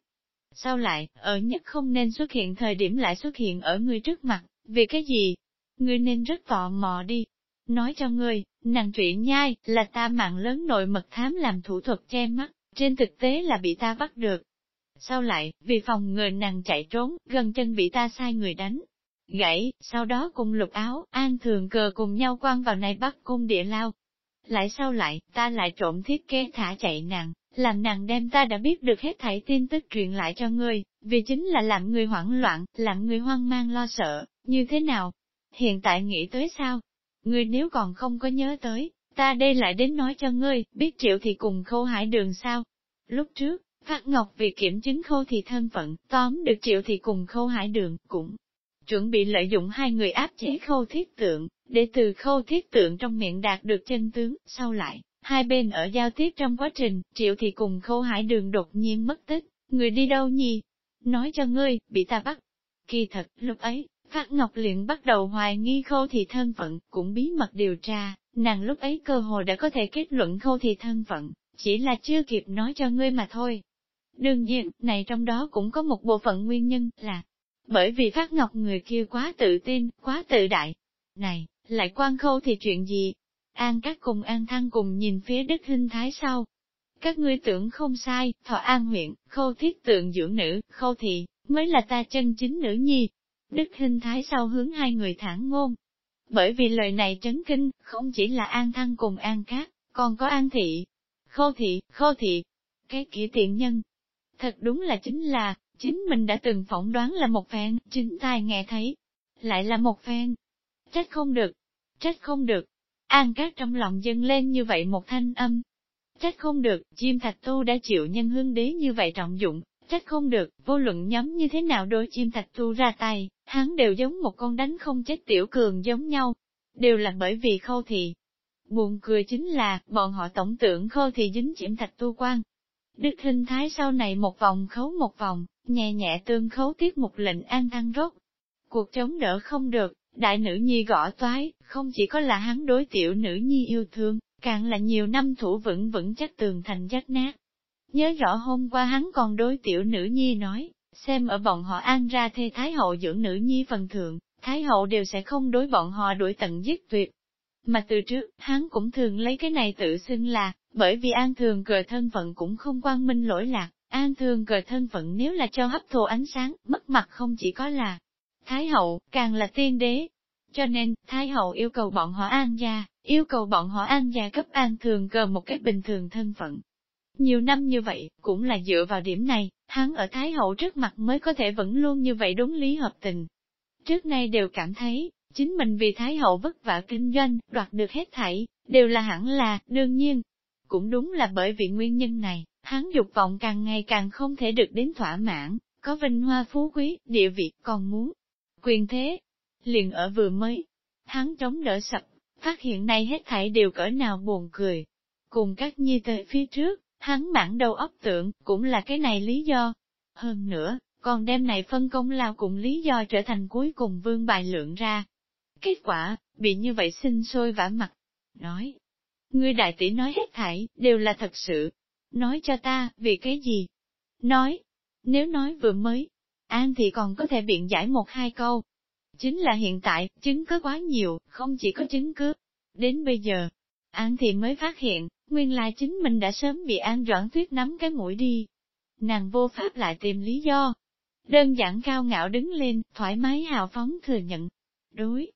Sao lại, ở nhất không nên xuất hiện thời điểm lại xuất hiện ở ngươi trước mặt, vì cái gì? Ngươi nên rất tò mò đi. Nói cho ngươi, nàng trụy nhai, là ta mạng lớn nội mật thám làm thủ thuật che mắt, trên thực tế là bị ta bắt được. Sao lại, vì phòng ngừa nàng chạy trốn, gần chân bị ta sai người đánh. Gãy, sau đó cùng lục áo, an thường cờ cùng nhau quan vào này bắt cung địa lao. Lại sau lại, ta lại trộm thiết kế thả chạy nàng, làm nàng đem ta đã biết được hết thảy tin tức truyền lại cho ngươi, vì chính là làm người hoảng loạn, làm người hoang mang lo sợ, như thế nào? Hiện tại nghĩ tới sao? Ngươi nếu còn không có nhớ tới, ta đây lại đến nói cho ngươi, biết triệu thì cùng khâu hải đường sao? Lúc trước, Phát Ngọc vì kiểm chứng khâu thì thân phận, tóm được triệu thì cùng khâu hải đường, cũng chuẩn bị lợi dụng hai người áp chế khâu thiết tượng, để từ khâu thiết tượng trong miệng đạt được chân tướng, sau lại, Hai bên ở giao tiếp trong quá trình, triệu thì cùng khâu hải đường đột nhiên mất tích, người đi đâu nhỉ? Nói cho ngươi, bị ta bắt. Kỳ thật, lúc ấy, Phát Ngọc liền bắt đầu hoài nghi khâu thị thân phận, cũng bí mật điều tra, nàng lúc ấy cơ hội đã có thể kết luận khâu thị thân phận, chỉ là chưa kịp nói cho ngươi mà thôi. Đương nhiên, này trong đó cũng có một bộ phận nguyên nhân là bởi vì Phát Ngọc người kia quá tự tin, quá tự đại. Này, lại quan khâu thì chuyện gì? An các cùng An Thăng cùng nhìn phía đức hình thái sau. Các ngươi tưởng không sai, thọ an huyện, khâu thiết tượng dưỡng nữ, khâu thị, mới là ta chân chính nữ nhi. Đức hình thái sau hướng hai người thẳng ngôn. Bởi vì lời này trấn kinh, không chỉ là An Thăng cùng An Cát, còn có An Thị. Khâu Thị, Khâu Thị, cái kỹ tiện nhân. Thật đúng là chính là, chính mình đã từng phỏng đoán là một phen, chính tai nghe thấy. Lại là một phen. Trách không được, trách không được. An Cát trong lòng dâng lên như vậy một thanh âm. Trách không được, chim thạch tu đã chịu nhân hương đế như vậy trọng dụng, trách không được, vô luận nhóm như thế nào đôi chim thạch tu ra tay, hắn đều giống một con đánh không chết tiểu cường giống nhau, đều là bởi vì khâu thị. Buồn cười chính là, bọn họ tổng tưởng khâu thị dính chim thạch tu quan. Đức hình thái sau này một vòng khấu một vòng, nhẹ nhẹ tương khấu tiếp một lệnh an ăn rốt. Cuộc chống đỡ không được, đại nữ nhi gõ toái, không chỉ có là hắn đối tiểu nữ nhi yêu thương, càng là nhiều năm thủ vững vững chắc tường thành chắc nát. Nhớ rõ hôm qua hắn còn đối tiểu nữ nhi nói, xem ở bọn họ an ra thê Thái hậu dưỡng nữ nhi phần thượng, Thái hậu đều sẽ không đối bọn họ đuổi tận giết tuyệt. Mà từ trước, hắn cũng thường lấy cái này tự xưng là, bởi vì an thường cờ thân phận cũng không quan minh lỗi lạc, an thường cờ thân phận nếu là cho hấp thụ ánh sáng, mất mặt không chỉ có là Thái hậu, càng là tiên đế. Cho nên, Thái hậu yêu cầu bọn họ an gia, yêu cầu bọn họ an gia cấp an thường cờ một cách bình thường thân phận. Nhiều năm như vậy, cũng là dựa vào điểm này, hắn ở Thái hậu trước mặt mới có thể vẫn luôn như vậy đúng lý hợp tình. Trước nay đều cảm thấy, chính mình vì Thái hậu vất vả kinh doanh, đoạt được hết thảy, đều là hẳn là, đương nhiên. Cũng đúng là bởi vì nguyên nhân này, hắn dục vọng càng ngày càng không thể được đến thỏa mãn, có vinh hoa phú quý, địa vị, còn muốn quyền thế. Liền ở vừa mới, hắn chống đỡ sập, phát hiện này hết thảy đều cỡ nào buồn cười. Cùng các nhi tới phía trước, hắn mãn đầu óc tưởng, cũng là cái này lý do. Hơn nữa, còn đem này phân công lao cùng lý do trở thành cuối cùng vương bài lượng ra. Kết quả, bị như vậy sinh sôi vả mặt. Nói, ngươi đại tỷ nói hết thảy, đều là thật sự. Nói cho ta, vì cái gì? Nói, nếu nói vừa mới, An thì còn có thể biện giải một hai câu. Chính là hiện tại, chứng cứ quá nhiều, không chỉ có chứng cứ. Đến bây giờ, An thì mới phát hiện, nguyên lai chính mình đã sớm bị An Doãn Tuyết nắm cái mũi đi. Nàng vô pháp lại tìm lý do. Đơn giản cao ngạo đứng lên, thoải mái hào phóng thừa nhận. Đối.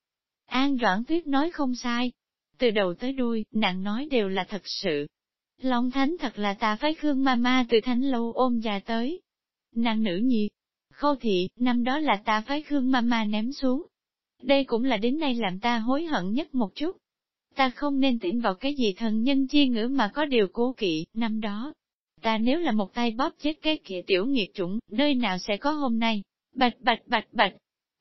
An Doãn Tuyết nói không sai. Từ đầu tới đuôi, nàng nói đều là thật sự. Long Thánh thật là ta phái Khương Mama từ Thánh Lâu ôm già tới. Nàng nữ nhi, khâu thị, năm đó là ta phái Khương Mama ném xuống. Đây cũng là đến nay làm ta hối hận nhất một chút. Ta không nên tỉnh vào cái gì thần nhân chi ngữ mà có điều cố kỵ, năm đó. Ta nếu là một tay bóp chết cái kia tiểu nghiệt chủng, nơi nào sẽ có hôm nay? Bạch bạch bạch bạch,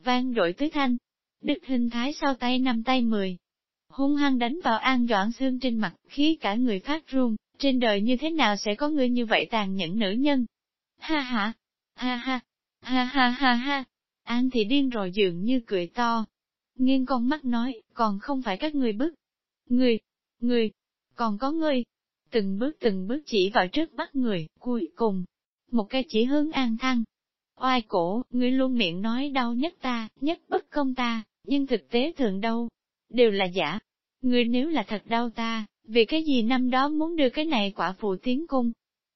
vang đội tứ thanh. Đức hình thái sau tay năm tay mười. Hung hăng đánh vào an doãn xương trên mặt, khí cả người phát run, trên đời như thế nào sẽ có người như vậy tàn nhẫn nữ nhân? Ha ha, ha ha, Ha ha ha ha, An thì điên rồi dường như cười to. Nghiêng con mắt nói, còn không phải các người bức. Người, người, còn có người. Từng bước từng bước chỉ vào trước mắt người, cuối cùng. Một cái chỉ hướng an thăng. Oai cổ, ngươi luôn miệng nói đau nhất ta, nhất bất công ta, nhưng thực tế thường đâu. Đều là giả. Ngươi nếu là thật đau ta, vì cái gì năm đó muốn đưa cái này quả phụ tiến cung?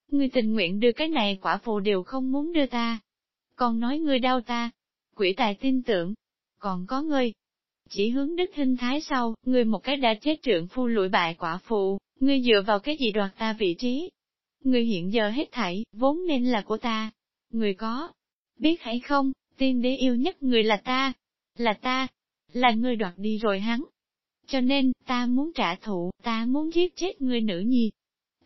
Ngươi tình nguyện đưa cái này quả phụ đều không muốn đưa ta, còn nói ngươi đau ta. Quỷ tài tin tưởng, còn có ngươi. Chỉ hướng đức hình thái sau, ngươi một cái đã chết trượng phu lụi bại quả phụ, ngươi dựa vào cái gì đoạt ta vị trí. Ngươi hiện giờ hết thảy, vốn nên là của ta. Ngươi có, biết hay không, tiên đế yêu nhất người là ta, là ta, là ngươi đoạt đi rồi hắn. Cho nên, ta muốn trả thù, ta muốn giết chết người nữ nhi.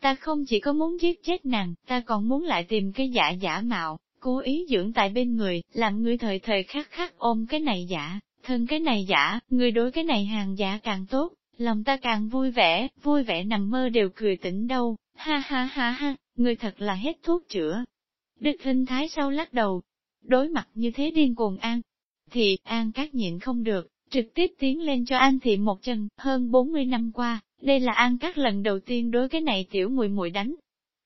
Ta không chỉ có muốn giết chết nàng, ta còn muốn lại tìm cái giả giả mạo, cố ý dưỡng tại bên người, làm người thời thời khắc khắc ôm cái này giả, thân cái này giả, người đối cái này hàng giả càng tốt, lòng ta càng vui vẻ, vui vẻ nằm mơ đều cười tỉnh đâu, ha ha ha ha, người thật là hết thuốc chữa. Đức hình thái sau lắc đầu, đối mặt như thế điên cuồng an. Thị, An Cát nhịn không được, trực tiếp tiến lên cho An Thị một chân, hơn 40 năm qua, đây là An Cát lần đầu tiên đối cái này tiểu muội muội đánh.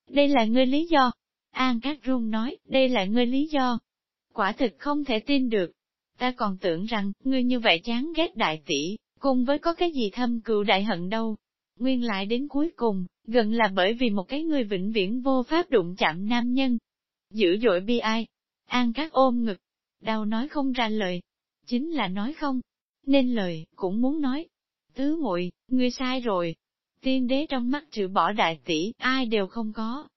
Đây là ngươi lý do. An Cát run nói, đây là ngươi lý do. Quả thực không thể tin được. Ta còn tưởng rằng, ngươi như vậy chán ghét đại tỷ, cùng với có cái gì thâm cựu đại hận đâu. Nguyên lại đến cuối cùng, gần là bởi vì một cái người vĩnh viễn vô pháp đụng chạm nam nhân. Dữ dội bi ai. An Cát ôm ngực, đau nói không ra lời. Chính là nói không, nên lời, cũng muốn nói. Tứ muội ngươi sai rồi. Tiên đế trong mắt trừ bỏ đại tỷ, ai đều không có.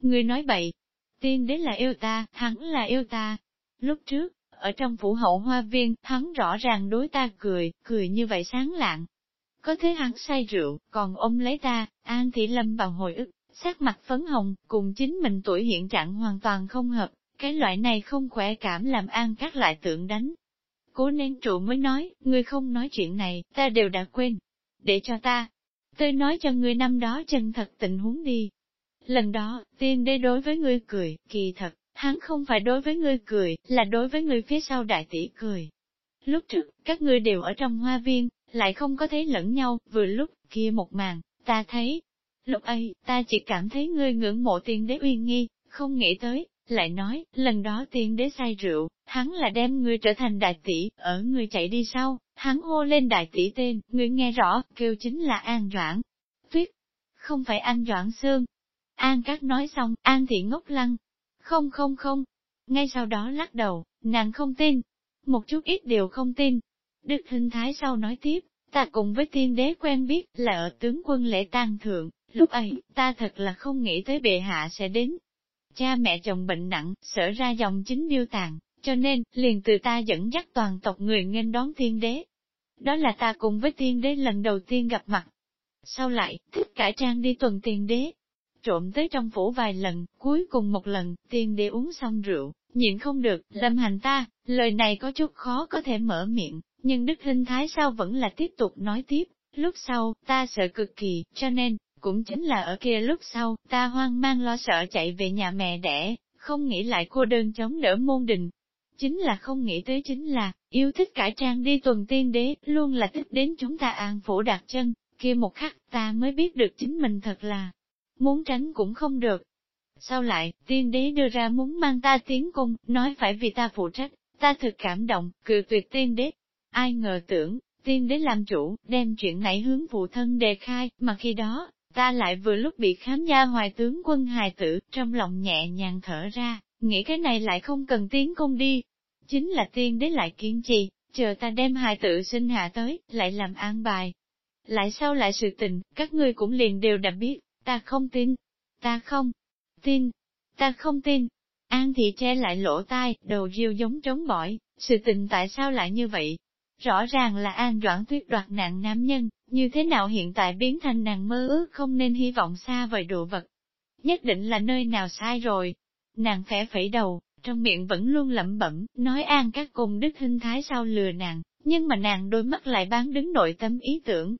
Ngươi nói bậy. Tiên đế là yêu ta, hắn là yêu ta. Lúc trước, ở trong phủ hậu hoa viên, hắn rõ ràng đối ta cười, cười như vậy sáng lạng. Có thế hắn say rượu, còn ôm lấy ta, An Thị Lâm vào hồi ức, sắc mặt phấn hồng, cùng chính mình tuổi hiện trạng hoàn toàn không hợp, cái loại này không khỏe cảm làm An các lại tượng đánh. Cố nên trụ mới nói, ngươi không nói chuyện này, ta đều đã quên. Để cho ta, tôi nói cho ngươi năm đó chân thật tình huống đi. Lần đó, tiên đế đối với ngươi cười, kỳ thật, hắn không phải đối với ngươi cười, là đối với ngươi phía sau đại tỷ cười. Lúc trước, các ngươi đều ở trong hoa viên, lại không có thấy lẫn nhau, vừa lúc, kia một màn, ta thấy. Lúc ấy, ta chỉ cảm thấy ngươi ngưỡng mộ tiên đế uy nghi, không nghĩ tới, lại nói, lần đó tiên đế say rượu, hắn là đem ngươi trở thành đại tỷ, ở ngươi chạy đi sau, hắn hô lên đại tỷ tên, ngươi nghe rõ, kêu chính là An Doãn. Tuyết, không phải An Doãn Sương. An Cát nói xong, An Thị ngốc lăng. Không không không. Ngay sau đó lắc đầu, nàng không tin. Một chút ít đều không tin. Đức Hình Thái sau nói tiếp, ta cùng với tiên đế quen biết là ở tướng quân lễ tang thượng, lúc ấy, ta thật là không nghĩ tới bệ hạ sẽ đến, cha mẹ chồng bệnh nặng, sở ra dòng chính điêu tàn, cho nên, liền từ ta dẫn dắt toàn tộc người nghênh đón thiên đế. Đó là ta cùng với thiên đế lần đầu tiên gặp mặt. Sau lại, thích cải trang đi tuần Tiên đế. Trộm tới trong phủ vài lần, cuối cùng một lần, tiên đế uống xong rượu, nhịn không được, lâm hành ta, lời này có chút khó có thể mở miệng, nhưng Đức Hinh Thái sao vẫn là tiếp tục nói tiếp, lúc sau, ta sợ cực kỳ, cho nên, cũng chính là ở kia lúc sau, ta hoang mang lo sợ chạy về nhà mẹ đẻ, không nghĩ lại cô đơn chống đỡ môn đình. Chính là không nghĩ tới chính là, yêu thích cải trang đi tuần tiên đế, luôn là thích đến chúng ta an phủ đặt chân, kia một khắc ta mới biết được chính mình thật là, muốn tránh cũng không được. Sau lại, tiên đế đưa ra muốn mang ta tiến cung, nói phải vì ta phụ trách, ta thực cảm động, cự tuyệt tiên đế. Ai ngờ tưởng, tiên đế làm chủ, đem chuyện này hướng phụ thân đề khai, mà khi đó, ta lại vừa lúc bị khám gia hoài tướng quân hài tử, trong lòng nhẹ nhàng thở ra, nghĩ cái này lại không cần tiến công đi. Chính là tiên đế lại kiên trì, chờ ta đem hài tử sinh hạ tới, lại làm an bài. Lại sau lại sự tình, các ngươi cũng liền đều đã biết, ta không tin, ta không tin, ta không tin. An thị che lại lỗ tai, đầu riêu giống trống bỏi, sự tình tại sao lại như vậy? Rõ ràng là An Doãn Tuyết đoạt nạn nam nhân, như thế nào hiện tại biến thành nàng mơ ước không nên hy vọng xa vời đồ vật. Nhất định là nơi nào sai rồi. Nàng khẽ phẩy đầu, trong miệng vẫn luôn lẩm bẩm, nói an các cùng đức hình thái sao lừa nàng, nhưng mà nàng đôi mắt lại bán đứng nội tâm ý tưởng.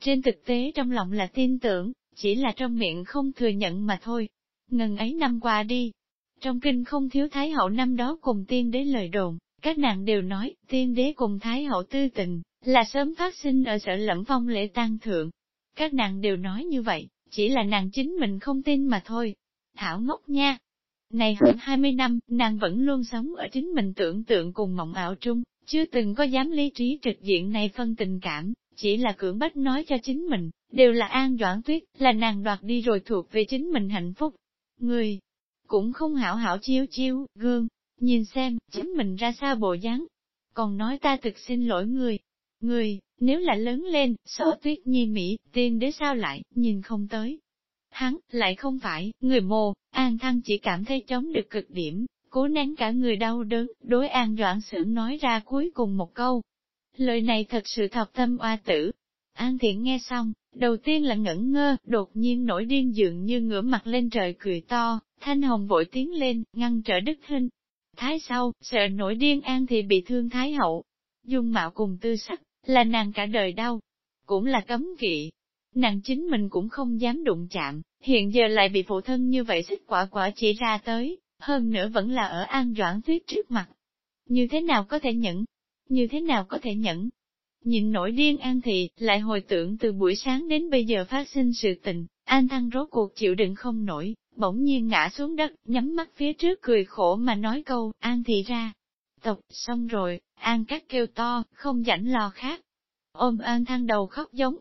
Trên thực tế trong lòng là tin tưởng, chỉ là trong miệng không thừa nhận mà thôi. Ngần ấy năm qua đi, trong kinh không thiếu thái hậu năm đó cùng tiên đế lời đồn, các nàng đều nói, tiên đế cùng thái hậu tư tình, là sớm phát sinh ở sở lẫm phong lễ tang thượng. Các nàng đều nói như vậy, chỉ là nàng chính mình không tin mà thôi. Thảo ngốc nha! Này hơn 20 năm, nàng vẫn luôn sống ở chính mình tưởng tượng cùng mộng ảo trung, chưa từng có dám lý trí trực diện này phân tình cảm, chỉ là cưỡng bách nói cho chính mình, đều là an doãn tuyết, là nàng đoạt đi rồi thuộc về chính mình hạnh phúc. Người, cũng không hảo hảo chiếu chiếu, gương, nhìn xem, chính mình ra sao bộ dáng. Còn nói ta thực xin lỗi người, Người, nếu là lớn lên, sở tuyết nhi Mỹ, tiên đế sao lại, nhìn không tới. Hắn, lại không phải, người mồ, an thăng chỉ cảm thấy chống được cực điểm, cố nén cả người đau đớn, đối an doãn sưởng nói ra cuối cùng một câu. Lời này thật sự thọc tâm oa tử. An thiện nghe xong, đầu tiên là ngẩn ngơ, đột nhiên nổi điên dường như ngửa mặt lên trời cười to, thanh hồng vội tiến lên, ngăn trở đức hình. Thái sau, sợ nổi điên an thì bị thương thái hậu. Dung mạo cùng tư sắc, là nàng cả đời đau, cũng là cấm kỵ. Nàng chính mình cũng không dám đụng chạm, hiện giờ lại bị phụ thân như vậy xích quả quả chỉ ra tới, hơn nữa vẫn là ở an doãn tuyết trước mặt. Như thế nào có thể nhẫn? Như thế nào có thể nhẫn. Nhìn nổi điên An Thị, lại hồi tưởng từ buổi sáng đến bây giờ phát sinh sự tình, An Thăng rốt cuộc chịu đựng không nổi, bỗng nhiên ngã xuống đất, nhắm mắt phía trước cười khổ mà nói câu, An Thị ra. Tộc, xong rồi, An Cát kêu to, không rảnh lo khác. Ôm An Thăng đầu khóc giống.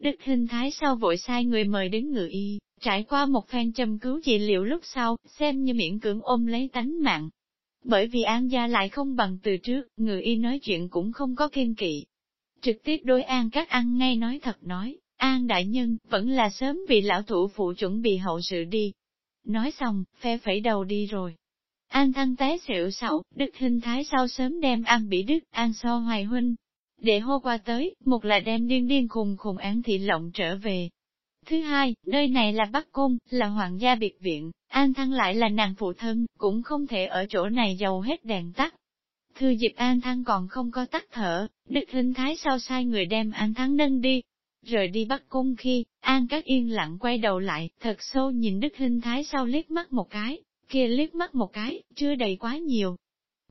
Đức hình thái sau vội sai người mời đến ngự y, trải qua một phen châm cứu trị liệu lúc sau, xem như miễn cưỡng ôm lấy tánh mạng. Bởi vì An gia lại không bằng từ trước, người y nói chuyện cũng không có kiên kỵ. Trực tiếp đối An các ăn ngay nói thật nói, An đại nhân, vẫn là sớm vì lão thủ phụ chuẩn bị hậu sự đi. Nói xong, phe phẩy đầu đi rồi. An thăng té xỉu sậu, đức hình thái sau sớm đem An bị đức, An so hoài huynh. Để hô qua tới, một là đem điên điên khùng khùng án thị lộng trở về. Thứ hai, nơi này là Bắc Cung, là hoàng gia biệt viện, An thăng lại là nàng phụ thân, cũng không thể ở chỗ này dầu hết đèn tắt. Thư dịp An thăng còn không có tắt thở, đức Hinh thái sau sai người đem An thăng nâng đi, Rời đi bắc cung khi, An Các yên lặng quay đầu lại, thật sâu nhìn Đức Hinh Thái sau liếc mắt một cái, kia liếc mắt một cái, chưa đầy quá nhiều.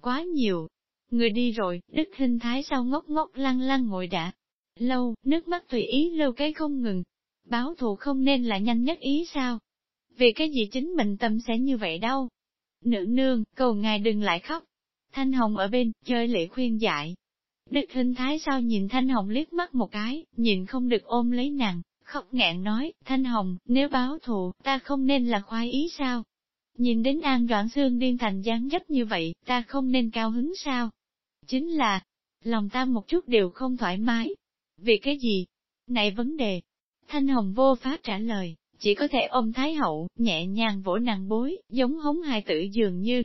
Quá nhiều. Người đi rồi, Đức Hinh Thái sau ngốc ngốc lăng lăng ngồi đã. Lâu, nước mắt tùy ý lâu cái không ngừng. Báo thù không nên là nhanh nhất ý sao? Vì cái gì chính mình tâm sẽ như vậy đâu? Nữ nương, cầu ngài đừng lại khóc. Thanh Hồng ở bên, chơi lễ khuyên dạy, Đức hình thái sao nhìn Thanh Hồng liếc mắt một cái, nhìn không được ôm lấy nàng, khóc ngạn nói, Thanh Hồng, nếu báo thù, ta không nên là khoái ý sao? Nhìn đến An Doãn Xương điên thành dáng dấp như vậy, ta không nên cao hứng sao? Chính là, lòng ta một chút đều không thoải mái. Vì cái gì? Này vấn đề. Thanh Hồng vô pháp trả lời, chỉ có thể ôm Thái Hậu, nhẹ nhàng vỗ nàng bối, giống hống hài tử dường như.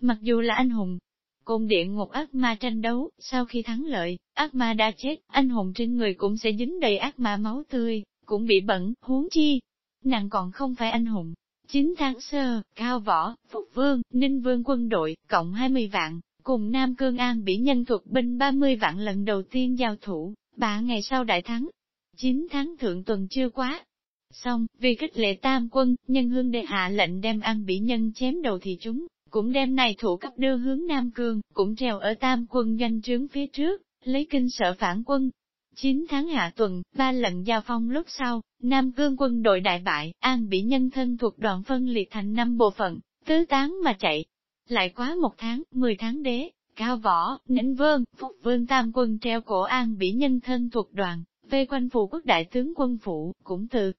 Mặc dù là anh hùng, Cùng điện ngục ác ma tranh đấu, sau khi thắng lợi, ác ma đã chết, anh hùng trên người cũng sẽ dính đầy ác ma máu tươi, cũng bị bẩn, huống chi. Nàng còn không phải anh hùng. 9 tháng sơ, Cao Võ, Phục Vương, Ninh Vương quân đội, cộng 20 vạn, cùng Nam Cương An bị nhân thuật binh 30 vạn lần đầu tiên giao thủ, ba ngày sau đại thắng. 9 tháng thượng tuần chưa quá. Xong, vì kích lệ tam quân, nhân hương đệ hạ lệnh đem An bị nhân chém đầu thì chúng, cũng đem này thủ cấp đưa hướng Nam Cương, cũng treo ở tam quân doanh trướng phía trước, lấy kinh sợ phản quân. 9 tháng hạ tuần, ba lần giao phong lúc sau, Nam Cương quân đội đại bại, an bị nhân thân thuộc đoàn phân liệt thành năm bộ phận, tứ tán mà chạy. Lại quá một tháng, 10 tháng đế, cao võ, nĩnh vương, phúc vương tam quân treo cổ an bị nhân thân thuộc đoàn, vây quanh phủ quốc đại tướng quân phủ, cũng từ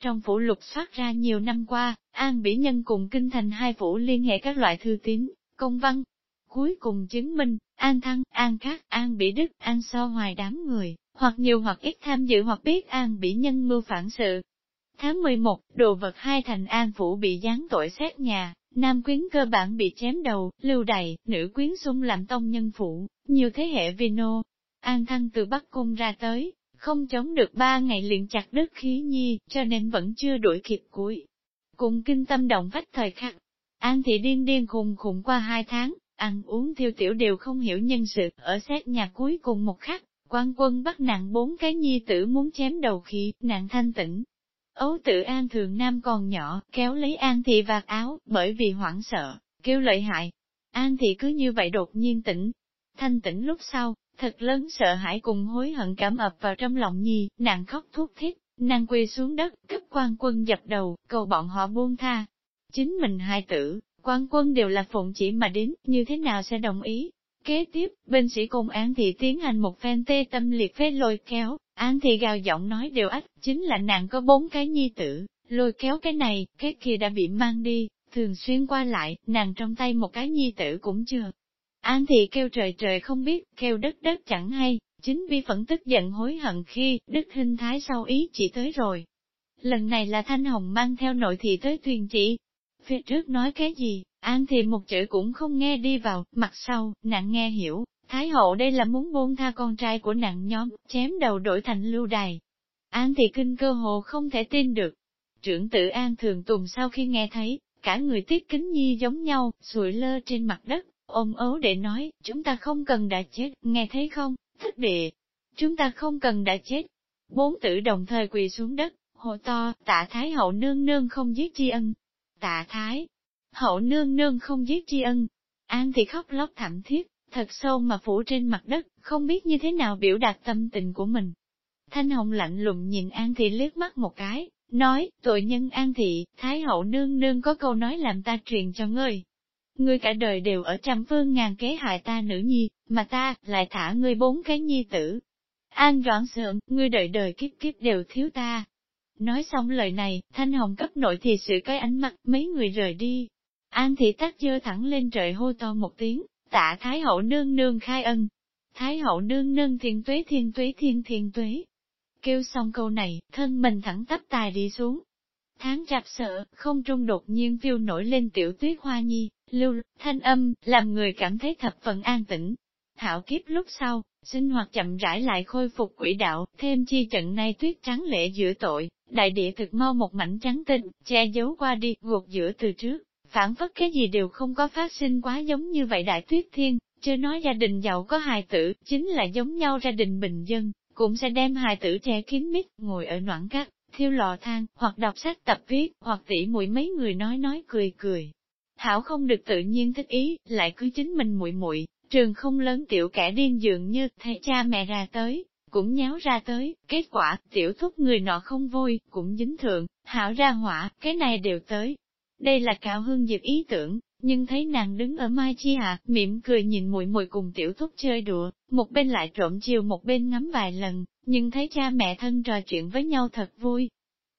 trong phủ lục soát ra nhiều năm qua, An Bỉ Nhân cùng kinh thành hai phủ liên hệ các loại thư tín, công văn. Cuối cùng chứng minh, An Thăng, An Khác, An Bỉ Đức, An So hoài đám người, hoặc nhiều hoặc ít tham dự hoặc biết An Bỉ Nhân mưu phản sự. Tháng 11, đồ vật hai thành An Phủ bị gián tội xét nhà, nam quyến cơ bản bị chém đầu, lưu đày, nữ quyến xung làm tông nhân phủ nhiều thế hệ vino. An Thăng từ Bắc Cung ra tới, không chống được ba ngày liền chặt đứt khí nhi, cho nên vẫn chưa đuổi kịp cuối. Cùng kinh tâm động vách thời khắc, An thị điên điên khùng khùng qua hai tháng, ăn uống tiêu tiểu đều không hiểu nhân sự, ở xét nhà cuối cùng một khắc, quan quân bắt nặng bốn cái nhi tử muốn chém đầu khí, nặng thanh tĩnh. Ấu tử An thường nam còn nhỏ, kéo lấy An thị vạt áo, bởi vì hoảng sợ, kêu lợi hại. An thị cứ như vậy đột nhiên tỉnh. Thanh tĩnh lúc sau, Thật lớn sợ hãi cùng hối hận cảm ập vào trong lòng nhi, nàng khóc thút thiết, nàng quỳ xuống đất, cấp quan quân dập đầu, cầu bọn họ buông tha. Chính mình hai tử, quan quân đều là phụng chỉ mà đến, như thế nào sẽ đồng ý? Kế tiếp, bên sĩ công án thì tiến hành một phen tê tâm liệt phế lôi kéo, án thì gào giọng nói đều ách, chính là nàng có bốn cái nhi tử, lôi kéo cái này, cái kia đã bị mang đi, thường xuyên qua lại, nàng trong tay một cái nhi tử cũng chưa, An thị kêu trời trời không biết, kêu đất đất chẳng hay, chính vì phẫn tức giận hối hận khi đức hình thái sau ý chỉ tới rồi. Lần này là Thanh Hồng mang theo nội thị tới thuyền chỉ. Phía trước nói cái gì, An thị một chữ cũng không nghe đi vào, mặt sau, nặng nghe hiểu, Thái hậu đây là muốn buông tha con trai của nặng nhóm, chém đầu đổi thành lưu đài. An thị kinh cơ hồ không thể tin được. Trưởng tử An thường tùng sau khi nghe thấy, cả người tiết kính nhi giống nhau, sụi lơ trên mặt đất, Ôm ấu để nói, chúng ta không cần đã chết, nghe thấy không, thích địa. Chúng ta không cần đã chết. Bốn tử đồng thời quỳ xuống đất, hồ to, tạ thái hậu nương nương không giết chi ân. Tạ thái, hậu nương nương không giết chi ân. An thì khóc lóc thảm thiết, thật sâu mà phủ trên mặt đất, không biết như thế nào biểu đạt tâm tình của mình. Thanh Hồng lạnh lùng nhìn An Thị liếc mắt một cái, nói, tội nhân An Thị, Thái hậu nương nương có câu nói làm ta truyền cho ngươi. Ngươi cả đời đều ở trăm phương ngàn kế hại ta nữ nhi, mà ta, lại thả ngươi bốn cái nhi tử. An Doãn Sượng, ngươi đời đời kiếp kiếp đều thiếu ta. Nói xong lời này, Thanh Hồng cấp nội thì sự cái ánh mắt, mấy người rời đi. An Thị tác dơ thẳng lên trời hô to một tiếng, tạ Thái hậu nương nương khai ân. Thái hậu nương nương thiên tuế thiên tuế thiên thiên tuế. Kêu xong câu này, thân mình thẳng tắp tài đi xuống. Tháng chạp sợ, không trung đột nhiên phiêu nổi lên tiểu tuyết hoa nhi, lưu, thanh âm, làm người cảm thấy thập phần an tĩnh. Hảo kiếp lúc sau, sinh hoạt chậm rãi lại khôi phục quỹ đạo, thêm chi trận nay tuyết trắng lệ giữa tội, đại địa thực mau một mảnh trắng tinh, che giấu qua đi, gột giữa từ trước, phản phất cái gì đều không có phát sinh quá giống như vậy đại tuyết thiên, chưa nói gia đình giàu có hài tử, chính là giống nhau gia đình bình dân, cũng sẽ đem hài tử che kín mít, ngồi ở noãn cát, thiêu lò than, hoặc đọc sách tập viết, hoặc tỉ mũi mấy người nói nói cười cười. Hảo không được tự nhiên thích ý, lại cứ chính mình muội muội trường không lớn tiểu kẻ điên dường như thấy cha mẹ ra tới, cũng nháo ra tới, kết quả, tiểu thúc người nọ không vui, cũng dính thượng, hảo ra hỏa, cái này đều tới. Đây là cao hương dịp ý tưởng, nhưng thấy nàng đứng ở mai chi hạ, mỉm cười nhìn muội muội cùng tiểu thúc chơi đùa, một bên lại trộm chiều một bên ngắm vài lần, nhưng thấy cha mẹ thân trò chuyện với nhau thật vui.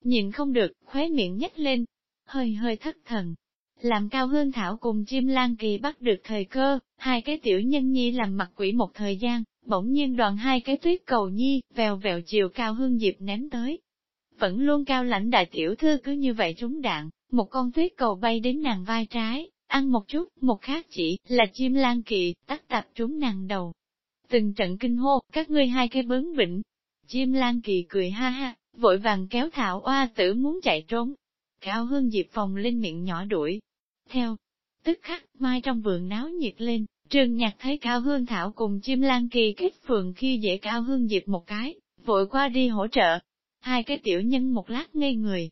Nhìn không được, khóe miệng nhếch lên, hơi hơi thất thần. Làm cao hương thảo cùng chim lan kỳ bắt được thời cơ, hai cái tiểu nhân nhi làm mặt quỷ một thời gian, bỗng nhiên đoàn hai cái tuyết cầu nhi, vèo vèo chiều cao hương diệp ném tới. Vẫn luôn cao lãnh đại tiểu thư cứ như vậy trúng đạn, một con tuyết cầu bay đến nàng vai trái, ăn một chút, một khác chỉ là chim lan kỳ, tắt tập trúng nàng đầu. Từng trận kinh hô, các ngươi hai cái bướng bỉnh. Chim lan kỳ cười ha ha, vội vàng kéo thảo oa tử muốn chạy trốn. Cao hương diệp phòng lên miệng nhỏ đuổi. Theo, tức khắc, mai trong vườn náo nhiệt lên, trường nhạc thấy cao hương thảo cùng chim lan kỳ kết phường khi dễ cao hương diệp một cái, vội qua đi hỗ trợ. Hai cái tiểu nhân một lát ngây người.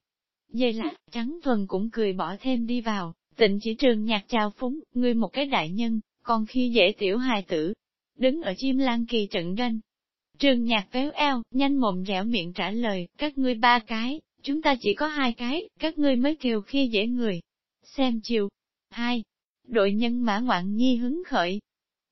Dây lát, trắng thuần cũng cười bỏ thêm đi vào, Tịnh chỉ trường nhạc chào phúng, ngươi một cái đại nhân, còn khi dễ tiểu hài tử, đứng ở chim lan kỳ trận doanh. Trường nhạc véo eo, nhanh mồm dẻo miệng trả lời, các ngươi ba cái, chúng ta chỉ có hai cái, các ngươi mới kêu khi dễ người. Xem chiều. Hai. Đội nhân mã ngoạn nhi hứng khởi.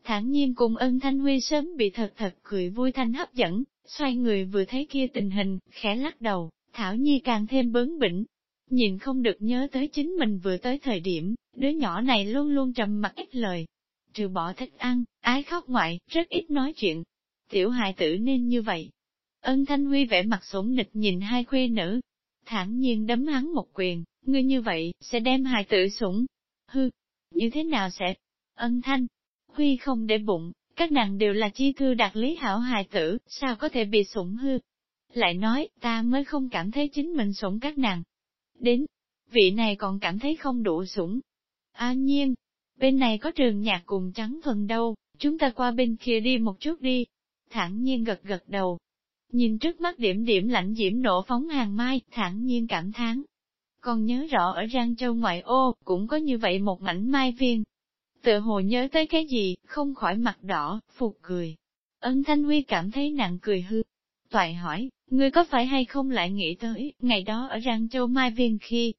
Thản nhiên cùng ân thanh huy sớm bị thật thật cười vui thanh hấp dẫn, xoay người vừa thấy kia tình hình, khẽ lắc đầu, Thảo Nhi càng thêm bướng bỉnh, Nhìn không được nhớ tới chính mình vừa tới thời điểm, đứa nhỏ này luôn luôn trầm mặc ít lời. Trừ bỏ thích ăn, ái khóc ngoại, rất ít nói chuyện. Tiểu hài tử nên như vậy. Ân Thanh Huy vẻ mặt sủng nịch nhìn hai khuê nữ. thản nhiên đấm hắn một quyền, ngươi như vậy, sẽ đem hài tử sủng. Hư, như thế nào sẽ? Ân Thanh, Huy không để bụng, các nàng đều là chi thư đạt lý hảo hài tử, sao có thể bị sủng hư? Lại nói, ta mới không cảm thấy chính mình sủng các nàng, Đến, vị này còn cảm thấy không đủ sủng. À nhiên, bên này có trường nhạc cùng trắng phần đâu, chúng ta qua bên kia đi một chút đi. Thẳng nhiên gật gật đầu. Nhìn trước mắt điểm điểm lạnh diễm nổ phóng hàng mai, thẳng nhiên cảm thán. Còn nhớ rõ ở Giang Châu ngoại ô, cũng có như vậy một mảnh mai viên. Tự hồ nhớ tới cái gì, không khỏi mặt đỏ, phục cười. Ân Thanh Huy cảm thấy nặng cười hư. Toại hỏi, Ngươi có phải hay không lại nghĩ tới, ngày đó ở Giang Châu Mai Viên khi,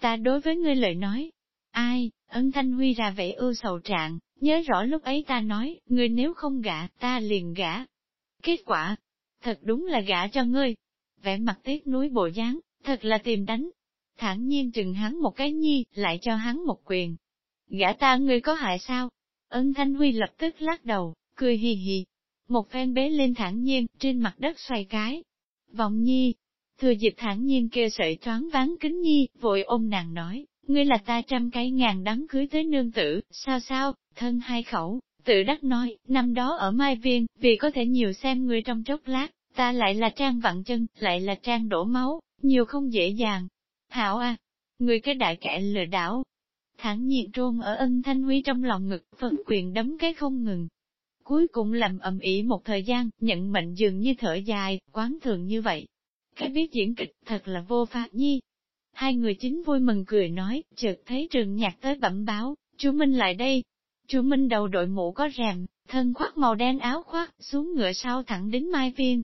ta đối với ngươi lời nói, ai, ân thanh huy ra vẻ ưu sầu trạng, nhớ rõ lúc ấy ta nói, ngươi nếu không gả, ta liền gả. Kết quả, thật đúng là gả cho ngươi. Vẻ mặt tiếc núi bộ dáng, thật là tìm đánh. Thẳng nhiên chừng hắn một cái nhi, lại cho hắn một quyền. gã ta ngươi có hại sao? Ân Thanh Huy lập tức lắc đầu, cười hì hì. Một phen bế lên thẳng nhiên, trên mặt đất xoay cái, Vọng nhi, thừa dịp thản nhiên kêu sợi thoáng ván kính nhi, vội ôm nàng nói, ngươi là ta trăm cái ngàn đắng cưới tới nương tử, sao sao, thân hai khẩu, tự đắc nói, năm đó ở Mai Viên, vì có thể nhiều xem ngươi trong chốc lát, ta lại là trang vặn chân, lại là trang đổ máu, nhiều không dễ dàng. Hảo à, người cái đại kẻ lừa đảo. Thẳng nhiên trôn ở ân thanh huy trong lòng ngực, phần quyền đấm cái không ngừng, cuối cùng làm ầm ĩ một thời gian, nhận mệnh dường như thở dài, quán thường như vậy. Cái biết diễn kịch thật là vô pháp nhi. Hai người chính vui mừng cười nói, chợt thấy trường nhạc tới bẩm báo, chú Minh lại đây. Chú Minh đầu đội mũ có rèm, thân khoác màu đen áo khoác, xuống ngựa sau thẳng đến Mai Viên.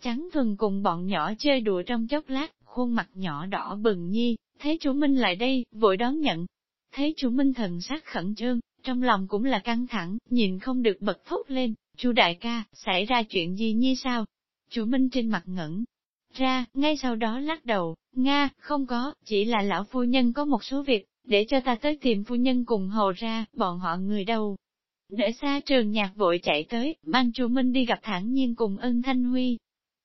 Trắng thuần cùng bọn nhỏ chơi đùa trong chốc lát, khuôn mặt nhỏ đỏ bừng nhi, thế chú Minh lại đây, vội đón nhận. thế chú Minh thần sắc khẩn trương, trong lòng cũng là căng thẳng, nhìn không được bật thốt lên, chú đại ca, xảy ra chuyện gì nhi sao? chủ Minh trên mặt ngẩn ra, ngay sau đó lắc đầu, Nga, không có, chỉ là lão phu nhân có một số việc, để cho ta tới tìm phu nhân cùng hồ ra, bọn họ người đâu. Để xa trường nhạc vội chạy tới, mang chú Minh đi gặp thản nhiên cùng ân Thanh Huy.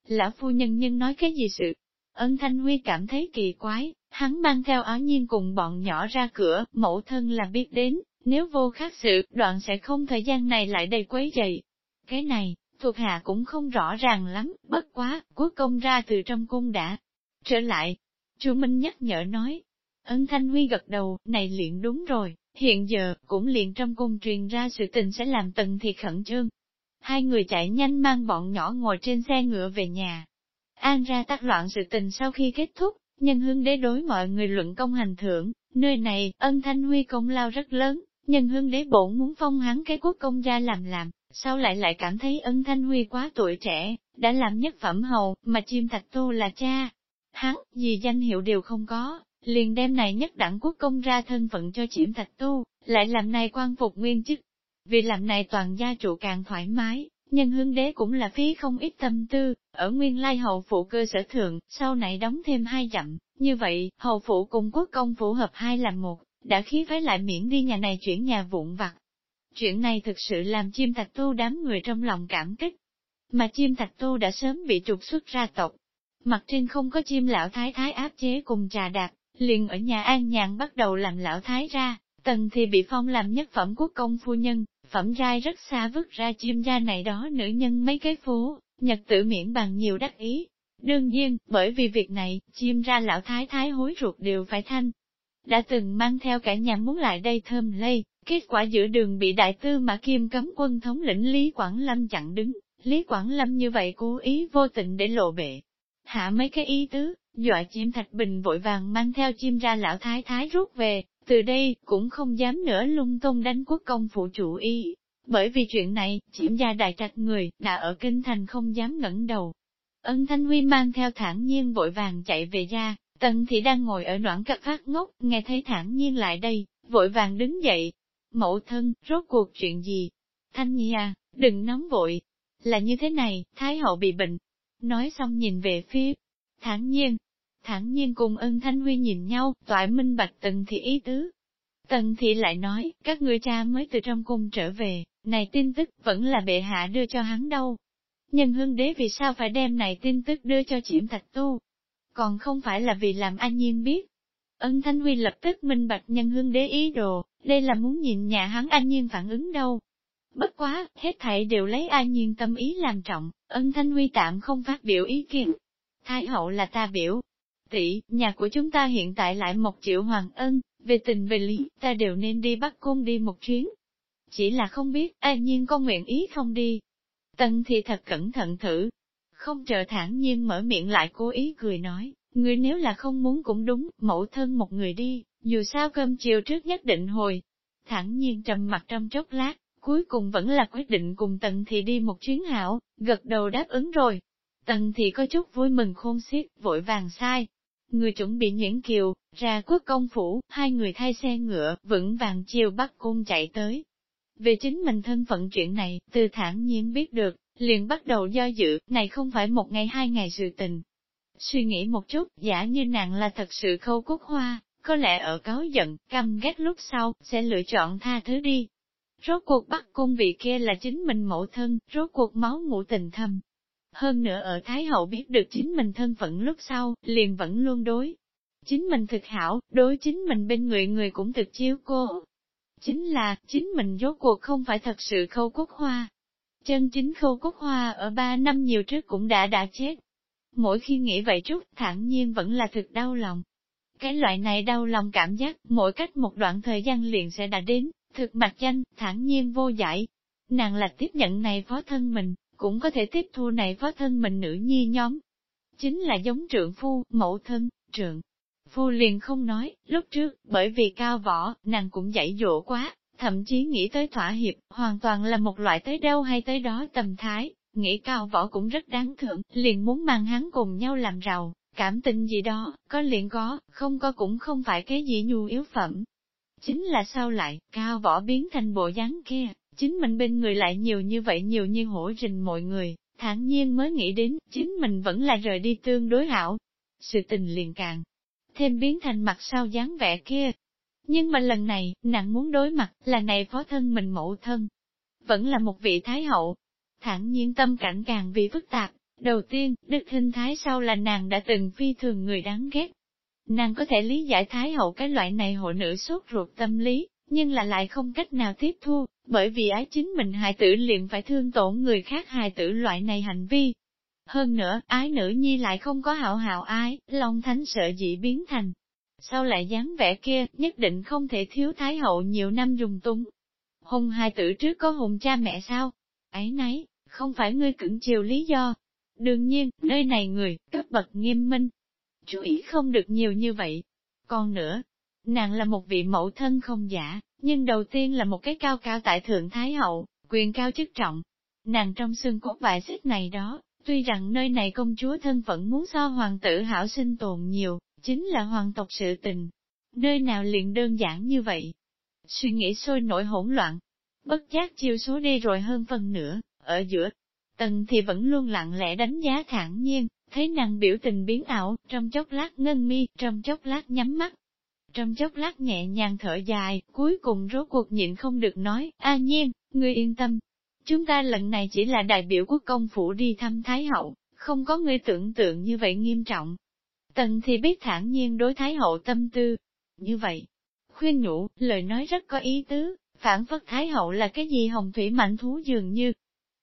Lão phu nhân nhân nói cái gì sự? Ân Thanh Huy cảm thấy kỳ quái, hắn mang theo áo nhiên cùng bọn nhỏ ra cửa, mẫu thân là biết đến, nếu vô khác sự, đoạn sẽ không thời gian này lại đầy quấy dậy. Cái này, thuộc hạ cũng không rõ ràng lắm, bất quá, quốc công ra từ trong cung đã trở lại. chú Minh nhắc nhở nói, ân Thanh Huy gật đầu, này liền đúng rồi, hiện giờ, cũng liền trong cung truyền ra sự tình sẽ làm tần thì khẩn trương. Hai người chạy nhanh mang bọn nhỏ ngồi trên xe ngựa về nhà. An ra tác loạn sự tình sau khi kết thúc, nhân hương đế đối mọi người luận công hành thưởng, nơi này, ân Thanh Huy công lao rất lớn, nhân hương đế bổn muốn phong hắn cái quốc công gia làm làm, Sau lại lại cảm thấy ân Thanh Huy quá tuổi trẻ, đã làm nhất phẩm hầu, mà chim thạch tu là cha. Hắn, gì danh hiệu đều không có, liền đem này nhất đẳng quốc công ra thân phận cho chiếm thạch tu, lại làm này quan phục nguyên chức. Vì làm này toàn gia trụ càng thoải mái, nhân hương đế cũng là phí không ít tâm tư, ở nguyên lai hậu phụ cơ sở thượng, sau này đóng thêm hai dặm, như vậy, hậu phụ cùng quốc công phủ hợp hai làm một, đã khí phái lại miễn đi nhà này chuyển nhà vụn vặt. Chuyện này thực sự làm chim thạch tu đám người trong lòng cảm kích. Mà chim thạch tu đã sớm bị trục xuất ra tộc. Mặt trên không có chim lão thái thái áp chế cùng trà đạt, liền ở nhà an nhàn bắt đầu làm lão thái ra, tần thì bị phong làm nhất phẩm quốc công phu nhân, phẩm giai rất xa vứt ra chim gia này đó nữ nhân mấy cái phố, nhật tử miễn bằng nhiều đắc ý. Đương nhiên, bởi vì việc này, chim ra lão thái thái hối ruột đều phải thanh. Đã từng mang theo cả nhà muốn lại đây thơm lây, kết quả giữa đường bị đại tư mã kim cấm quân thống lĩnh Lý Quảng Lâm chặn đứng, Lý Quảng Lâm như vậy cố ý vô tình để lộ bệ. Hạ mấy cái ý tứ, dọa chim thạch bình vội vàng mang theo chim ra lão thái thái rút về, từ đây cũng không dám nữa lung tung đánh quốc công phụ chủ y. Bởi vì chuyện này, chiếm gia đại trạch người, đã ở kinh thành không dám ngẩng đầu. Ân Thanh Huy mang theo thản nhiên vội vàng chạy về gia, Tần Thị đang ngồi ở đoạn cặp phát ngốc, nghe thấy thản nhiên lại đây, vội vàng đứng dậy. Mẫu thân, rốt cuộc chuyện gì? Thanh Nhi à, đừng nóng vội. Là như thế này, Thái hậu bị bệnh. Nói xong nhìn về phía thản nhiên, thản nhiên cùng ân Thanh Huy nhìn nhau, toại minh bạch tần thị ý tứ. Tần thị lại nói, các ngươi cha mới từ trong cung trở về, này tin tức vẫn là bệ hạ đưa cho hắn đâu. Nhân hương đế vì sao phải đem này tin tức đưa cho chiếm thạch tu? Còn không phải là vì làm an nhiên biết. Ân Thanh Huy lập tức minh bạch nhân hương đế ý đồ, đây là muốn nhìn nhà hắn an nhiên phản ứng đâu. Bất quá, hết thảy đều lấy an nhiên tâm ý làm trọng, ân Thanh Huy tạm không phát biểu ý kiến. Thái hậu là ta biểu, tỷ, nhà của chúng ta hiện tại lại một triệu hoàng ân, về tình về lý, ta đều nên đi bắt cung đi một chuyến. Chỉ là không biết, an nhiên con nguyện ý không đi. Tân thì thật cẩn thận thử. Không chờ thản nhiên mở miệng lại cố ý cười nói, người nếu là không muốn cũng đúng, mẫu thân một người đi, dù sao cơm chiều trước nhất định hồi. Thẳng nhiên trầm mặt trong chốc lát, cuối cùng vẫn là quyết định cùng Tần Thị đi một chuyến hảo, gật đầu đáp ứng rồi. Tần Thị có chút vui mừng khôn xiết, vội vàng sai, Người chuẩn bị nhuyễn kiều, ra quốc công phủ, hai người thay xe ngựa, vững vàng chiều bắt cung chạy tới. Về chính mình thân phận chuyện này, từ thản nhiên biết được, liền bắt đầu do dự, này không phải một ngày hai ngày sự tình. Suy nghĩ một chút, giả như nàng là thật sự khâu cúc hoa, có lẽ ở cáo giận, căm ghét lúc sau, sẽ lựa chọn tha thứ đi. Rốt cuộc bắt cung vị kia là chính mình mẫu thân, rốt cuộc máu ngủ tình thâm, hơn nữa ở Thái Hậu biết được chính mình thân phận lúc sau, liền vẫn luôn đối. Chính mình thực hảo, đối chính mình bên người người cũng thực chiếu cô. Chính là, chính mình rốt cuộc không phải thật sự khâu cốt hoa. Chân chính khâu cốt hoa ở ba năm nhiều trước cũng đã đã chết. Mỗi khi nghĩ vậy chút, thản nhiên vẫn là thực đau lòng. Cái loại này đau lòng cảm giác, mỗi cách một đoạn thời gian liền sẽ đã đến, thực mặt danh, thản nhiên vô giải. Nàng là tiếp nhận này phó thân mình, cũng có thể tiếp thu này với thân mình nữ nhi nhóm. Chính là giống trượng phu, mẫu thân, trượng. Phu liền không nói, lúc trước, bởi vì cao võ, nàng cũng dạy dỗ quá, thậm chí nghĩ tới thỏa hiệp, hoàn toàn là một loại tới đâu hay tới đó tầm thái, nghĩ cao võ cũng rất đáng thưởng, liền muốn mang hắn cùng nhau làm rầu cảm tình gì đó, có liền có, không có cũng không phải cái gì nhu yếu phẩm. Chính là sao lại, cao võ biến thành bộ dáng kia, chính mình bên người lại nhiều như vậy nhiều như hổ rình mọi người, thản nhiên mới nghĩ đến, chính mình vẫn là rời đi tương đối hảo. Sự tình liền càng thêm biến thành mặt sau dáng vẻ kia. Nhưng mà lần này, nàng muốn đối mặt, là này phó thân mình mẫu thân. Vẫn là một vị thái hậu. Thản nhiên tâm cảnh càng vì phức tạp. Đầu tiên, đức hình thái sau là nàng đã từng phi thường người đáng ghét. Nàng có thể lý giải thái hậu cái loại này hộ nữ sốt ruột tâm lý, nhưng là lại không cách nào tiếp thu, bởi vì ái chính mình hài tử liền phải thương tổn người khác hài tử loại này hành vi. Hơn nữa, ái nữ nhi lại không có hảo hảo ái, Long Thánh sợ dị biến thành. Sau lại dáng vẻ kia, nhất định không thể thiếu Thái Hậu nhiều năm dùng tung. Hùng hài tử trước có hùng cha mẹ sao? Ấy nấy, không phải ngươi cưỡng chiều lý do. Đương nhiên, nơi này người, cấp bậc nghiêm minh. Chú ý không được nhiều như vậy. Còn nữa, nàng là một vị mẫu thân không giả, nhưng đầu tiên là một cái cao cao tại thượng Thái Hậu, quyền cao chức trọng. Nàng trong xương cốt vài xích này đó, tuy rằng nơi này công chúa thân phận muốn so hoàng tử hảo sinh tồn nhiều, chính là hoàng tộc sự tình. Nơi nào liền đơn giản như vậy? Suy nghĩ sôi nổi hỗn loạn, bất giác chiêu số đi rồi hơn phần nữa, ở giữa. Tần thì vẫn luôn lặng lẽ đánh giá thản nhiên, thấy nàng biểu tình biến ảo, trong chốc lát ngân mi, trong chốc lát nhắm mắt, trong chốc lát nhẹ nhàng thở dài, cuối cùng rốt cuộc nhịn không được nói, a nhiên, ngươi yên tâm. Chúng ta lần này chỉ là đại biểu quốc công phủ đi thăm Thái Hậu, không có ngươi tưởng tượng như vậy nghiêm trọng. Tần thì biết thản nhiên đối Thái Hậu tâm tư. Như vậy, khuyên nhủ, lời nói rất có ý tứ, phản phất Thái Hậu là cái gì hồng thủy mạnh thú dường như.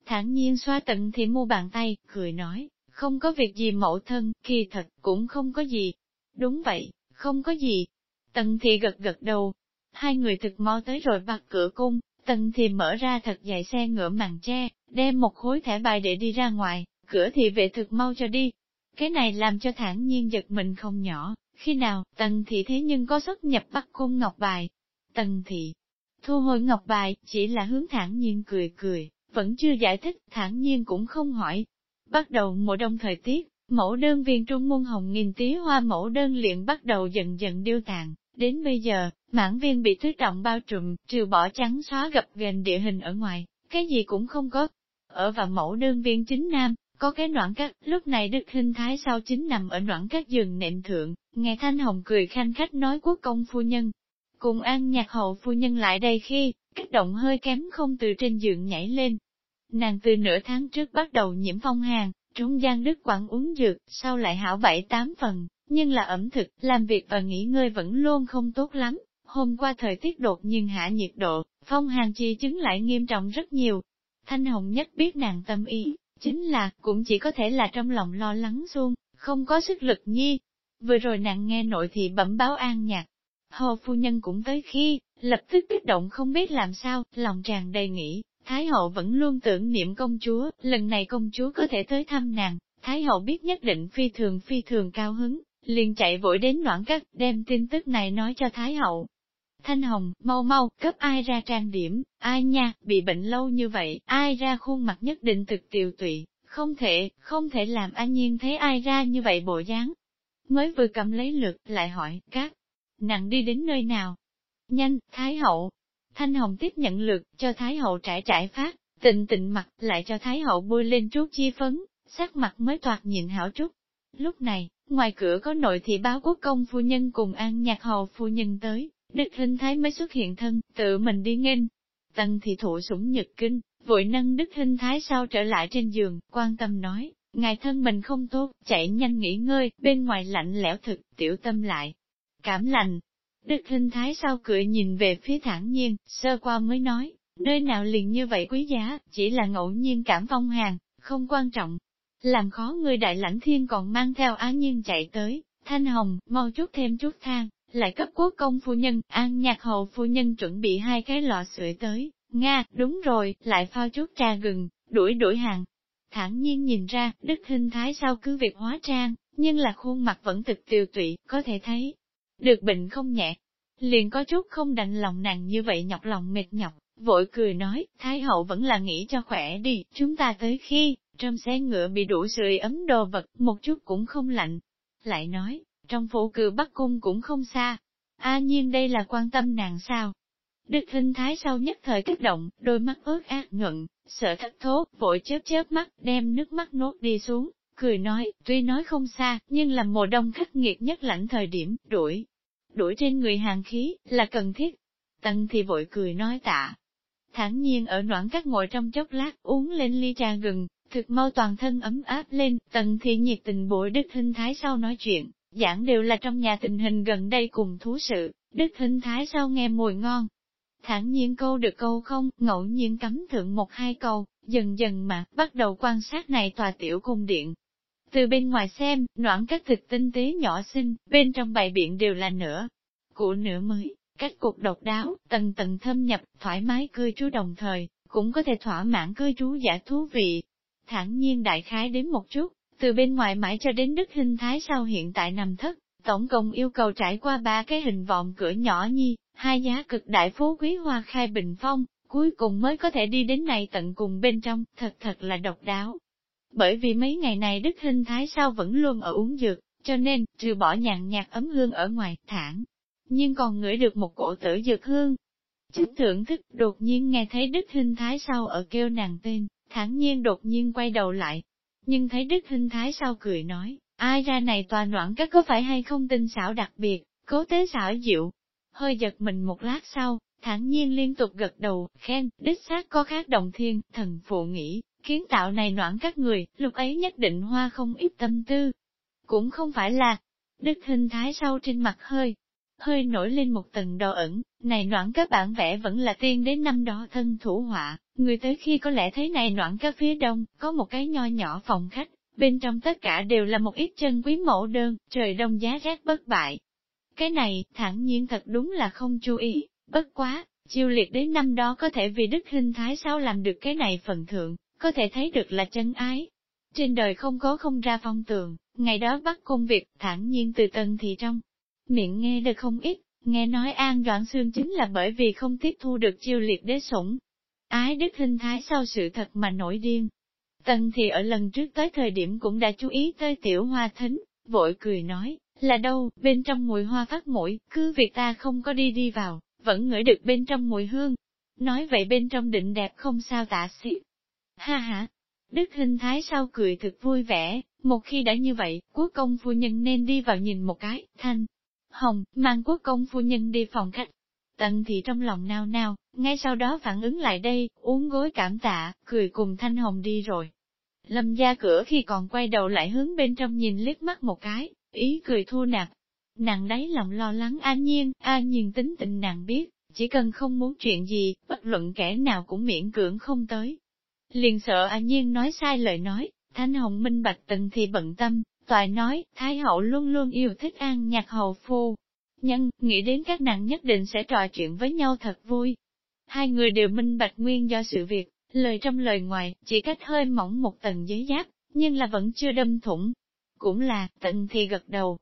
Thản nhiên xoa tận thì mua bàn tay, cười nói, không có việc gì mẫu thân, kỳ thật, cũng không có gì. Đúng vậy, không có gì, Tần thị gật gật đầu. Hai người thực mau tới rồi bạc cửa cung, tần thị mở ra thật dài xe ngựa màn tre, đem một khối thẻ bài để đi ra ngoài, cửa thị vệ thực mau cho đi. Cái này làm cho thản nhiên giật mình không nhỏ, khi nào, tần thị thế nhưng có xuất nhập bắt cung ngọc bài. Tần thị, thu hồi ngọc bài, chỉ là hướng thản nhiên cười cười, vẫn chưa giải thích, thản nhiên cũng không hỏi. Bắt đầu mùa đông thời tiết, mẫu đơn viên trung môn hồng nghìn tía hoa mẫu đơn liền bắt đầu dần dần điêu tàn, Đến bây giờ, mãn viên bị thứ động bao trùm, trừ bỏ trắng xóa gập ghềnh địa hình ở ngoài, cái gì cũng không có. Ở và mẫu đơn viên chính nam, có cái noãn cắt, lúc này đức Hinh thái sau chính nằm ở noãn cắt giường nệm thượng, nghe Thanh Hồng cười khanh khách nói quốc công phu nhân. Cùng an nhạc hậu phu nhân lại đây khi, kích động hơi kém không từ trên giường nhảy lên. Nàng từ nửa tháng trước bắt đầu nhiễm phong hàn, trung gian đức quản uống dược, sau lại hảo bảy tám phần, nhưng là ẩm thực, làm việc và nghỉ ngơi vẫn luôn không tốt lắm. Hôm qua thời tiết đột nhiên hạ nhiệt độ, phong hàn chi chứng lại nghiêm trọng rất nhiều. Thanh Hồng nhất biết nàng tâm ý, chính là, cũng chỉ có thể là trong lòng lo lắng xuông, không có sức lực nhi. Vừa rồi nàng nghe nội thị bẩm báo an nhạc. Hồ phu nhân cũng tới khi, lập tức kích động không biết làm sao, lòng tràn đầy nghĩ, Thái hậu vẫn luôn tưởng niệm công chúa, lần này công chúa có thể tới thăm nàng, Thái hậu biết nhất định phi thường phi thường cao hứng, liền chạy vội đến noãn cắt, đem tin tức này nói cho Thái Hậu. Thanh Hồng, mau mau, cấp ai ra trang điểm, ai nha, bị bệnh lâu như vậy, ai ra khuôn mặt nhất định thực tiều tụy, không thể, không thể làm an nhiên thấy ai ra như vậy bộ dáng. Mới vừa cầm lấy lượt, lại hỏi, các, nặng đi đến nơi nào? Nhanh, Thái Hậu. Thanh Hồng tiếp nhận lượt, cho Thái Hậu trải trải phát, tịnh tịnh mặt, lại cho Thái Hậu bôi lên chút chi phấn, sắc mặt mới toạt nhìn hảo chút. Lúc này, Ngoài cửa có nội thị báo quốc công phu nhân cùng an nhạc hầu phu nhân tới, đức hình thái mới xuất hiện thân, tự mình đi nghênh. Tần thị thụ sủng nhật kinh, vội nâng đức hình thái sau trở lại trên giường, quan tâm nói, ngài thân mình không tốt, chạy nhanh nghỉ ngơi, bên ngoài lạnh lẽo thực, tiểu tâm lại. Cảm lạnh, đức hình thái sau cười nhìn về phía thản nhiên, sơ qua mới nói, nơi nào liền như vậy quý giá, chỉ là ngẫu nhiên cảm phong hàng, không quan trọng, làm khó người đại lãnh thiên còn mang theo á nhiên chạy tới, thanh hồng, mau chút thêm chút thang, lại cấp quốc công phu nhân, an nhạc hầu phu nhân chuẩn bị hai cái lọ sưởi tới, Nga, đúng rồi, lại phao chút trà gừng, đuổi đuổi hàng. Thẳng nhiên nhìn ra, đức hình thái sau cứ việc hóa trang, nhưng là khuôn mặt vẫn thực tiều tụy, có thể thấy, được bệnh không nhẹ. liền có chút không đành lòng nàng như vậy nhọc lòng mệt nhọc, vội cười nói, Thái hậu vẫn là nghĩ cho khỏe đi, chúng ta tới khi, trong xe ngựa bị đủ sưởi ấm đồ vật, một chút cũng không lạnh. Lại nói, trong phủ cử Bắc Cung cũng không xa. A nhiên đây là quan tâm nàng sao? Đức hình thái sau nhất thời kích động, đôi mắt ướt át ngận, sợ thất thố, vội chớp chớp mắt, đem nước mắt nốt đi xuống, cười nói, tuy nói không xa, nhưng là mùa đông khắc nghiệt nhất lãnh thời điểm, đuổi. Đuổi trên người hàng khí, là cần thiết. Tần thì vội cười nói tạ. thản nhiên ở noãn các ngồi trong chốc lát uống lên ly trà gừng, thực mau toàn thân ấm áp lên, tần thị nhiệt tình bội đức hình thái sau nói chuyện, giảng đều là trong nhà tình hình gần đây cùng thú sự, đức hình thái sau nghe mùi ngon. Thẳng nhiên câu được câu không, ngẫu nhiên cắm thượng một hai câu, dần dần mà, bắt đầu quan sát này tòa tiểu cung điện. Từ bên ngoài xem, noãn các thực tinh tế nhỏ xinh, bên trong bài biện đều là nửa, của nửa mới, cách cục độc đáo, tầng tầng thâm nhập, thoải mái cư trú đồng thời, cũng có thể thỏa mãn cư trú giả thú vị. Thẳng nhiên đại khái đến một chút, từ bên ngoài mãi cho đến đức hình thái sau hiện tại nằm thất, tổng cộng yêu cầu trải qua ba cái hình vọng cửa nhỏ nhi, hai giá cực đại phú quý hoa khai bình phong, cuối cùng mới có thể đi đến này tận cùng bên trong, thật thật là độc đáo. Bởi vì mấy ngày này đức hình thái sau vẫn luôn ở uống dược, cho nên, trừ bỏ nhàn nhạt ấm hương ở ngoài, thản, nhưng còn ngửi được một cổ tử dược hương. Chính thưởng thức, đột nhiên nghe thấy đức hình thái sau ở kêu nàng tên, thẳng nhiên đột nhiên quay đầu lại, nhưng thấy Đức Hinh Thái sau cười nói, ai ra này tòa noãn các có phải hay không tinh xảo đặc biệt, cố tế xảo diệu. Hơi giật mình một lát sau, thản nhiên liên tục gật đầu, khen, đích xác có khác đồng thiên, thần phụ nghĩ, kiến tạo này noãn các người, lúc ấy nhất định hoa không ít tâm tư. Cũng không phải là, Đức Hinh Thái sau trên mặt hơi, hơi nổi lên một tầng đỏ ẩn, này noãn các bản vẽ vẫn là tiên đến năm đó thân thủ họa, người tới khi có lẽ thấy này noãn các phía đông, có một cái nho nhỏ phòng khách, bên trong tất cả đều là một ít chân quý mẫu đơn, trời đông giá rét bất bại. Cái này, thẳng nhiên thật đúng là không chú ý, bất quá, chiêu liệt đến năm đó có thể vì đức hình thái sao làm được cái này phần thượng, có thể thấy được là chân ái. Trên đời không có không ra phong tường, ngày đó bắt công việc, thẳng nhiên từ tân thì trong, miệng nghe được không ít, nghe nói An đoạn Xương chính là bởi vì không tiếp thu được chiêu liệt đế sủng. Ái đức hình thái sau sự thật mà nổi điên. Tần thì ở lần trước tới thời điểm cũng đã chú ý tới tiểu hoa thính, vội cười nói, là đâu, bên trong mùi hoa phát mũi, cứ việc ta không có đi đi vào, vẫn ngửi được bên trong mùi hương. Nói vậy bên trong định đẹp không sao tạ xị. Ha ha, Đức hình thái sau cười thực vui vẻ, một khi đã như vậy, quốc công phu nhân nên đi vào nhìn một cái, thanh, Hồng, mang quốc công phu nhân đi phòng khách. Tần thị trong lòng nao nao, ngay sau đó phản ứng lại đây, uống gối cảm tạ, cười cùng Thanh Hồng đi rồi. Lâm ra cửa khi còn quay đầu lại hướng bên trong nhìn liếc mắt một cái, ý cười thu nạp. Nàng đáy lòng lo lắng an nhiên, an nhiên tính tình nàng biết, chỉ cần không muốn chuyện gì, bất luận kẻ nào cũng miễn cưỡng không tới. Liền sợ an nhiên nói sai lời nói, Thanh Hồng minh bạch tần thì bận tâm, Toại nói, Thái hậu luôn luôn yêu thích an nhạc hầu phu. Nhân, nghĩ đến các nàng nhất định sẽ trò chuyện với nhau thật vui. Hai người đều minh bạch nguyên do sự việc, lời trong lời ngoài, chỉ cách hơi mỏng một tầng giấy giáp, nhưng là vẫn chưa đâm thủng. Cũng là, tận thì gật đầu.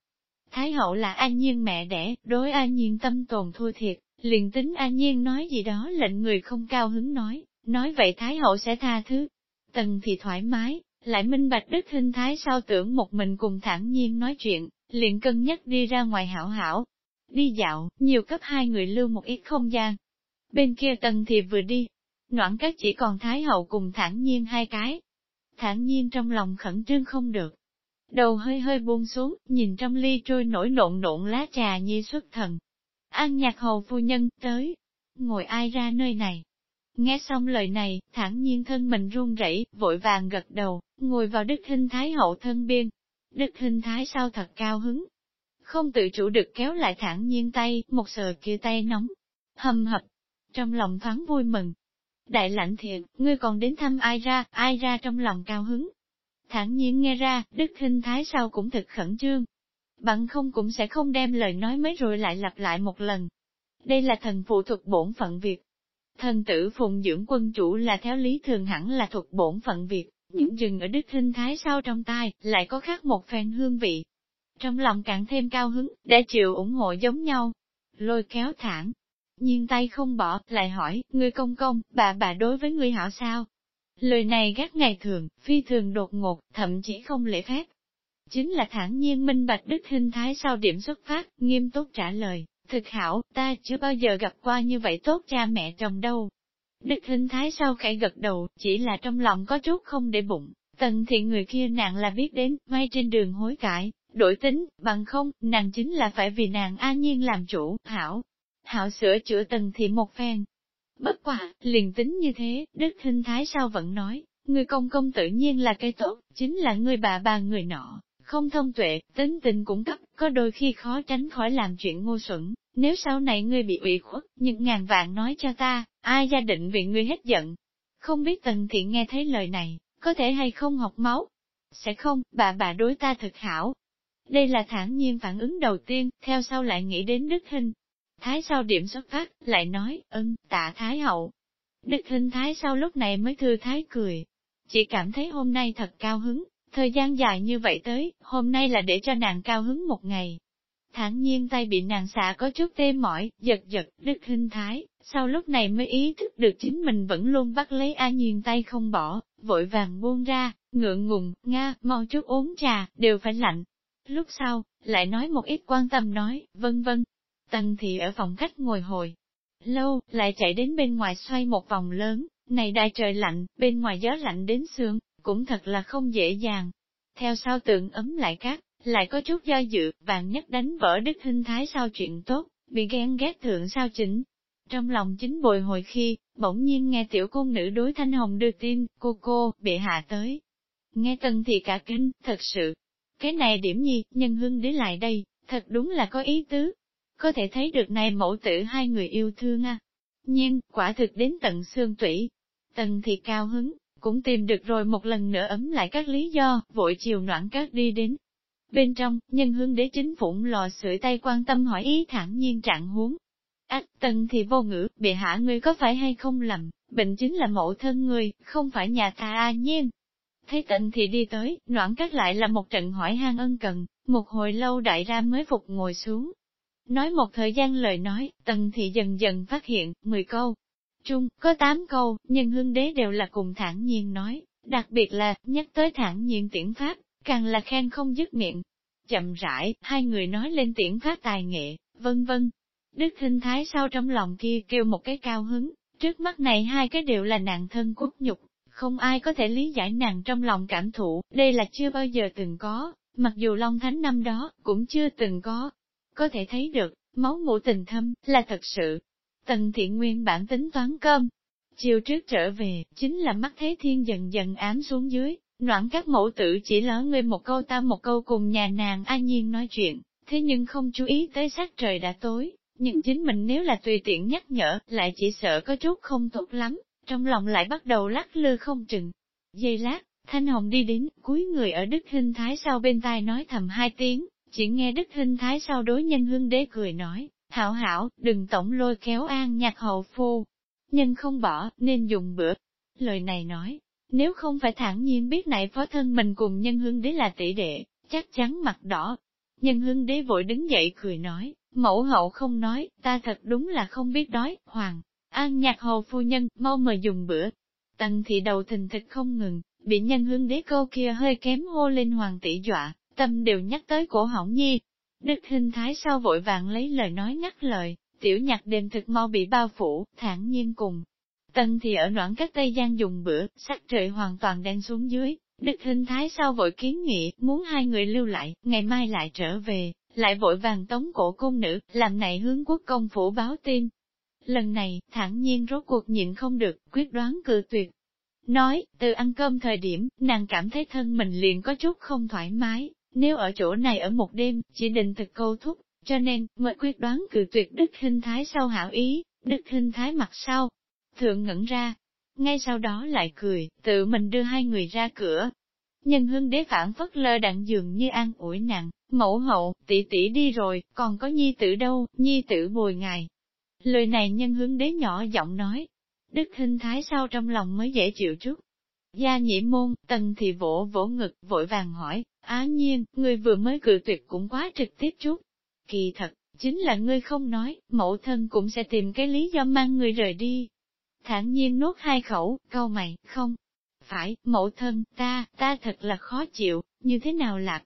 Thái hậu là an nhiên mẹ đẻ, đối an nhiên tâm tồn thua thiệt, liền tính an nhiên nói gì đó lệnh người không cao hứng nói, nói vậy Thái hậu sẽ tha thứ. Tần thì thoải mái, lại minh bạch đức hình thái sao tưởng một mình cùng thản nhiên nói chuyện, liền cân nhắc đi ra ngoài hảo hảo. Đi dạo, nhiều cấp hai người lưu một ít không gian. Bên kia tần thì vừa đi, noãn các chỉ còn thái hậu cùng thản nhiên hai cái. Thản nhiên trong lòng khẩn trương không được. Đầu hơi hơi buông xuống, nhìn trong ly trôi nổi nộn nộn lá trà nhi xuất thần. An nhạc hầu phu nhân, tới. Ngồi ai ra nơi này? Nghe xong lời này, thản nhiên thân mình run rẩy, vội vàng gật đầu, ngồi vào đức hình thái hậu thân biên. Đức hình thái sao thật cao hứng. Không tự chủ được kéo lại thẳng nhiên tay, một sờ kia tay nóng, hầm hập. Trong lòng thoáng vui mừng. Đại lãnh thiện, ngươi còn đến thăm ai ra, ai ra trong lòng cao hứng. thẳng nhiên nghe ra, đức hình thái sau cũng thật khẩn trương. Bạn không cũng sẽ không đem lời nói mấy rồi lại lặp lại một lần. Đây là thần phụ thuộc bổn phận việc, Thần tử phụng dưỡng quân chủ là theo lý thường hẳn là thuộc bổn phận việc, những rừng ở đức hình thái sau trong tai, lại có khác một phen hương vị. Trong lòng càng thêm cao hứng, đã chịu ủng hộ giống nhau. lôi kéo thẳng. Nhưng tay không bỏ, lại hỏi, người công công, bà bà đối với người hảo sao? Lời này gác ngày thường, phi thường đột ngột, thậm chí không lễ phép. Chính là thản nhiên minh bạch đức hình thái sau điểm xuất phát, nghiêm túc trả lời, thực hảo, ta chưa bao giờ gặp qua như vậy tốt cha mẹ chồng đâu. Đức hình thái sau khẽ gật đầu, chỉ là trong lòng có chút không để bụng, tần thiện người kia nàng là biết đến, ngay trên đường hối cải, đổi tính, bằng không, nàng chính là phải vì nàng an nhiên làm chủ, hảo. Hảo sửa chữa tần thị một phen, Bất quả, liền tính như thế, Đức Thinh Thái sao vẫn nói, người công công tự nhiên là cái tốt, chính là người bà bà người nọ, không thông tuệ, tính tình cũng cấp, có đôi khi khó tránh khỏi làm chuyện ngu xuẩn. Nếu sau này ngươi bị ủy khuất, những ngàn vạn nói cho ta, ai gia định vì ngươi hết giận. Không biết Tần Thiện nghe thấy lời này, có thể hay không học máu? Sẽ không, bà bà đối ta thật hảo. Đây là thản nhiên phản ứng đầu tiên, theo sau lại nghĩ đến Đức Hinh, Thái sau điểm xuất phát, lại nói, ân, tạ Thái hậu. Đức hình Thái sau lúc này mới thư Thái cười. Chỉ cảm thấy hôm nay thật cao hứng, thời gian dài như vậy tới, hôm nay là để cho nàng cao hứng một ngày. Thản nhiên tay bị nàng xạ có chút tê mỏi, giật giật, đức hình thái, sau lúc này mới ý thức được chính mình vẫn luôn bắt lấy A Nhiên tay không bỏ, vội vàng buông ra, ngượng ngùng, Nga, mau chút uống trà, đều phải lạnh. Lúc sau, lại nói một ít quan tâm nói, vân vân, Tần thị ở phòng khách ngồi hồi. Lâu, lại chạy đến bên ngoài xoay một vòng lớn, này đại trời lạnh, bên ngoài gió lạnh đến xương, cũng thật là không dễ dàng. Theo sau tượng ấm lại cát, lại có chút do dự, vàng nhất đánh vỡ đức hình thái sao chuyện tốt, bị ghen ghét thượng sao chỉnh. Trong lòng chính bồi hồi khi, bỗng nhiên nghe tiểu cung nữ đối thanh hồng đưa tin, cô cô, bị hạ tới. Nghe tần thì cả kinh, thật sự. Cái này điểm nhi, nhân hương đế lại đây, thật đúng là có ý tứ, có thể thấy được này mẫu tử hai người yêu thương à. Nhưng, quả thực đến tận xương tủy. Tần thì cao hứng, cũng tìm được rồi một lần nữa ấm lại các lý do, vội chiều noãn các đi đến. Bên trong, nhân hương đế chính phụng lò sưởi tay quan tâm hỏi ý thẳng nhiên trạng huống. À, tần thì vô ngữ, bị hạ ngươi có phải hay không lầm, bệnh chính là mẫu thân người, không phải nhà ta a nhiên. Thấy tịnh thì đi tới, noãn các lại là một trận hỏi han ân cần, một hồi lâu đại ra mới phục ngồi xuống, Nói một thời gian lời nói, tần thị dần dần phát hiện, 10 câu. Trung, có 8 câu, nhưng hương đế đều là cùng thản nhiên nói, đặc biệt là, nhắc tới thản nhiên tiễn pháp, càng là khen không dứt miệng. Chậm rãi, hai người nói lên tiễn pháp tài nghệ, vân vân. Đức Thinh thái sau trong lòng kia kêu một cái cao hứng, trước mắt này hai cái đều là nạn thân cốt nhục, không ai có thể lý giải nàng trong lòng cảm thụ, đây là chưa bao giờ từng có, mặc dù Long Thánh năm đó, cũng chưa từng có, có thể thấy được, máu mủ tình thâm, là thật sự. Tần thiện nguyên bản tính toán cơm. Chiều trước trở về, chính là mắt thế thiên dần dần ám xuống dưới, noãn các mẫu tử chỉ lỡ người một câu ta một câu cùng nhà nàng an nhiên nói chuyện, thế nhưng không chú ý tới sát trời đã tối, nhưng chính mình nếu là tùy tiện nhắc nhở, lại chỉ sợ có chút không tốt lắm, trong lòng lại bắt đầu lắc lư không chừng. Giây lát, Thanh Hồng đi đến, cuối người ở Đức hinh Thái sau bên tai nói thầm hai tiếng, chỉ nghe Đức Hinh Thái sau đối nhân hương đế cười nói, hảo hảo, đừng tổng lôi kéo an nhạc hậu phu. Nhân không bỏ, nên dùng bữa. Lời này nói, nếu không phải thản nhiên biết nại phó thân mình cùng nhân hương đế là tỷ đệ, chắc chắn mặt đỏ. Nhân hương đế vội đứng dậy cười nói, mẫu hậu không nói, ta thật đúng là không biết đói, hoàng. An nhạc hầu phu nhân, mau mời dùng bữa. Tần thị đầu thình thịch không ngừng, bị nhân hương đế câu kia hơi kém hô lên hoàng tỷ dọa, tâm đều nhắc tới cổ hỏng nhi. Đức hình thái sau vội vàng lấy lời nói ngắt lời, tiểu nhạc đêm thực mau bị bao phủ, thản nhiên cùng. Tần thì ở noãn các Tây Giang dùng bữa, sắc trời hoàn toàn đen xuống dưới, Đức hình thái sau vội kiến nghị, muốn hai người lưu lại, ngày mai lại trở về, lại vội vàng tống cổ cung nữ, làm này hướng quốc công phủ báo tin. Lần này, thản nhiên rốt cuộc nhịn không được, quyết đoán cự tuyệt. Nói, từ ăn cơm thời điểm, nàng cảm thấy thân mình liền có chút không thoải mái, nếu ở chỗ này ở một đêm, chỉ định thực câu thúc, cho nên, mới quyết đoán cự tuyệt Đức Hinh Thái sau hảo ý, Đức Hinh Thái mặt sau. Thượng ngẩn ra, ngay sau đó lại cười, tự mình đưa hai người ra cửa. Nhân hương đế phản phất lơ đặng dường như an ủi nặng, mẫu hậu, tỷ tỷ đi rồi, còn có nhi tử đâu, nhi tử bồi ngài. Lời này nhân hướng đế nhỏ giọng nói, Đức hình Thái sau trong lòng mới dễ chịu chút. Gia nhị môn, tần thì vỗ vỗ ngực, vội vàng hỏi, Á nhiên, người vừa mới cự tuyệt cũng quá trực tiếp chút. Kỳ thật, chính là ngươi không nói, mẫu thân cũng sẽ tìm cái lý do mang người rời đi. Thản nhiên nuốt hai khẩu, câu mày, không. Phải, mẫu thân, ta, ta thật là khó chịu, như thế nào lạc?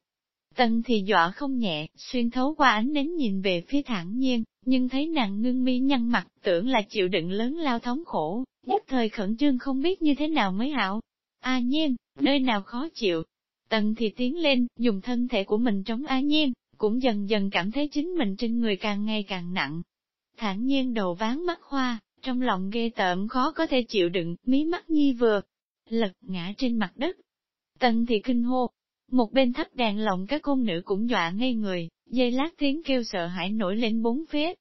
Tần thì dọa không nhẹ, xuyên thấu qua ánh nến nhìn về phía thản nhiên, nhưng thấy nàng ngưng mi nhăn mặt, tưởng là chịu đựng lớn lao thống khổ, nhất thời khẩn trương không biết như thế nào mới hảo. A nhiên, nơi nào khó chịu? Tần thì tiến lên, dùng thân thể của mình chống A nhiên, cũng dần dần cảm thấy chính mình trên người càng ngày càng nặng. Thản nhiên đầu ván mắt hoa, trong lòng ghê tởm khó có thể chịu đựng, mí mắt nhi vừa, lật ngã trên mặt đất. Tần thì kinh hô, một bên thấp đèn lồng các cung nữ cũng dọa ngây người, dây lát tiếng kêu sợ hãi nổi lên bốn phía.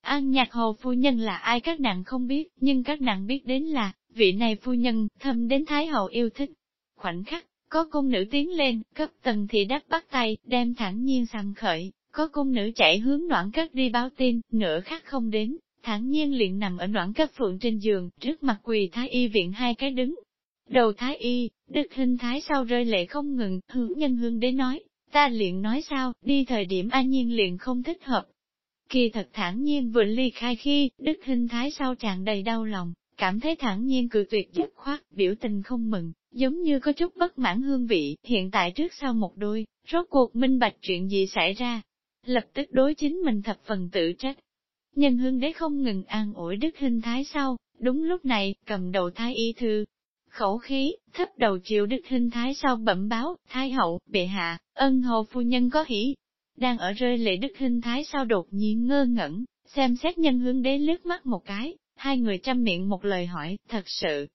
An nhạc hồ phu nhân là ai các nàng không biết, nhưng các nàng biết đến là, vị này phu nhân, thâm đến Thái hậu yêu thích. Khoảnh khắc, có cung nữ tiến lên, cấp tần thị đắp bắt tay, đem thẳng nhiên sầm khởi, có cung nữ chạy hướng noãn cất đi báo tin, nửa khắc không đến, thẳng nhiên liền nằm ở noãn cất phượng trên giường, trước mặt quỳ thái y viện hai cái đứng, Đầu thái y, đức hình thái sau rơi lệ không ngừng, hướng nhân hương đế nói, ta liền nói sao, đi thời điểm an nhiên liền không thích hợp. Kỳ thật thản nhiên vừa ly khai khi, đức hình thái sau tràn đầy đau lòng, cảm thấy thản nhiên cự tuyệt dứt khoát, biểu tình không mừng, giống như có chút bất mãn hương vị, hiện tại trước sau một đôi, rốt cuộc minh bạch chuyện gì xảy ra. Lập tức đối chính mình thập phần tự trách. Nhân hương đế không ngừng an ủi đức hình thái sau, đúng lúc này, cầm đầu thái y thư, khẩu khí, thấp đầu chịu đức hình thái sau bẩm báo, thái hậu, bệ hạ, ân hầu phu nhân có hỉ. Đang ở rơi lệ đức hình thái sau đột nhiên ngơ ngẩn, xem xét nhân hướng đế lướt mắt một cái, hai người chăm miệng một lời hỏi, thật sự.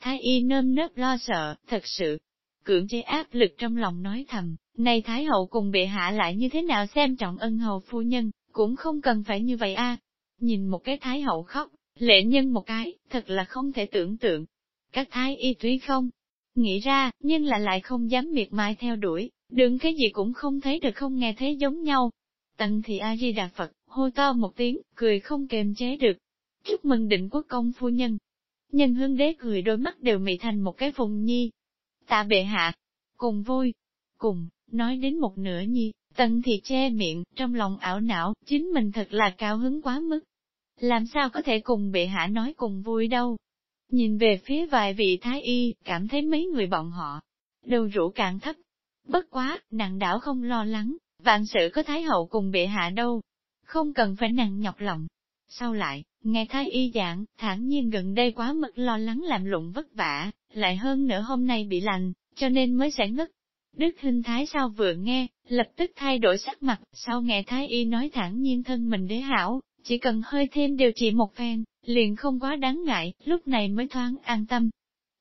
Thái y nơm nớp lo sợ, thật sự. Cưỡng chế áp lực trong lòng nói thầm, này Thái hậu cùng bệ hạ lại như thế nào xem trọng ân hầu phu nhân, cũng không cần phải như vậy a. Nhìn một cái Thái hậu khóc, lệ nhân một cái, thật là không thể tưởng tượng, các thái y túy không? Nghĩ ra, nhưng là lại không dám miệt mài theo đuổi, đừng cái gì cũng không thấy được không nghe thấy giống nhau. Tận thì A-di-đà Phật, hô to một tiếng, cười không kềm chế được. Chúc mừng định quốc công phu nhân. Nhân hương đế cười đôi mắt đều mị thành một cái phùng nhi. Tạ bệ hạ, cùng vui, cùng, nói đến một nửa nhi, Tần thì che miệng, trong lòng ảo não, chính mình thật là cao hứng quá mức. Làm sao có thể cùng bệ hạ nói cùng vui đâu? Nhìn về phía vài vị thái y, cảm thấy mấy người bọn họ, đầu rũ cạn thấp. Bất quá, nặng đảo không lo lắng, vạn sự có thái hậu cùng bệ hạ đâu. Không cần phải nặng nhọc lòng. Sau lại, nghe thái y giảng, thản nhiên gần đây quá mực lo lắng làm lụng vất vả, lại hơn nữa hôm nay bị lành, cho nên mới sẽ ngất. Đức hình thái sau vừa nghe, lập tức thay đổi sắc mặt, sau nghe thái y nói thản nhiên thân mình đế hảo, chỉ cần hơi thêm điều trị một phen, liền không quá đáng ngại, lúc này mới thoáng an tâm.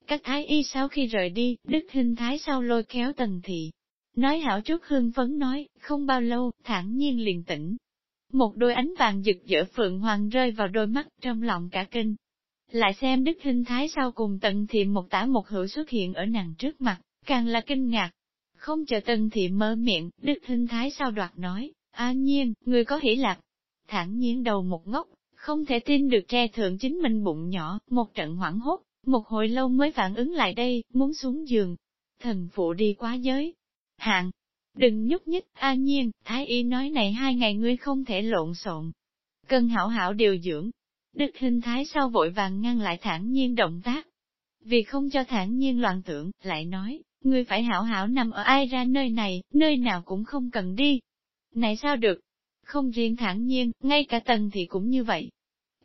Các thái y sau khi rời đi, Đức Hình Thái sau lôi kéo tần thị. Nói hảo chút hương phấn nói, không bao lâu, thản nhiên liền tỉnh. Một đôi ánh vàng rực rỡ phượng hoàng rơi vào đôi mắt trong lòng cả kinh. Lại xem Đức Hình Thái sau cùng tận thị một tả một hữu xuất hiện ở nàng trước mặt, càng là kinh ngạc. Không chờ tần thị mơ miệng, Đức Hình Thái sau đoạt nói, A nhiên, người có hỷ lạc. Thản nhiên đầu một ngốc, không thể tin được tre thượng chính mình bụng nhỏ, một trận hoảng hốt, một hồi lâu mới phản ứng lại đây, muốn xuống giường. Thần phụ đi quá giới. Hạng, đừng nhúc nhích, a nhiên, thái y nói này hai ngày ngươi không thể lộn xộn. Cần hảo hảo điều dưỡng. Đức hình thái sau vội vàng ngăn lại thản nhiên động tác. Vì không cho thản nhiên loạn tưởng, lại nói, ngươi phải hảo hảo nằm ở ai ra nơi này, nơi nào cũng không cần đi. Này sao được? Không riêng thản nhiên, ngay cả tần thì cũng như vậy.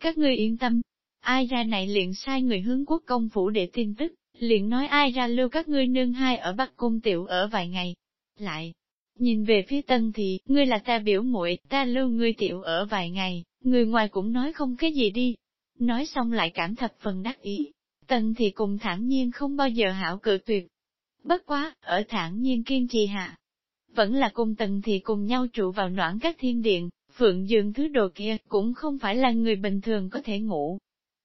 Các ngươi yên tâm, ai ra này liền sai người hướng quốc công phủ để tin tức, liền nói ai ra lưu các ngươi nương hai ở Bắc Cung tiểu ở vài ngày. Lại, nhìn về phía tân thì, ngươi là ta biểu muội, ta lưu ngươi tiểu ở vài ngày, người ngoài cũng nói không cái gì đi. Nói xong lại cảm thập phần đắc ý. Tân thì cùng thản nhiên không bao giờ hảo cự tuyệt. Bất quá, ở thản nhiên kiên trì hạ. Vẫn là cùng tần thì cùng nhau trụ vào noãn các thiên điện, Phượng dường thứ đồ kia cũng không phải là người bình thường có thể ngủ.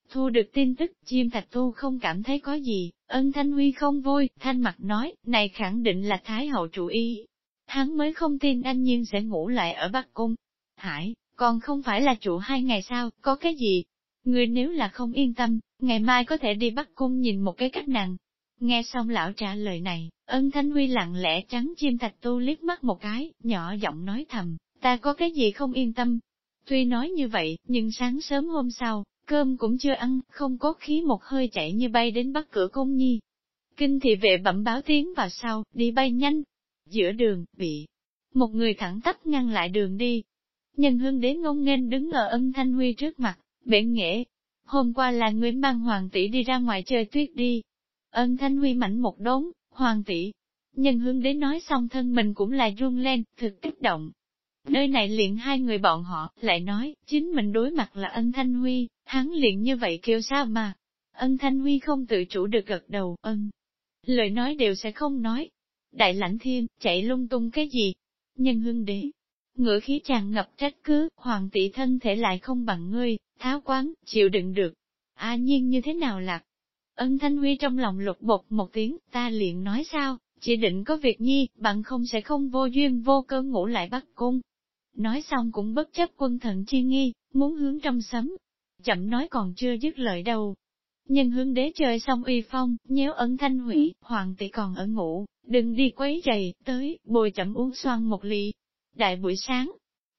Thu được tin tức, chim thạch thu không cảm thấy có gì, ân thanh huy không vui, thanh mặt nói, này khẳng định là Thái hậu chủ ý. Hắn mới không tin anh nhiên sẽ ngủ lại ở Bắc Cung. Hải, còn không phải là trụ hai ngày sao, có cái gì? Người nếu là không yên tâm, ngày mai có thể đi Bắc Cung nhìn một cái cách nàng. Nghe xong lão trả lời này, ân thanh huy lặng lẽ trắng chim thạch tu liếc mắt một cái, nhỏ giọng nói thầm, Ta có cái gì không yên tâm? Tuy nói như vậy, nhưng sáng sớm hôm sau, cơm cũng chưa ăn, không có khí một hơi chạy như bay đến bắt cửa công nhi. Kinh thị vệ bẩm báo tiếng vào sau, đi bay nhanh. Giữa đường, bị một người thẳng tắp ngăn lại đường đi. Nhân hương đế ngông nghênh đứng ở ân thanh huy trước mặt, bể nghệ. Hôm qua là người mang hoàng tỷ đi ra ngoài chơi tuyết đi. Ân thanh huy mảnh một đốn, hoàng tỷ. Nhân hương đế nói xong thân mình cũng lại run lên, thực kích động, Nơi này liền hai người bọn họ, lại nói, chính mình đối mặt là ân thanh huy, hắn liền như vậy kêu sao mà. Ân thanh huy không tự chủ được gật đầu, ân. Lời nói đều sẽ không nói. Đại lãnh thiên, chạy lung tung cái gì? Nhân hương đế. Ngựa khí chàng ngập trách cứ, hoàng tỷ thân thể lại không bằng ngươi, tháo quán, chịu đựng được. A nhiên như thế nào lạc? Ân thanh huy trong lòng lục bột một tiếng, ta liền nói sao, chỉ định có việc nhi, bạn không sẽ không vô duyên vô cơ ngủ lại bắt cung, Nói xong cũng bất chấp quân thần chi nghi, muốn hướng trong sấm. Chậm nói còn chưa dứt lời đâu. Nhân hướng đế chơi xong uy phong, nhớ ẩn thanh hủy, hoàng tỷ còn ở ngủ, đừng đi quấy rầy, tới, bồi chậm uống xoan một ly. Đại buổi sáng,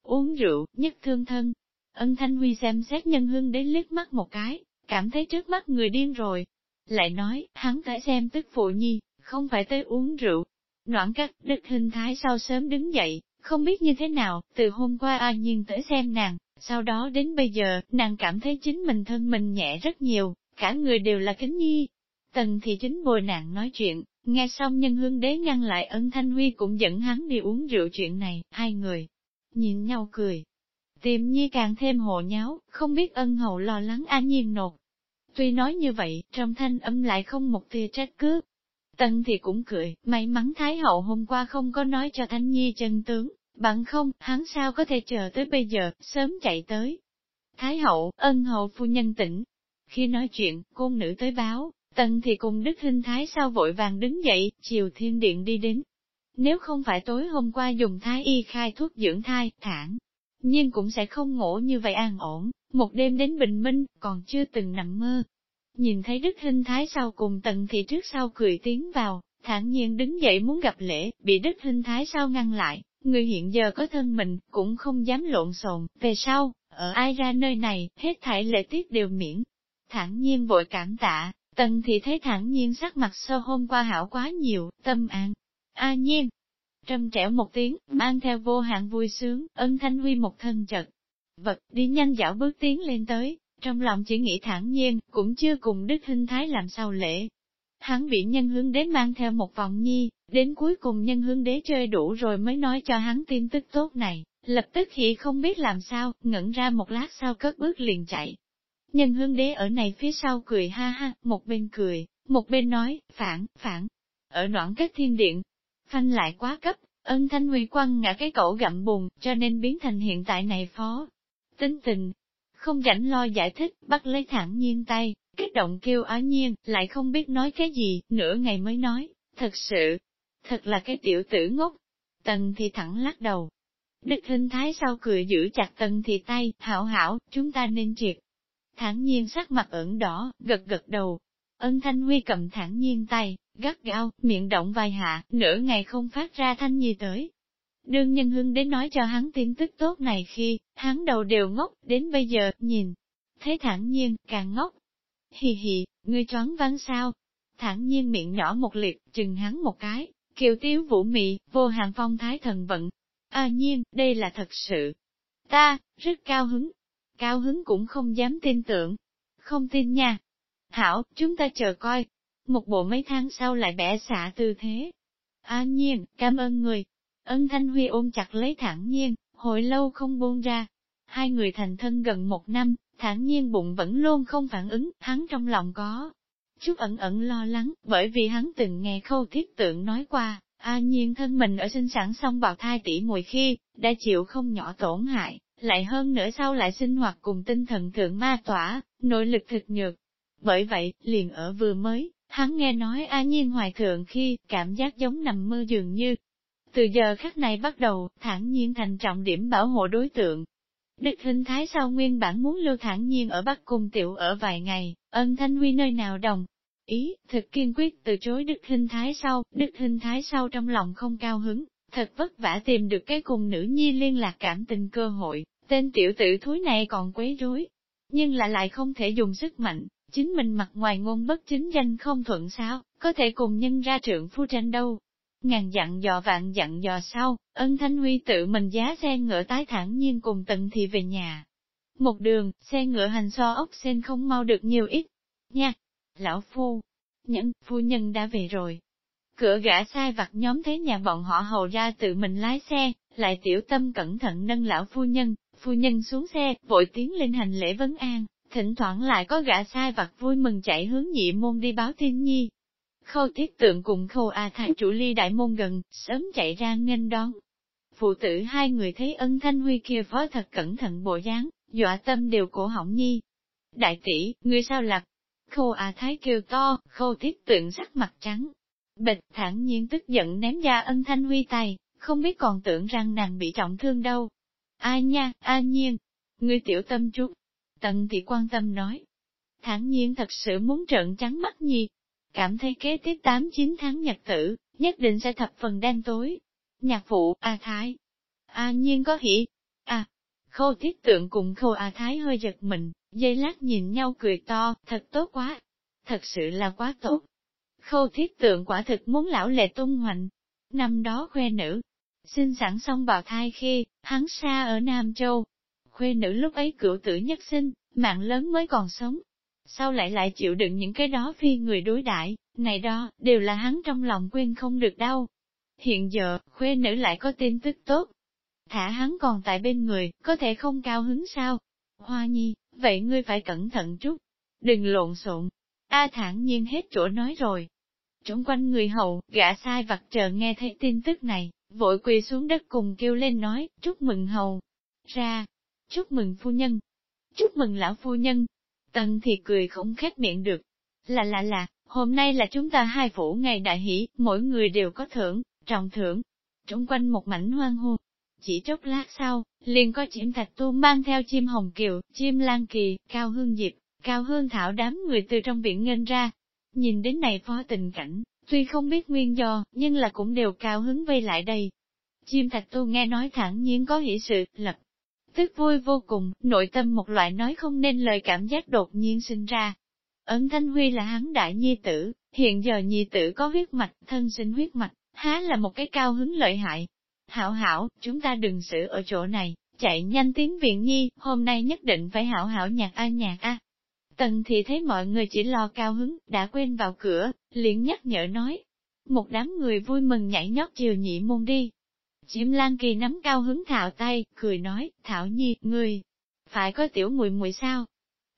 uống rượu, nhất thương thân. Ân Thanh Huy xem xét nhân hương đế liếc mắt một cái, cảm thấy trước mắt người điên rồi. Lại nói, hắn tới xem tức phụ nhi, không phải tới uống rượu. Noãn cắt, đức hình thái sau sớm đứng dậy, không biết như thế nào, từ hôm qua A Nhiên tới xem nàng, sau đó đến bây giờ, nàng cảm thấy chính mình thân mình nhẹ rất nhiều, cả người đều là kính nhi. Tần thì chính bồi nàng nói chuyện, nghe xong nhân hương đế ngăn lại ân thanh huy cũng dẫn hắn đi uống rượu chuyện này, hai người nhìn nhau cười. Tiệm nhi càng thêm hộ nháo, không biết ân hậu lo lắng A Nhiên nột. Tuy nói như vậy, trong thanh âm lại không một tia trách cứ. Tần thì cũng cười, may mắn Thái hậu hôm qua không có nói cho Thanh Nhi chân tướng, Bằng không, hắn sao có thể chờ tới bây giờ, sớm chạy tới. Thái hậu, ân hậu phu nhân tỉnh. Khi nói chuyện, côn nữ tới báo, tần thì cùng đức Hinh thái sao vội vàng đứng dậy, chiều thiên điện đi đến. Nếu không phải tối hôm qua dùng thái y khai thuốc dưỡng thai, thản, nhưng cũng sẽ không ngủ như vậy an ổn, một đêm đến bình minh, còn chưa từng nằm mơ. Nhìn thấy đức hình thái sau cùng tần thì trước sau cười tiến vào, thản nhiên đứng dậy muốn gặp lễ, bị đức hình thái sau ngăn lại, Người hiện giờ có thân mình, cũng không dám lộn xộn, về sau, ở ai ra nơi này, hết thảy lễ tiết đều miễn. thản nhiên vội cảm tạ, tần thì thấy thản nhiên sắc mặt sơ hôm qua hảo quá nhiều, tâm an. A nhiên, trầm trẻo một tiếng, mang theo vô hạn vui sướng, ân thanh huy một thân chật. Vật, đi nhanh dạo bước tiến lên tới, trong lòng chỉ nghĩ thẳng nhiên, cũng chưa cùng đức Hinh thái làm sao lễ, Hắn bị nhân hướng đế mang theo một vòng nhi, đến cuối cùng nhân hướng đế chơi đủ rồi mới nói cho hắn tin tức tốt này, lập tức khi không biết làm sao, ngẩn ra một lát sau cất bước liền chạy. Nhân hướng đế ở này phía sau cười ha ha, một bên cười, một bên nói, phản, phản, ở noãn các thiên điện, phanh lại quá cấp, ân thanh huy quăng ngã cái cổ gặm bùn, cho nên biến thành hiện tại này phó. Tính tình, không rảnh lo giải thích, bắt lấy thẳng nhiên tay, Kích động kêu á nhiên, lại không biết nói cái gì, nửa ngày mới nói, thật sự, thật là cái tiểu tử ngốc. Tần thì thẳng lắc đầu. Đức hình thái sau cười giữ chặt tần thì tay, hảo hảo, chúng ta nên triệt. Thẳng nhiên sắc mặt ửng đỏ, gật gật đầu. Ân Thanh Huy cầm thẳng nhiên tay, gắt gao, miệng động vài hạ, nửa ngày không phát ra thanh gì tới. Đương nhân hương đến nói cho hắn tin tức tốt này khi, hắn đầu đều ngốc, đến bây giờ, nhìn. Thế thẳng nhiên, càng ngốc, Hì hì, ngươi choáng vắng sao? Thẳng nhiên miệng nhỏ một liệt, chừng hắn một cái, kiều tiếu vũ mị, vô hàng phong thái thần vận. À nhiên, đây là thật sự. Ta, rất cao hứng. Cao hứng cũng không dám tin tưởng. Không tin nha. Hảo, chúng ta chờ coi. Một bộ mấy tháng sau lại bẻ xạ tư thế. À nhiên, cảm ơn người. Ân Thanh Huy ôm chặt lấy thẳng nhiên, hồi lâu không buông ra. Hai người thành thân gần một năm, thản nhiên bụng vẫn luôn không phản ứng, hắn trong lòng có chút ẩn ẩn lo lắng, bởi vì hắn từng nghe khâu thiết tượng nói qua, A nhiên thân mình ở sinh sản xong bào thai tỷ mùi khi, đã chịu không nhỏ tổn hại, lại hơn nữa sau lại sinh hoạt cùng tinh thần thượng ma tỏa, nội lực thực nhược. Bởi vậy, liền ở vừa mới, hắn nghe nói A nhiên hoài thượng khi, cảm giác giống nằm mơ dường như. Từ giờ khắc này bắt đầu, thản nhiên thành trọng điểm bảo hộ đối tượng, Đức hình thái sau nguyên bản muốn lưu thản nhiên ở Bắc Cung tiểu ở vài ngày, ân thanh huy nơi nào đồng. Ý, thật kiên quyết từ chối đức hình thái sau, đức hình thái sau trong lòng không cao hứng, thật vất vả tìm được cái cùng nữ nhi liên lạc cảm tình cơ hội, tên tiểu tử thúi này còn quấy rối, nhưng lại lại không thể dùng sức mạnh, chính mình mặt ngoài ngôn bất chính danh không thuận sao, có thể cùng nhân ra trượng phu tranh đâu. Ngàn dặn dò vạn dặn dò sau, ân thanh huy tự mình giá xe ngựa tái thẳng nhiên cùng tận thị về nhà. Một đường, xe ngựa hành so ốc sen không mau được nhiều ít. Nha! Lão phu! Nhẫn, phu nhân đã về rồi. Cửa gã sai vặt nhóm thấy nhà bọn họ hầu ra tự mình lái xe, lại tiểu tâm cẩn thận nâng lão phu nhân, phu nhân xuống xe, vội tiến lên hành lễ vấn an, thỉnh thoảng lại có gã sai vặt vui mừng chạy hướng nhị môn đi báo tin nhi. Khâu thiết tượng cùng khâu A à chủ ly đại môn gần, sớm chạy ra nghênh đón. Phụ tử hai người thấy ân thanh huy kia phó thật cẩn thận bộ dáng, dọa tâm đều cổ hỏng nhi. Đại tỷ, người sao lạc? Khâu A Thái kêu to, khâu thiết tượng sắc mặt trắng. Bịch thẳng nhiên tức giận ném ra ân thanh huy tay, không biết còn tưởng rằng nàng bị trọng thương đâu. Ai nha, a nhiên, ngươi tiểu tâm chút. Tần thị quan tâm nói. Thản nhiên thật sự muốn trợn trắng mắt nhi. Cảm thấy kế tiếp 8-9 tháng nhật tử, nhất định sẽ thập phần đen tối. Nhạc phụ, A Thái. A nhiên có hỉ. À, khâu thiết tượng cùng khâu A Thái hơi giật mình, dây lát nhìn nhau cười to, thật tốt quá. Thật sự là quá tốt. Khâu thiết tượng quả thực muốn lão lệ tung hoành. Năm đó khoe nữ, sinh sản xong bào thai khi, hắn xa ở Nam Châu. Khuê nữ lúc ấy cửu tử nhất sinh, mạng lớn mới còn sống. Sau lại lại chịu đựng những cái đó phi người đối đãi này đó, đều là hắn trong lòng quên không được đau. Hiện giờ, khuê nữ lại có tin tức tốt. Thả hắn còn tại bên người, có thể không cao hứng sao? Hoa nhi, vậy ngươi phải cẩn thận chút. Đừng lộn xộn. A thản nhiên hết chỗ nói rồi. Trong quanh người hầu, gã sai vặt chờ nghe thấy tin tức này, vội quỳ xuống đất cùng kêu lên nói, chúc mừng hầu. Ra, chúc mừng phu nhân, chúc mừng lão phu nhân. Tần thì cười không khép miệng được. Là là là, hôm nay là chúng ta hai phủ ngày đại hỷ, mỗi người đều có thưởng, trọng thưởng. Trống quanh một mảnh hoang hô. Chỉ chốc lát sau, liền có chiếm thạch tu mang theo chim hồng kiều, chim lan kỳ, cao hương diệp, cao hương thảo đám người từ trong biển ngân ra. Nhìn đến này phó tình cảnh, Tuy không biết nguyên do, nhưng là cũng đều cao hứng vây lại đây. Chim thạch tu nghe nói thẳng nhiên có hỷ sự, lập tức vui vô cùng, nội tâm một loại nói không nên lời cảm giác đột nhiên sinh ra. Ấn Thanh Huy là hắn đại nhi tử, hiện giờ nhi tử có huyết mạch, thân sinh huyết mạch, há là một cái cao hứng lợi hại. Hảo hảo, chúng ta đừng xử ở chỗ này, chạy nhanh tiến viện nhi, hôm nay nhất định phải hảo hảo nhạc a nhạc a. Tần thì thấy mọi người chỉ lo cao hứng, đã quên vào cửa, liền nhắc nhở nói. Một đám người vui mừng nhảy nhót chiều nhị môn đi. Chiếm Lan Kỳ nắm cao hứng Thảo tay, cười nói, Thảo Nhi, người, phải có tiểu mùi mùi sao?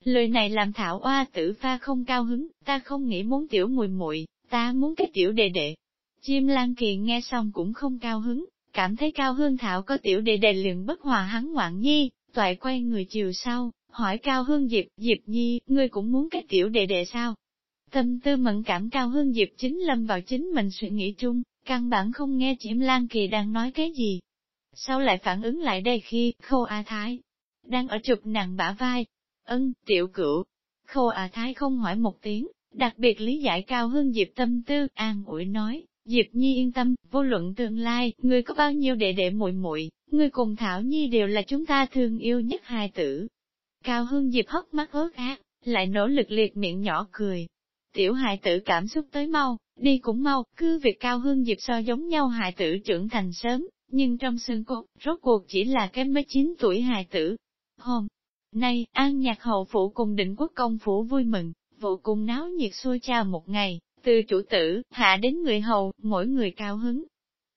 Lời này làm Thảo oa tử pha không cao hứng, ta không nghĩ muốn tiểu mùi muội ta muốn cái tiểu đệ đệ. Chim Lan Kỳ nghe xong cũng không cao hứng, cảm thấy cao hương Thảo có tiểu đệ đệ liền bất hòa hắn ngoạn nhi, toại quay người chiều sau, hỏi Cao Hương Diệp, Diệp Nhi, ngươi cũng muốn cái tiểu đệ đệ sao? Tâm tư mẫn cảm Cao Hương Diệp chính lâm vào chính mình suy nghĩ chung, căn bản không nghe Diễm Lan Kỳ đang nói cái gì. Sau lại phản ứng lại đây khi, khâu A Thái, đang ở chụp nàng bả vai. Ân, tiểu cửu. Khâu A Thái không hỏi một tiếng, đặc biệt lý giải Cao Hương Diệp tâm tư, an ủi nói, Diệp Nhi yên tâm, vô luận tương lai, ngươi có bao nhiêu đệ đệ muội muội, ngươi cùng Thảo Nhi đều là chúng ta thương yêu nhất hai tử, Cao Hương Diệp hất mắt ớt ác, lại nỗ lực liệt miệng nhỏ cười. Tiểu hài tử cảm xúc tới mau, đi cũng mau, cứ việc Cao Hương dịp so giống nhau hài tử trưởng thành sớm, nhưng trong xương cốt, rốt cuộc chỉ là cái mấy chín tuổi hài tử. Hôm nay, An Nhạc Hậu Phủ cùng định quốc công phủ vui mừng, vụ cùng náo nhiệt xôi cha một ngày, từ chủ tử, hạ đến người hầu, mỗi người cao hứng.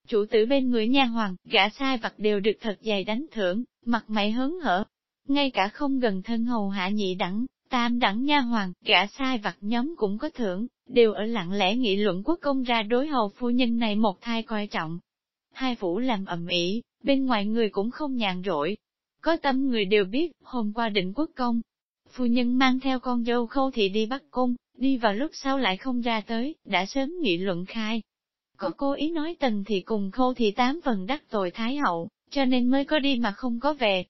Chủ tử bên người nha hoàng, gã sai vặt đều được thật dày đánh thưởng, mặt mày hớn hở, ngay cả không gần thân hầu hạ nhị đẳng, tam đẳng nha hoàng, gã sai vặt nhóm cũng có thưởng, đều ở lặng lẽ nghị luận quốc công ra đối hầu phu nhân này một thai coi trọng. Hai phủ làm ẩm ĩ, bên ngoài người cũng không nhàn rỗi. Có tâm người đều biết, hôm qua định quốc công, phu nhân mang theo con dâu khâu thị đi bắt cung, đi vào lúc sau lại không ra tới, đã sớm nghị luận khai. Có cố ý nói tần thì cùng khâu thị tám phần đắc tội thái hậu, cho nên mới có đi mà không có về,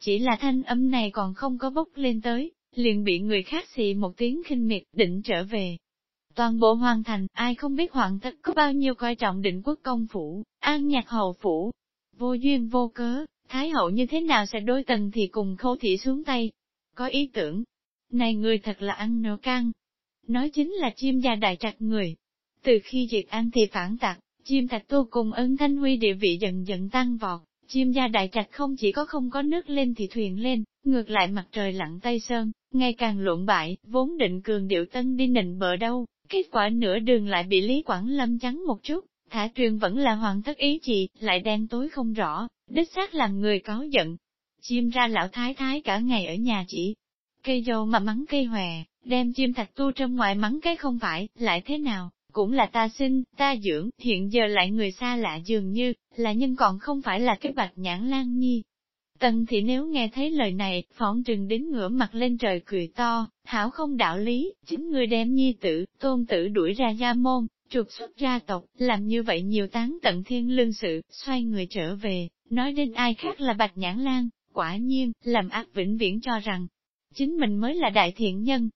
chỉ là thanh âm này còn không có bốc lên tới, liền bị người khác xì một tiếng khinh miệt định trở về. Toàn bộ hoàn thành, ai không biết hoàng thất có bao nhiêu coi trọng định quốc công phủ, an nhạc hầu phủ. Vô duyên vô cớ, Thái hậu như thế nào sẽ đối tần thì cùng khâu thị xuống tay? Có ý tưởng, này người thật là ăn nổ can. Nói chính là chim gia đại trạch người. Từ khi diệt ăn thì phản tặc, chim thạch tu cùng ân thanh huy địa vị dần dần tăng vọt, chim gia đại trạch không chỉ có không có nước lên thì thuyền lên, ngược lại mặt trời lặn Tây Sơn, ngày càng luận bại, vốn định cường điệu tân đi nịnh bờ đâu, kết quả nửa đường lại bị Lý Quảng Lâm chắn một chút, thả truyền vẫn là hoàn tất ý chị, lại đen tối không rõ, đích xác làm người có giận. Chim ra lão thái thái cả ngày ở nhà chỉ, cây dâu mà mắng cây hòe, đem chim thạch tu trong ngoài mắng cái không phải, lại thế nào, cũng là ta sinh, ta dưỡng, hiện giờ lại người xa lạ dường như, là nhân còn không phải là cái bạch nhãn lan nhi. Tần thì nếu nghe thấy lời này, phỏng trừng đến ngửa mặt lên trời cười to, hảo không đạo lý, chính người đem nhi tử, tôn tử đuổi ra gia môn, trục xuất gia tộc, làm như vậy nhiều tán tận thiên lương sự, xoay người trở về, nói đến ai khác là bạch nhãn lan, quả nhiên, làm ác vĩnh viễn cho rằng, chính mình mới là đại thiện nhân.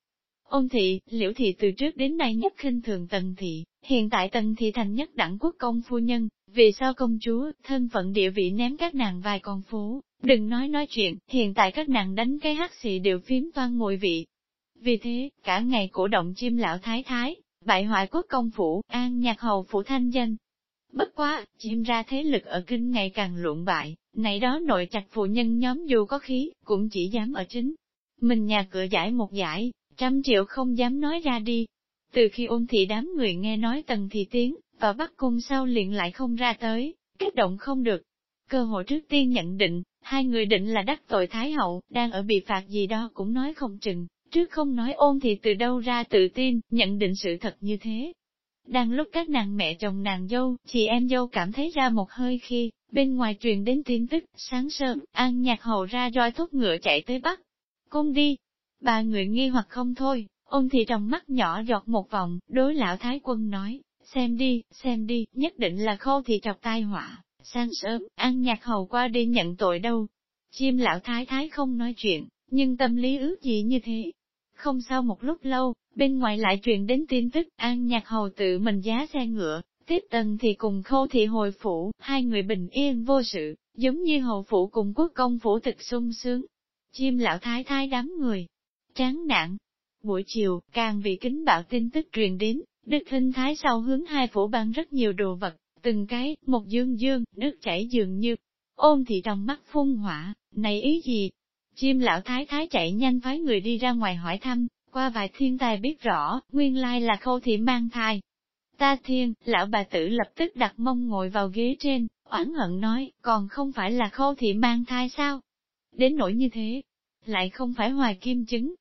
Ôn thị, liễu thị từ trước đến nay nhất khinh thường tần thị, hiện tại tần thị thành nhất đẳng quốc công phu nhân, vì sao công chúa, thân phận địa vị ném các nàng vài con phố, đừng nói nói chuyện, hiện tại các nàng đánh cái hắc xì đều phím toan ngồi vị. Vì thế, cả ngày cổ động chim lão thái thái, bại hoại quốc công phủ, an nhạc hầu phủ thanh danh. Bất quá, chim ra thế lực ở kinh ngày càng luộn bại, này đó nội chặt phụ nhân nhóm dù có khí, cũng chỉ dám ở chính. Mình nhà cửa giải một giải, trăm triệu không dám nói ra đi. Từ khi ôn thị đám người nghe nói tần thị tiếng, và bắt cung sau liền lại không ra tới, kích động không được. Cơ hội trước tiên nhận định, hai người định là đắc tội Thái Hậu, đang ở bị phạt gì đó cũng nói không chừng, trước không nói ôn thì từ đâu ra tự tin, nhận định sự thật như thế. Đang lúc các nàng mẹ chồng nàng dâu, chị em dâu cảm thấy ra một hơi khi, bên ngoài truyền đến tin tức, sáng sớm, an nhạc hầu ra roi thúc ngựa chạy tới Bắc. Cung đi, ba người nghi hoặc không thôi, ôn thì trong mắt nhỏ giọt một vòng, đối lão thái quân nói, xem đi, xem đi, nhất định là khô thì trọc tai họa, sáng sớm, an nhạc hầu qua đi nhận tội đâu. Chim lão thái thái không nói chuyện, nhưng tâm lý ước gì như thế. Không sau một lúc lâu, bên ngoài lại truyền đến tin tức an nhạc hầu tự mình giá xe ngựa, tiếp tần thì cùng khô thị hồi phủ, hai người bình yên vô sự, giống như hầu phủ cùng quốc công phủ thực sung sướng. Chim lão thái thái đám người, chán nản. Buổi chiều, càng bị kính bạo tin tức truyền đến, Đức Hinh Thái sau hướng hai phủ ban rất nhiều đồ vật, từng cái, một dương dương, nước chảy dường như. ôm thị trong mắt phun hỏa, này ý gì? Chim lão thái thái chạy nhanh phái người đi ra ngoài hỏi thăm, qua vài thiên tài biết rõ, nguyên lai là khâu thị mang thai. Ta thiên, lão bà tử lập tức đặt mông ngồi vào ghế trên, oán hận nói, còn không phải là khâu thị mang thai sao? Đến nỗi như thế, lại không phải hoài kim chứng,